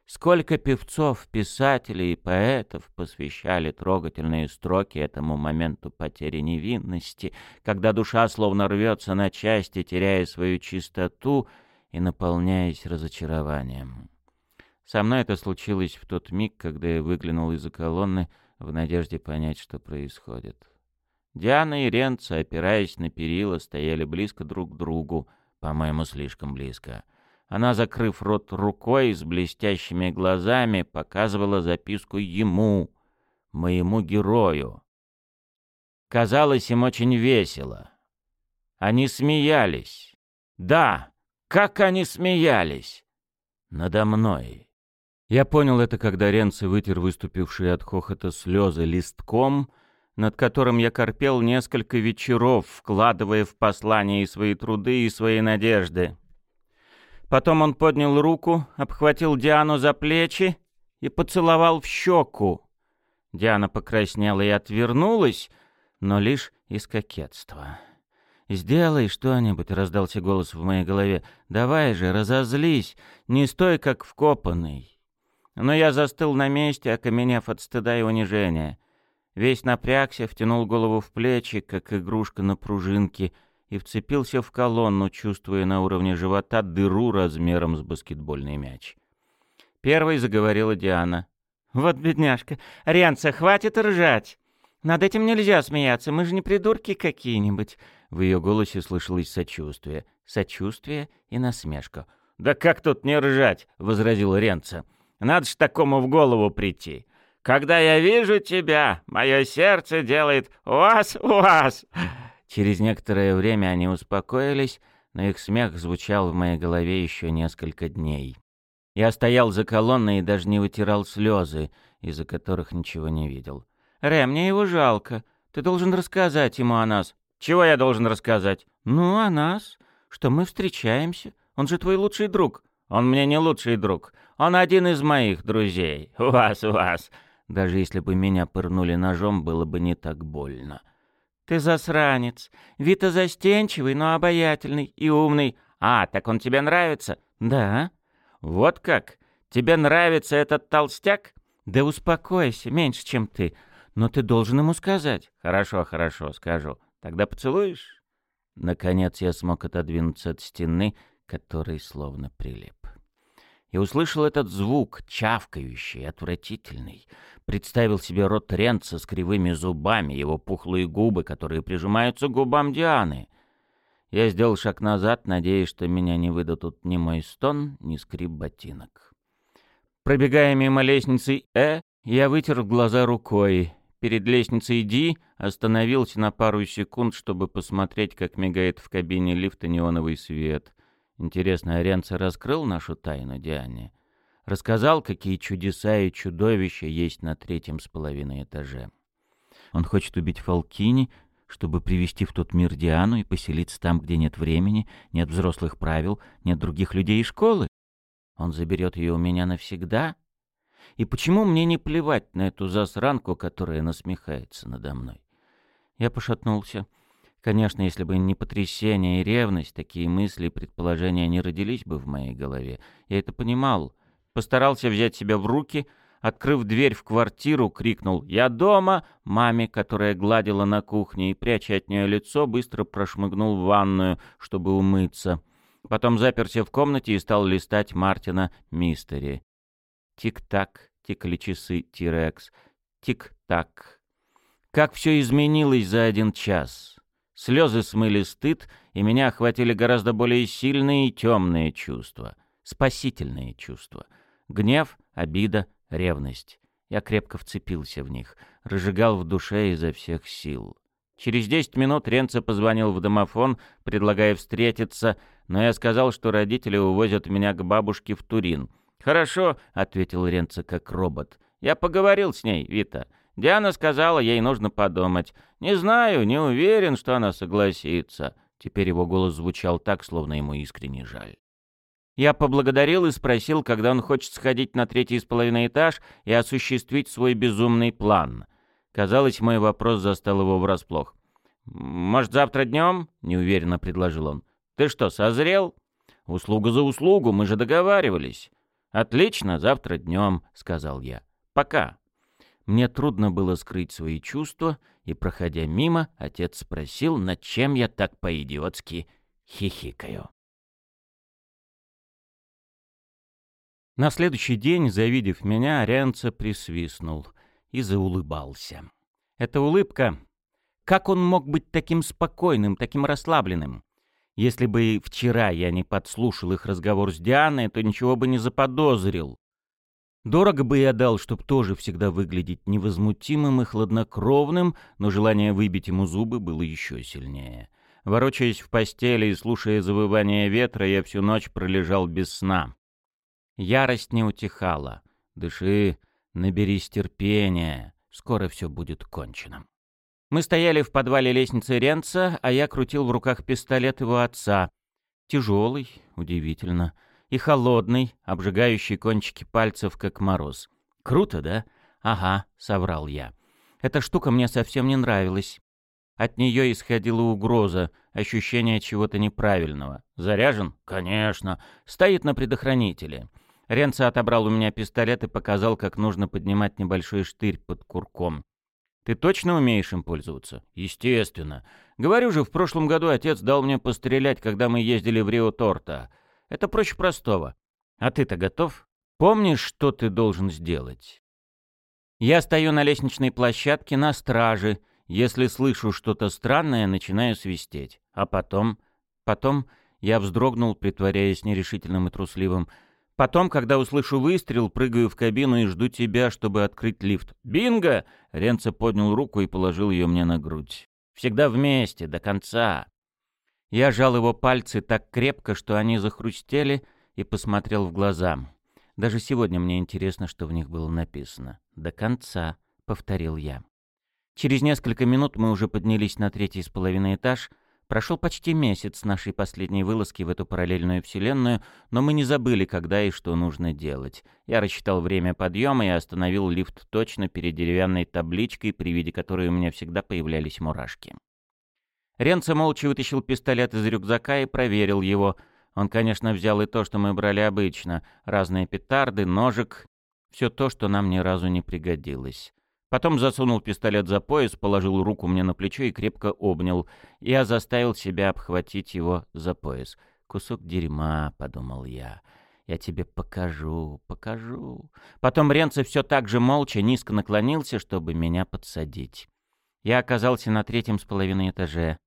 Сколько певцов, писателей и поэтов посвящали трогательные строки этому моменту потери невинности, когда душа словно рвется на части, теряя свою чистоту и наполняясь разочарованием. Со мной это случилось в тот миг, когда я выглянул из-за колонны в надежде понять, что происходит. Диана и Ренца, опираясь на перила, стояли близко друг к другу, по-моему, слишком близко — она, закрыв рот рукой с блестящими глазами, показывала записку ему, моему герою. Казалось им очень весело. Они смеялись. Да, как они смеялись! Надо мной. Я понял это, когда Ренци вытер выступившие от хохота слезы листком, над которым я корпел несколько вечеров, вкладывая в послание и свои труды, и свои надежды. Потом он поднял руку, обхватил Диану за плечи и поцеловал в щеку. Диана покраснела и отвернулась, но лишь из кокетства. «Сделай что-нибудь», — раздался голос в моей голове. «Давай же, разозлись, не стой как вкопанный». Но я застыл на месте, окаменев от стыда и унижения. Весь напрягся, втянул голову в плечи, как игрушка на пружинке — и вцепился в колонну, чувствуя на уровне живота дыру размером с баскетбольный мяч. Первой заговорила Диана. «Вот бедняжка. Ренца, хватит ржать. Над этим нельзя смеяться, мы же не придурки какие-нибудь». В ее голосе слышалось сочувствие. Сочувствие и насмешка. «Да как тут не ржать?» — возразил Ренца. «Надо ж такому в голову прийти. Когда я вижу тебя, мое сердце делает «Уаз-уаз». Через некоторое время они успокоились, но их смех звучал в моей голове еще несколько дней. Я стоял за колонной и даже не вытирал слезы, из-за которых ничего не видел. «Рэ, мне его жалко. Ты должен рассказать ему о нас». «Чего я должен рассказать?» «Ну, о нас. Что мы встречаемся. Он же твой лучший друг». «Он мне не лучший друг. Он один из моих друзей. Вас, вас». Даже если бы меня пырнули ножом, было бы не так больно. «Ты засранец. Вита застенчивый, но обаятельный и умный. А, так он тебе нравится?» «Да». «Вот как? Тебе нравится этот толстяк?» «Да успокойся, меньше, чем ты. Но ты должен ему сказать». «Хорошо, хорошо, скажу. Тогда поцелуешь?» Наконец я смог отодвинуться от стены, который словно прилип и услышал этот звук, чавкающий, отвратительный. Представил себе рот Ренца с кривыми зубами, его пухлые губы, которые прижимаются к губам Дианы. Я сделал шаг назад, надеясь, что меня не выдадут ни мой стон, ни скрип ботинок. Пробегая мимо лестницы «Э», я вытер глаза рукой. Перед лестницей «Ди» остановился на пару секунд, чтобы посмотреть, как мигает в кабине лифта неоновый свет. Интересно, Аренца раскрыл нашу тайну Диане? Рассказал, какие чудеса и чудовища есть на третьем с половиной этаже. Он хочет убить Фалкини, чтобы привести в тот мир Диану и поселиться там, где нет времени, нет взрослых правил, нет других людей и школы. Он заберет ее у меня навсегда? И почему мне не плевать на эту засранку, которая насмехается надо мной? Я пошатнулся. Конечно, если бы не потрясение и ревность, такие мысли и предположения не родились бы в моей голове. Я это понимал. Постарался взять себя в руки, Открыв дверь в квартиру, крикнул «Я дома!» маме, которая гладила на кухне, и, пряча от нее лицо, быстро прошмыгнул в ванную, чтобы умыться. Потом заперся в комнате и стал листать Мартина Мистери. Тик-так, тикали часы Тирекс. Тик-так. Как все изменилось за один час. Слезы смыли стыд, и меня охватили гораздо более сильные и темные чувства. Спасительные чувства. Гнев, обида, ревность. Я крепко вцепился в них, разжигал в душе изо всех сил. Через десять минут Ренце позвонил в домофон, предлагая встретиться, но я сказал, что родители увозят меня к бабушке в Турин. «Хорошо», — ответил Ренце как робот. «Я поговорил с ней, Вита. Диана сказала, ей нужно подумать. Не знаю, не уверен, что она согласится». Теперь его голос звучал так, словно ему искренне жаль. Я поблагодарил и спросил, когда он хочет сходить на третий с половиной этаж и осуществить свой безумный план. Казалось, мой вопрос застал его врасплох. «Может, завтра днем?» — неуверенно предложил он. «Ты что, созрел?» «Услуга за услугу, мы же договаривались». «Отлично, завтра днем», — сказал я. «Пока». Мне трудно было скрыть свои чувства, и, проходя мимо, отец спросил, над чем я так по-идиотски хихикаю. На следующий день, завидев меня, Ренца присвистнул и заулыбался. Эта улыбка... Как он мог быть таким спокойным, таким расслабленным? Если бы вчера я не подслушал их разговор с Дианой, то ничего бы не заподозрил. Дорого бы я дал, чтоб тоже всегда выглядеть невозмутимым и хладнокровным, но желание выбить ему зубы было еще сильнее. Ворочаясь в постели и слушая завывание ветра, я всю ночь пролежал без сна. Ярость не утихала. Дыши, наберись терпения, скоро все будет кончено. Мы стояли в подвале лестницы Ренца, а я крутил в руках пистолет его отца. Тяжелый, удивительно, и холодный, обжигающий кончики пальцев, как мороз. Круто, да? Ага, соврал я. Эта штука мне совсем не нравилась. От нее исходила угроза, ощущение чего-то неправильного. Заряжен? Конечно. Стоит на предохранителе. Ренца отобрал у меня пистолет и показал, как нужно поднимать небольшой штырь под курком. «Ты точно умеешь им пользоваться?» «Естественно. Говорю же, в прошлом году отец дал мне пострелять, когда мы ездили в Рио-Торта. Это проще простого. А ты-то готов? Помнишь, что ты должен сделать?» Я стою на лестничной площадке на страже. Если слышу что-то странное, начинаю свистеть. А потом... Потом я вздрогнул, притворяясь нерешительным и трусливым. Потом, когда услышу выстрел, прыгаю в кабину и жду тебя, чтобы открыть лифт. «Бинго!» — Ренце поднял руку и положил ее мне на грудь. «Всегда вместе, до конца!» Я жал его пальцы так крепко, что они захрустели, и посмотрел в глаза. Даже сегодня мне интересно, что в них было написано. «До конца», — повторил я. Через несколько минут мы уже поднялись на третий с половиной этаж — Прошел почти месяц нашей последней вылазки в эту параллельную вселенную, но мы не забыли, когда и что нужно делать. Я рассчитал время подъема и остановил лифт точно перед деревянной табличкой, при виде которой у меня всегда появлялись мурашки. Ренце молча вытащил пистолет из рюкзака и проверил его. Он, конечно, взял и то, что мы брали обычно. Разные петарды, ножик. Все то, что нам ни разу не пригодилось. Потом засунул пистолет за пояс, положил руку мне на плечо и крепко обнял. Я заставил себя обхватить его за пояс. «Кусок дерьма», — подумал я. «Я тебе покажу, покажу». Потом Ренце все так же молча низко наклонился, чтобы меня подсадить. Я оказался на третьем с половиной этаже.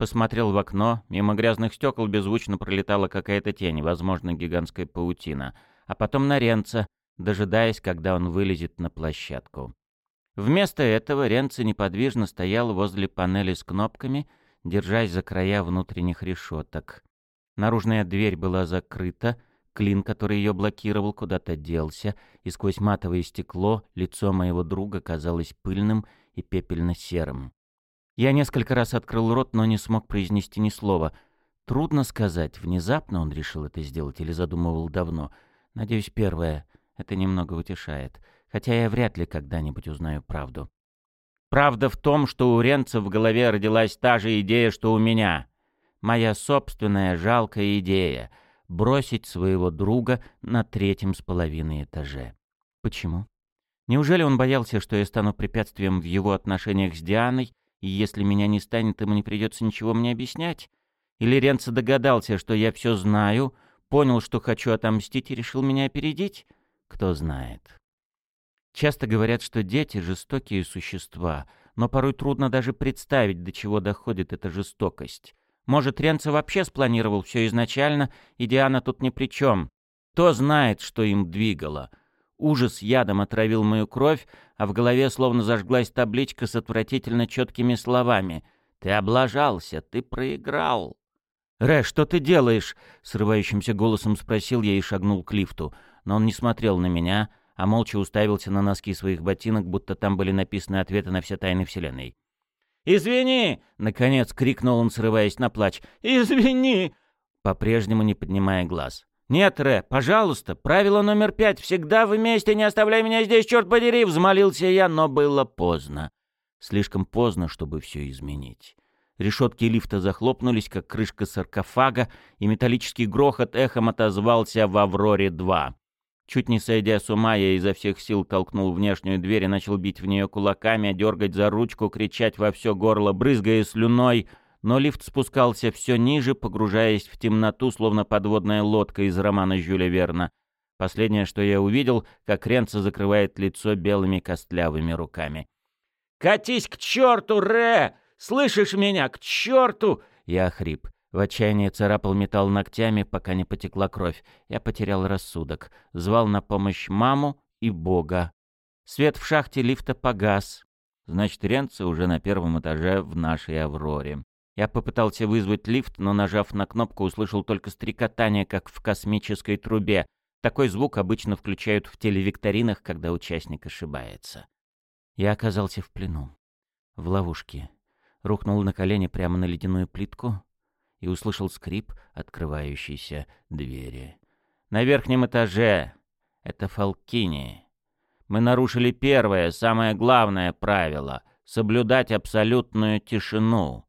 Посмотрел в окно, мимо грязных стекол беззвучно пролетала какая-то тень, возможно, гигантская паутина. А потом на Ренца, дожидаясь, когда он вылезет на площадку. Вместо этого Ренци неподвижно стоял возле панели с кнопками, держась за края внутренних решеток. Наружная дверь была закрыта, клин, который ее блокировал, куда-то делся, и сквозь матовое стекло лицо моего друга казалось пыльным и пепельно-серым. Я несколько раз открыл рот, но не смог произнести ни слова. Трудно сказать, внезапно он решил это сделать или задумывал давно. Надеюсь, первое. Это немного утешает хотя я вряд ли когда-нибудь узнаю правду. Правда в том, что у Ренца в голове родилась та же идея, что у меня. Моя собственная жалкая идея — бросить своего друга на третьем с половиной этаже. Почему? Неужели он боялся, что я стану препятствием в его отношениях с Дианой, и если меня не станет, ему не придется ничего мне объяснять? Или Ренцо догадался, что я все знаю, понял, что хочу отомстить и решил меня опередить? Кто знает. Часто говорят, что дети — жестокие существа, но порой трудно даже представить, до чего доходит эта жестокость. Может, Ренцо вообще спланировал все изначально, и Диана тут ни при чем. Кто знает, что им двигало. Ужас ядом отравил мою кровь, а в голове словно зажглась табличка с отвратительно четкими словами. «Ты облажался, ты проиграл». «Рэ, что ты делаешь?» — срывающимся голосом спросил я и шагнул к лифту. Но он не смотрел на меня, а молча уставился на носки своих ботинок, будто там были написаны ответы на все тайны Вселенной. «Извини!» — наконец крикнул он, срываясь на плач. «Извини!» По-прежнему не поднимая глаз. «Нет, Рэ, пожалуйста, правило номер пять. Всегда вместе, не оставляй меня здесь, черт подери!» Взмолился я, но было поздно. Слишком поздно, чтобы все изменить. Решетки лифта захлопнулись, как крышка саркофага, и металлический грохот эхом отозвался в «Авроре-2». Чуть не сойдя с ума, я изо всех сил толкнул внешнюю дверь и начал бить в нее кулаками, дергать за ручку, кричать во все горло, брызгая слюной. Но лифт спускался все ниже, погружаясь в темноту, словно подводная лодка из романа Жюля Верна. Последнее, что я увидел, как Ренца закрывает лицо белыми костлявыми руками. «Катись к черту, Ре! Слышишь меня? К черту!» Я хрип. В отчаянии царапал металл ногтями, пока не потекла кровь. Я потерял рассудок. Звал на помощь маму и Бога. Свет в шахте лифта погас. Значит, Ренца уже на первом этаже в нашей «Авроре». Я попытался вызвать лифт, но, нажав на кнопку, услышал только стрекотание, как в космической трубе. Такой звук обычно включают в телевикторинах, когда участник ошибается. Я оказался в плену. В ловушке рухнул на колени прямо на ледяную плитку и услышал скрип открывающейся двери. «На верхнем этаже! Это Фалкини. Мы нарушили первое, самое главное правило — соблюдать абсолютную тишину».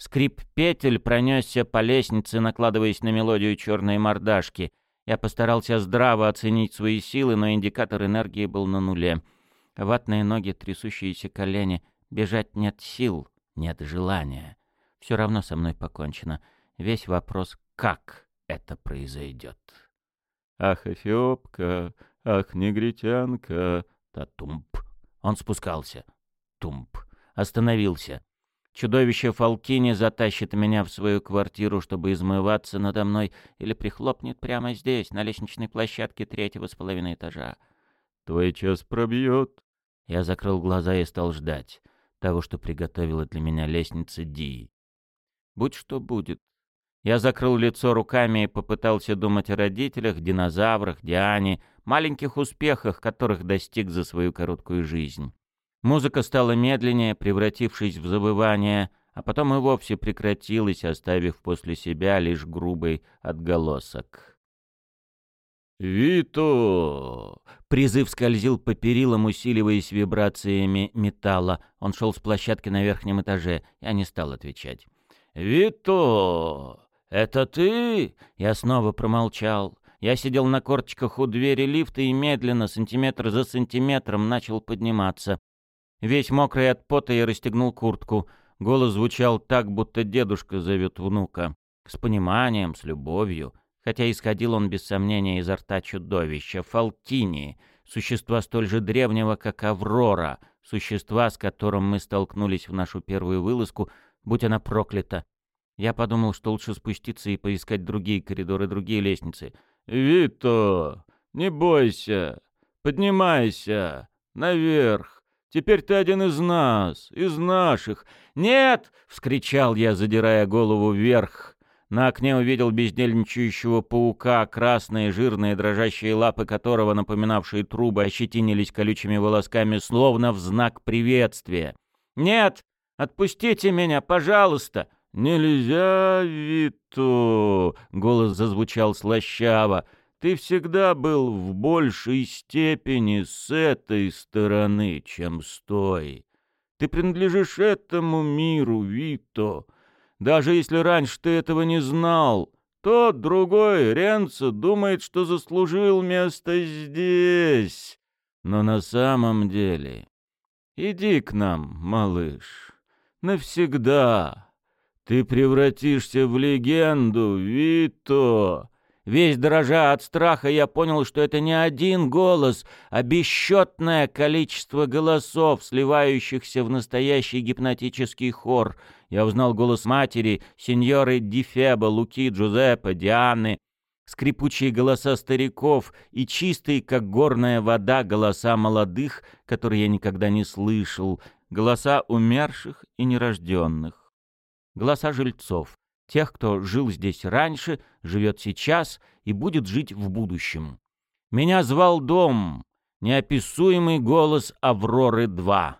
Скрип петель пронесся по лестнице, накладываясь на мелодию черной мордашки. Я постарался здраво оценить свои силы, но индикатор энергии был на нуле. Ватные ноги, трясущиеся колени. Бежать нет сил. Нет желания. Все равно со мной покончено. Весь вопрос, как это произойдет. Ах, эфиопка, ах, негритянка, та-тумп. Он спускался. Тумп. Остановился. Чудовище Фалкини затащит меня в свою квартиру, чтобы измываться надо мной, или прихлопнет прямо здесь, на лестничной площадке третьего с половиной этажа. Твой час пробьет. Я закрыл глаза и стал ждать того, что приготовила для меня лестница Ди. Будь что будет. Я закрыл лицо руками и попытался думать о родителях, динозаврах, Диане, маленьких успехах, которых достиг за свою короткую жизнь. Музыка стала медленнее, превратившись в забывание, а потом и вовсе прекратилась, оставив после себя лишь грубый отголосок. «Вито!» Призыв скользил по перилам, усиливаясь вибрациями металла. Он шел с площадки на верхнем этаже. Я не стал отвечать. «Вито! Это ты?» Я снова промолчал. Я сидел на корточках у двери лифта и медленно, сантиметр за сантиметром, начал подниматься. Весь мокрый от пота я расстегнул куртку. Голос звучал так, будто дедушка зовет внука. С пониманием, с любовью хотя исходил он без сомнения изо рта чудовища, Фалтини, существа столь же древнего, как Аврора, существа, с которым мы столкнулись в нашу первую вылазку, будь она проклята. Я подумал, что лучше спуститься и поискать другие коридоры, другие лестницы. «Вито, не бойся, поднимайся, наверх. Теперь ты один из нас, из наших». «Нет!» — вскричал я, задирая голову вверх. На окне увидел бездельничающего паука, красные, жирные, дрожащие лапы которого, напоминавшие трубы, ощетинились колючими волосками, словно в знак приветствия. «Нет! Отпустите меня, пожалуйста!» «Нельзя, Вито!» — голос зазвучал слащаво. «Ты всегда был в большей степени с этой стороны, чем с той. Ты принадлежишь этому миру, Вито!» Даже если раньше ты этого не знал, тот другой, Ренцо, думает, что заслужил место здесь. Но на самом деле... Иди к нам, малыш. Навсегда. Ты превратишься в легенду, Вито. Весь дрожа от страха, я понял, что это не один голос, а бесчетное количество голосов, сливающихся в настоящий гипнотический хор. Я узнал голос матери, сеньоры Дифеба, Луки, Джузеппе, Дианы, скрипучие голоса стариков и чистые, как горная вода, голоса молодых, которые я никогда не слышал, голоса умерших и нерожденных, голоса жильцов тех, кто жил здесь раньше, живет сейчас и будет жить в будущем. Меня звал дом, неописуемый голос Авроры-2.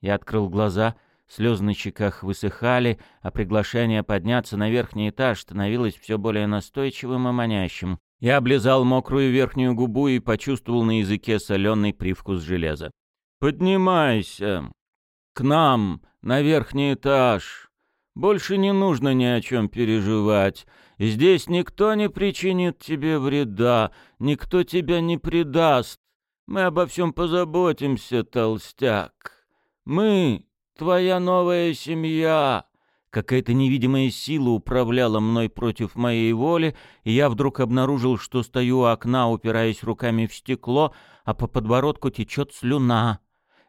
Я открыл глаза, слезы на щеках высыхали, а приглашение подняться на верхний этаж становилось все более настойчивым и манящим. Я облизал мокрую верхнюю губу и почувствовал на языке соленый привкус железа. «Поднимайся! К нам, на верхний этаж!» Больше не нужно ни о чем переживать. Здесь никто не причинит тебе вреда, никто тебя не предаст. Мы обо всем позаботимся, толстяк. Мы — твоя новая семья. Какая-то невидимая сила управляла мной против моей воли, и я вдруг обнаружил, что стою у окна, упираясь руками в стекло, а по подбородку течет слюна.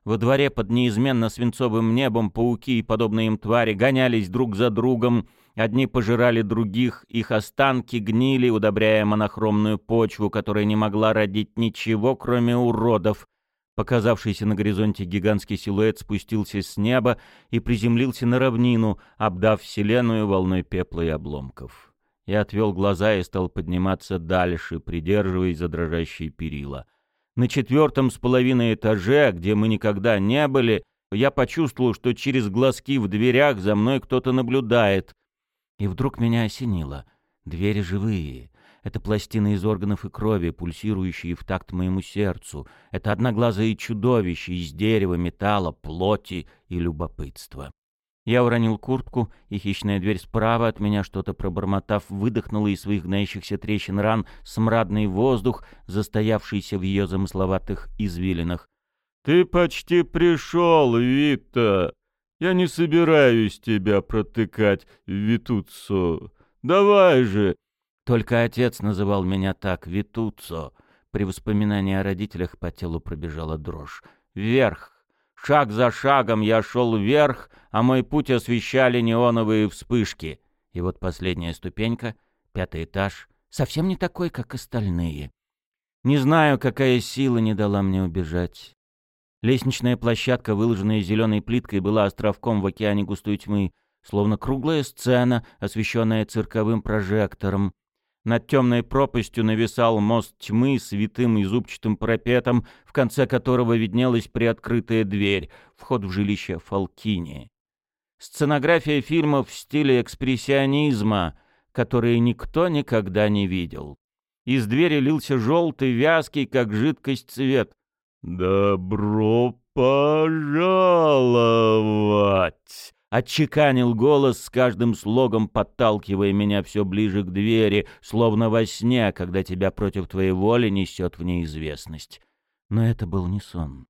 Во дворе под неизменно свинцовым небом пауки и подобные им твари гонялись друг за другом, одни пожирали других, их останки гнили, удобряя монохромную почву, которая не могла родить ничего, кроме уродов. Показавшийся на горизонте гигантский силуэт спустился с неба и приземлился на равнину, обдав вселенную волной пепла и обломков. Я отвел глаза и стал подниматься дальше, придерживаясь за дрожащие перила — на четвертом с половиной этаже, где мы никогда не были, я почувствовал, что через глазки в дверях за мной кто-то наблюдает. И вдруг меня осенило. Двери живые. Это пластины из органов и крови, пульсирующие в такт моему сердцу. Это одноглазые чудовища из дерева, металла, плоти и любопытства. Я уронил куртку, и хищная дверь справа от меня, что-то пробормотав, выдохнула из своих гноящихся трещин ран смрадный воздух, застоявшийся в ее замысловатых извилинах. «Ты почти пришел, Вита! Я не собираюсь тебя протыкать, Витуцо! Давай же!» Только отец называл меня так, Витуцо. При воспоминании о родителях по телу пробежала дрожь. «Вверх!» Шаг за шагом я шел вверх, а мой путь освещали неоновые вспышки. И вот последняя ступенька, пятый этаж, совсем не такой, как остальные. Не знаю, какая сила не дала мне убежать. Лестничная площадка, выложенная зеленой плиткой, была островком в океане густой тьмы, словно круглая сцена, освещенная цирковым прожектором. Над темной пропастью нависал мост тьмы с витым и зубчатым парапетом, в конце которого виднелась приоткрытая дверь, вход в жилище Фалкини. Сценография фильмов в стиле экспрессионизма, которые никто никогда не видел. Из двери лился желтый, вязкий, как жидкость цвет. «Добро пожаловать!» Отчеканил голос с каждым слогом, подталкивая меня все ближе к двери, словно во сне, когда тебя против твоей воли несет в неизвестность. Но это был не сон.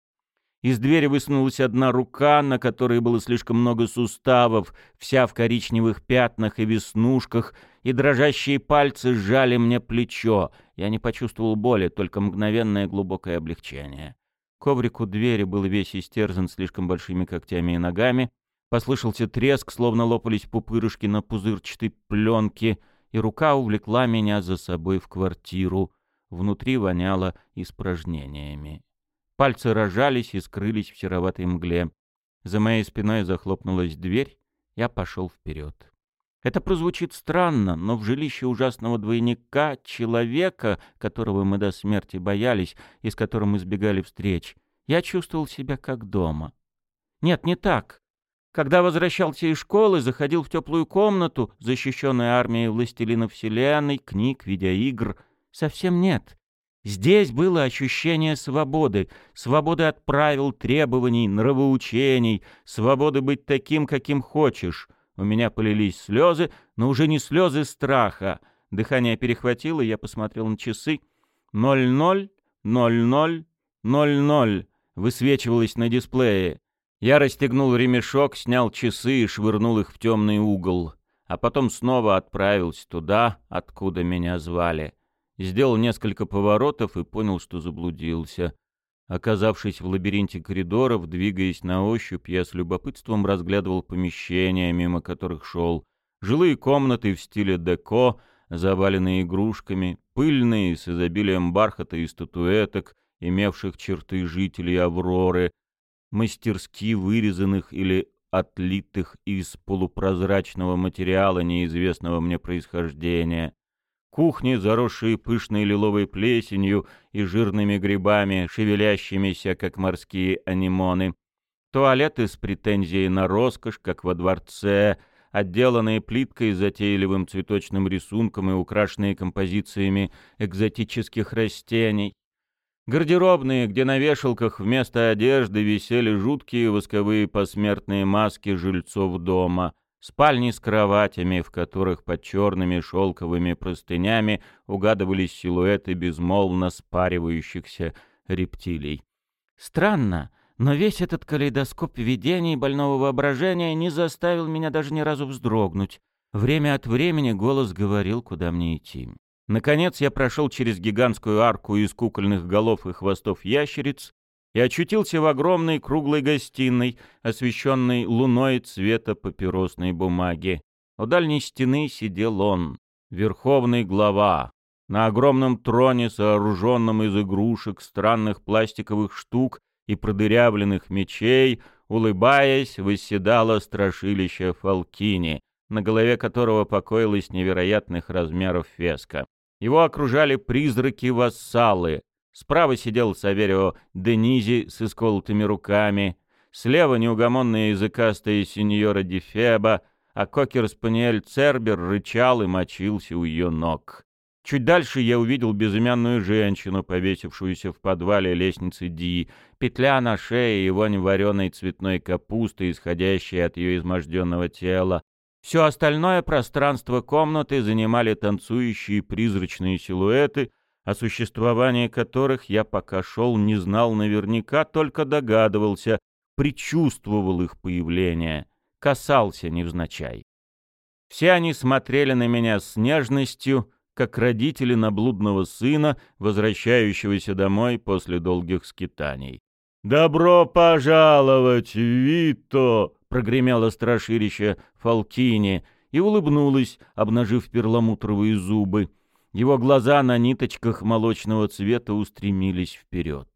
Из двери высунулась одна рука, на которой было слишком много суставов, вся в коричневых пятнах и веснушках, и дрожащие пальцы сжали мне плечо. Я не почувствовал боли, только мгновенное глубокое облегчение. Коврик у двери был весь истерзан слишком большими когтями и ногами, Послышался треск, словно лопались пупырышки на пузырчатой пленке, и рука увлекла меня за собой в квартиру. Внутри воняло испражнениями. Пальцы рожались и скрылись в сероватой мгле. За моей спиной захлопнулась дверь, я пошел вперед. Это прозвучит странно, но в жилище ужасного двойника, человека, которого мы до смерти боялись и с которым избегали встреч, я чувствовал себя как дома. Нет, не так. Когда возвращался из школы, заходил в теплую комнату, защищенную армией властелинов вселенной, книг, видеоигр. Совсем нет. Здесь было ощущение свободы, свободы от правил, требований, нравоучений, свободы быть таким, каким хочешь. У меня полились слезы, но уже не слезы страха. Дыхание перехватило, я посмотрел на часы. Ноль ноль, ноль ноль 00 высвечивалось на дисплее. Я расстегнул ремешок, снял часы и швырнул их в темный угол, а потом снова отправился туда, откуда меня звали. Сделал несколько поворотов и понял, что заблудился. Оказавшись в лабиринте коридоров, двигаясь на ощупь, я с любопытством разглядывал помещения, мимо которых шел. Жилые комнаты в стиле деко, заваленные игрушками, пыльные, с изобилием бархата и статуэток, имевших черты жителей Авроры, мастерски вырезанных или отлитых из полупрозрачного материала неизвестного мне происхождения. Кухни, заросшие пышной лиловой плесенью и жирными грибами, шевелящимися, как морские анимоны. Туалеты с претензией на роскошь, как во дворце, отделанные плиткой с затейливым цветочным рисунком и украшенные композициями экзотических растений. Гардеробные, где на вешалках вместо одежды висели жуткие восковые посмертные маски жильцов дома. Спальни с кроватями, в которых под черными шелковыми простынями угадывались силуэты безмолвно спаривающихся рептилий. Странно, но весь этот калейдоскоп видений больного воображения не заставил меня даже ни разу вздрогнуть. Время от времени голос говорил, куда мне идти. Наконец я прошел через гигантскую арку из кукольных голов и хвостов ящериц и очутился в огромной круглой гостиной, освещенной луной цвета папиросной бумаги. У дальней стены сидел он, верховный глава, на огромном троне, сооруженном из игрушек, странных пластиковых штук и продырявленных мечей, улыбаясь, восседало страшилище Фалкини, на голове которого покоилась невероятных размеров феска. Его окружали призраки-вассалы, Справа сидел Саверио Денизи с исколотыми руками, слева неугомонная языкастая сеньора Дефеба, а кокер-спаниель Цербер рычал и мочился у ее ног. Чуть дальше я увидел безымянную женщину, повесившуюся в подвале лестницы Ди, петля на шее и вонь вареной цветной капусты, исходящей от ее изможденного тела. Все остальное пространство комнаты занимали танцующие призрачные силуэты, о существовании которых я пока шел не знал наверняка, только догадывался, предчувствовал их появление, касался невзначай. Все они смотрели на меня с нежностью, как родители на блудного сына, возвращающегося домой после долгих скитаний. «Добро пожаловать, Вито!» — прогремело страшилище Фалкини и улыбнулась, обнажив перламутровые зубы. Его глаза на ниточках молочного цвета устремились вперед.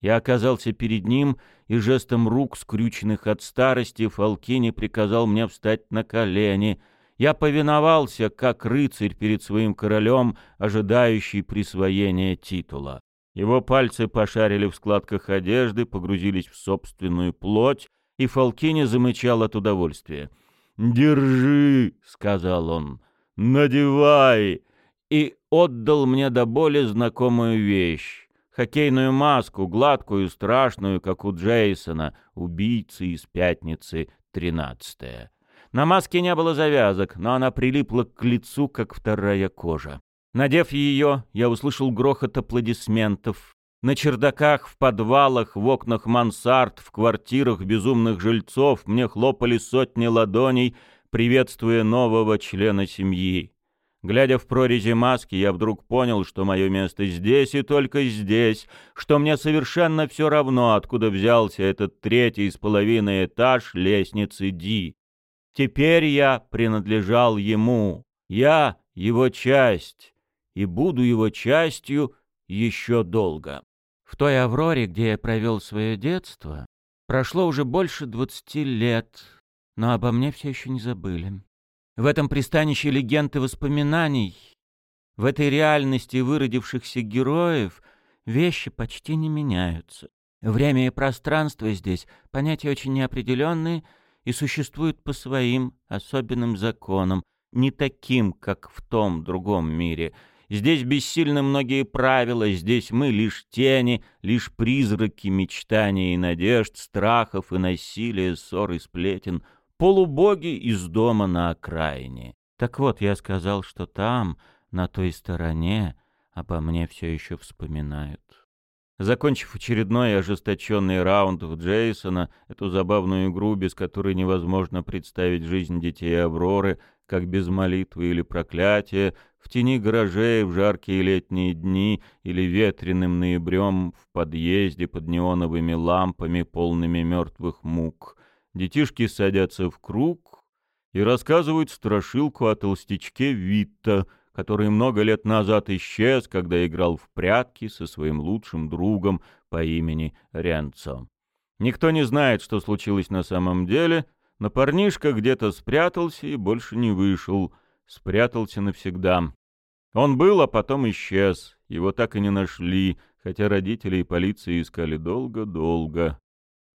Я оказался перед ним, и жестом рук, скрюченных от старости, Фалкини приказал мне встать на колени. Я повиновался, как рыцарь перед своим королем, ожидающий присвоения титула. Его пальцы пошарили в складках одежды, погрузились в собственную плоть, и Фалкини замычал от удовольствия. «Держи», — сказал он, — «надевай, и отдал мне до боли знакомую вещь. Хоккейную маску, гладкую, страшную, как у Джейсона, убийцы из «Пятницы» тринадцатая. На маске не было завязок, но она прилипла к лицу, как вторая кожа. Надев ее, я услышал грохот аплодисментов. На чердаках, в подвалах, в окнах мансард, в квартирах безумных жильцов мне хлопали сотни ладоней, приветствуя нового члена семьи. Глядя в прорези маски, я вдруг понял, что мое место здесь и только здесь, что мне совершенно все равно, откуда взялся этот третий с половиной этаж лестницы Ди. Теперь я принадлежал ему, я его часть, и буду его частью еще долго. В той Авроре, где я провел свое детство, прошло уже больше двадцати лет, но обо мне все еще не забыли. В этом пристанище легенд и воспоминаний, в этой реальности выродившихся героев, вещи почти не меняются. Время и пространство здесь — понятия очень неопределенные и существуют по своим особенным законам, не таким, как в том другом мире. Здесь бессильны многие правила, здесь мы лишь тени, лишь призраки мечтаний и надежд, страхов и насилия, ссор и сплетен — полубоги из дома на окраине. Так вот, я сказал, что там, на той стороне, обо мне все еще вспоминают. Закончив очередной ожесточенный раунд в Джейсона, эту забавную игру, без которой невозможно представить жизнь детей Авроры, как без молитвы или проклятия, в тени гаражей в жаркие летние дни или ветреным ноябрем в подъезде под неоновыми лампами, полными мертвых мук. Детишки садятся в круг и рассказывают страшилку о толстячке Витта, который много лет назад исчез, когда играл в прятки со своим лучшим другом по имени Ренцо. Никто не знает, что случилось на самом деле, но парнишка где-то спрятался и больше не вышел — спрятался навсегда. Он был, а потом исчез. Его так и не нашли, хотя родители и полиция искали долго-долго.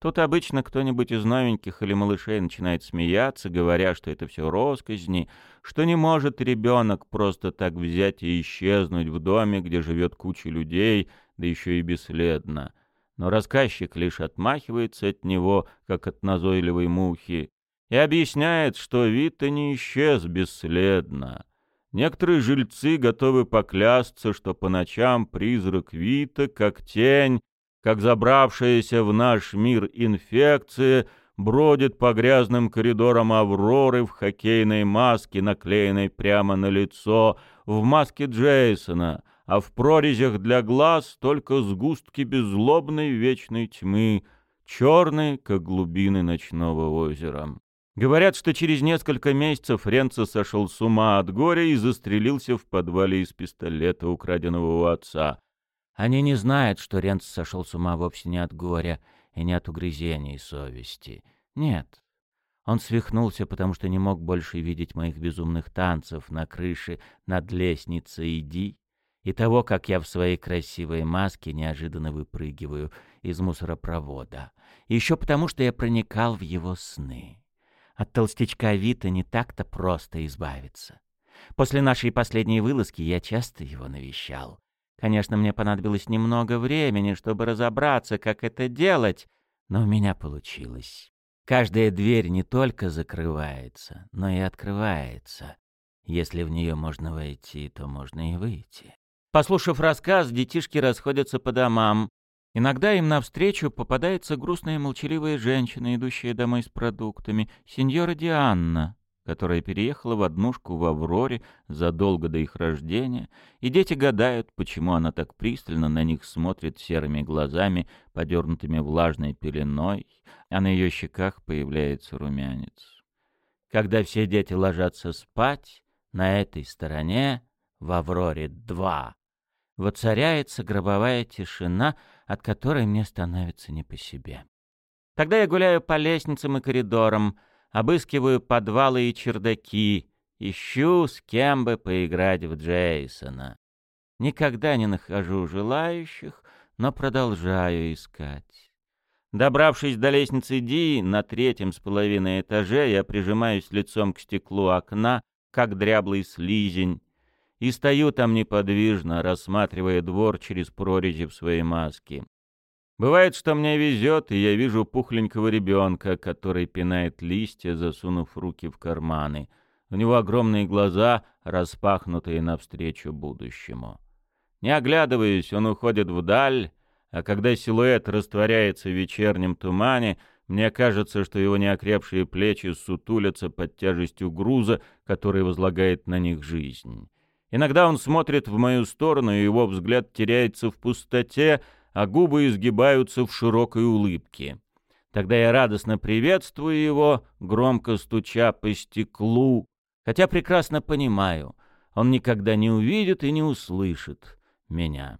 Тут обычно кто-нибудь из новеньких или малышей начинает смеяться, говоря, что это все росказни, что не может ребенок просто так взять и исчезнуть в доме, где живет куча людей, да еще и бесследно. Но рассказчик лишь отмахивается от него, как от назойливой мухи, и объясняет, что Вита не исчез бесследно. Некоторые жильцы готовы поклясться, что по ночам призрак Вита, как тень, как забравшаяся в наш мир инфекция, бродит по грязным коридорам Авроры в хоккейной маске, наклеенной прямо на лицо, в маске Джейсона, а в прорезях для глаз только сгустки беззлобной вечной тьмы, черные, как глубины ночного озера. Говорят, что через несколько месяцев Ренцо сошел с ума от горя и застрелился в подвале из пистолета, украденного у отца. Они не знают, что Ренцо сошел с ума вовсе не от горя и не от угрызений совести. Нет. Он свихнулся, потому что не мог больше видеть моих безумных танцев на крыше над лестницей «Иди» и того, как я в своей красивой маске неожиданно выпрыгиваю из мусоропровода. еще потому, что я проникал в его сны. От толстячка Вита не так-то просто избавиться. После нашей последней вылазки я часто его навещал. Конечно, мне понадобилось немного времени, чтобы разобраться, как это делать, но у меня получилось. Каждая дверь не только закрывается, но и открывается. Если в нее можно войти, то можно и выйти. Послушав рассказ, детишки расходятся по домам, Иногда им навстречу попадается грустная молчаливая женщина, идущая домой с продуктами, сеньора Дианна, которая переехала в однушку в Авроре задолго до их рождения, и дети гадают, почему она так пристально на них смотрит серыми глазами, подернутыми влажной пеленой, а на ее щеках появляется румянец. Когда все дети ложатся спать, на этой стороне, в Авроре-2, воцаряется гробовая тишина — от которой мне становится не по себе. Тогда я гуляю по лестницам и коридорам, обыскиваю подвалы и чердаки, ищу, с кем бы поиграть в Джейсона. Никогда не нахожу желающих, но продолжаю искать. Добравшись до лестницы Ди, на третьем с половиной этаже, я прижимаюсь лицом к стеклу окна, как дряблый слизень, и стою там неподвижно, рассматривая двор через прорези в своей маске. Бывает, что мне везет, и я вижу пухленького ребенка, который пинает листья, засунув руки в карманы. У него огромные глаза, распахнутые навстречу будущему. Не оглядываясь, он уходит вдаль, а когда силуэт растворяется в вечернем тумане, мне кажется, что его неокрепшие плечи сутулятся под тяжестью груза, который возлагает на них жизнь. Иногда он смотрит в мою сторону, и его взгляд теряется в пустоте, а губы изгибаются в широкой улыбке. Тогда я радостно приветствую его, громко стуча по стеклу, хотя прекрасно понимаю, он никогда не увидит и не услышит меня.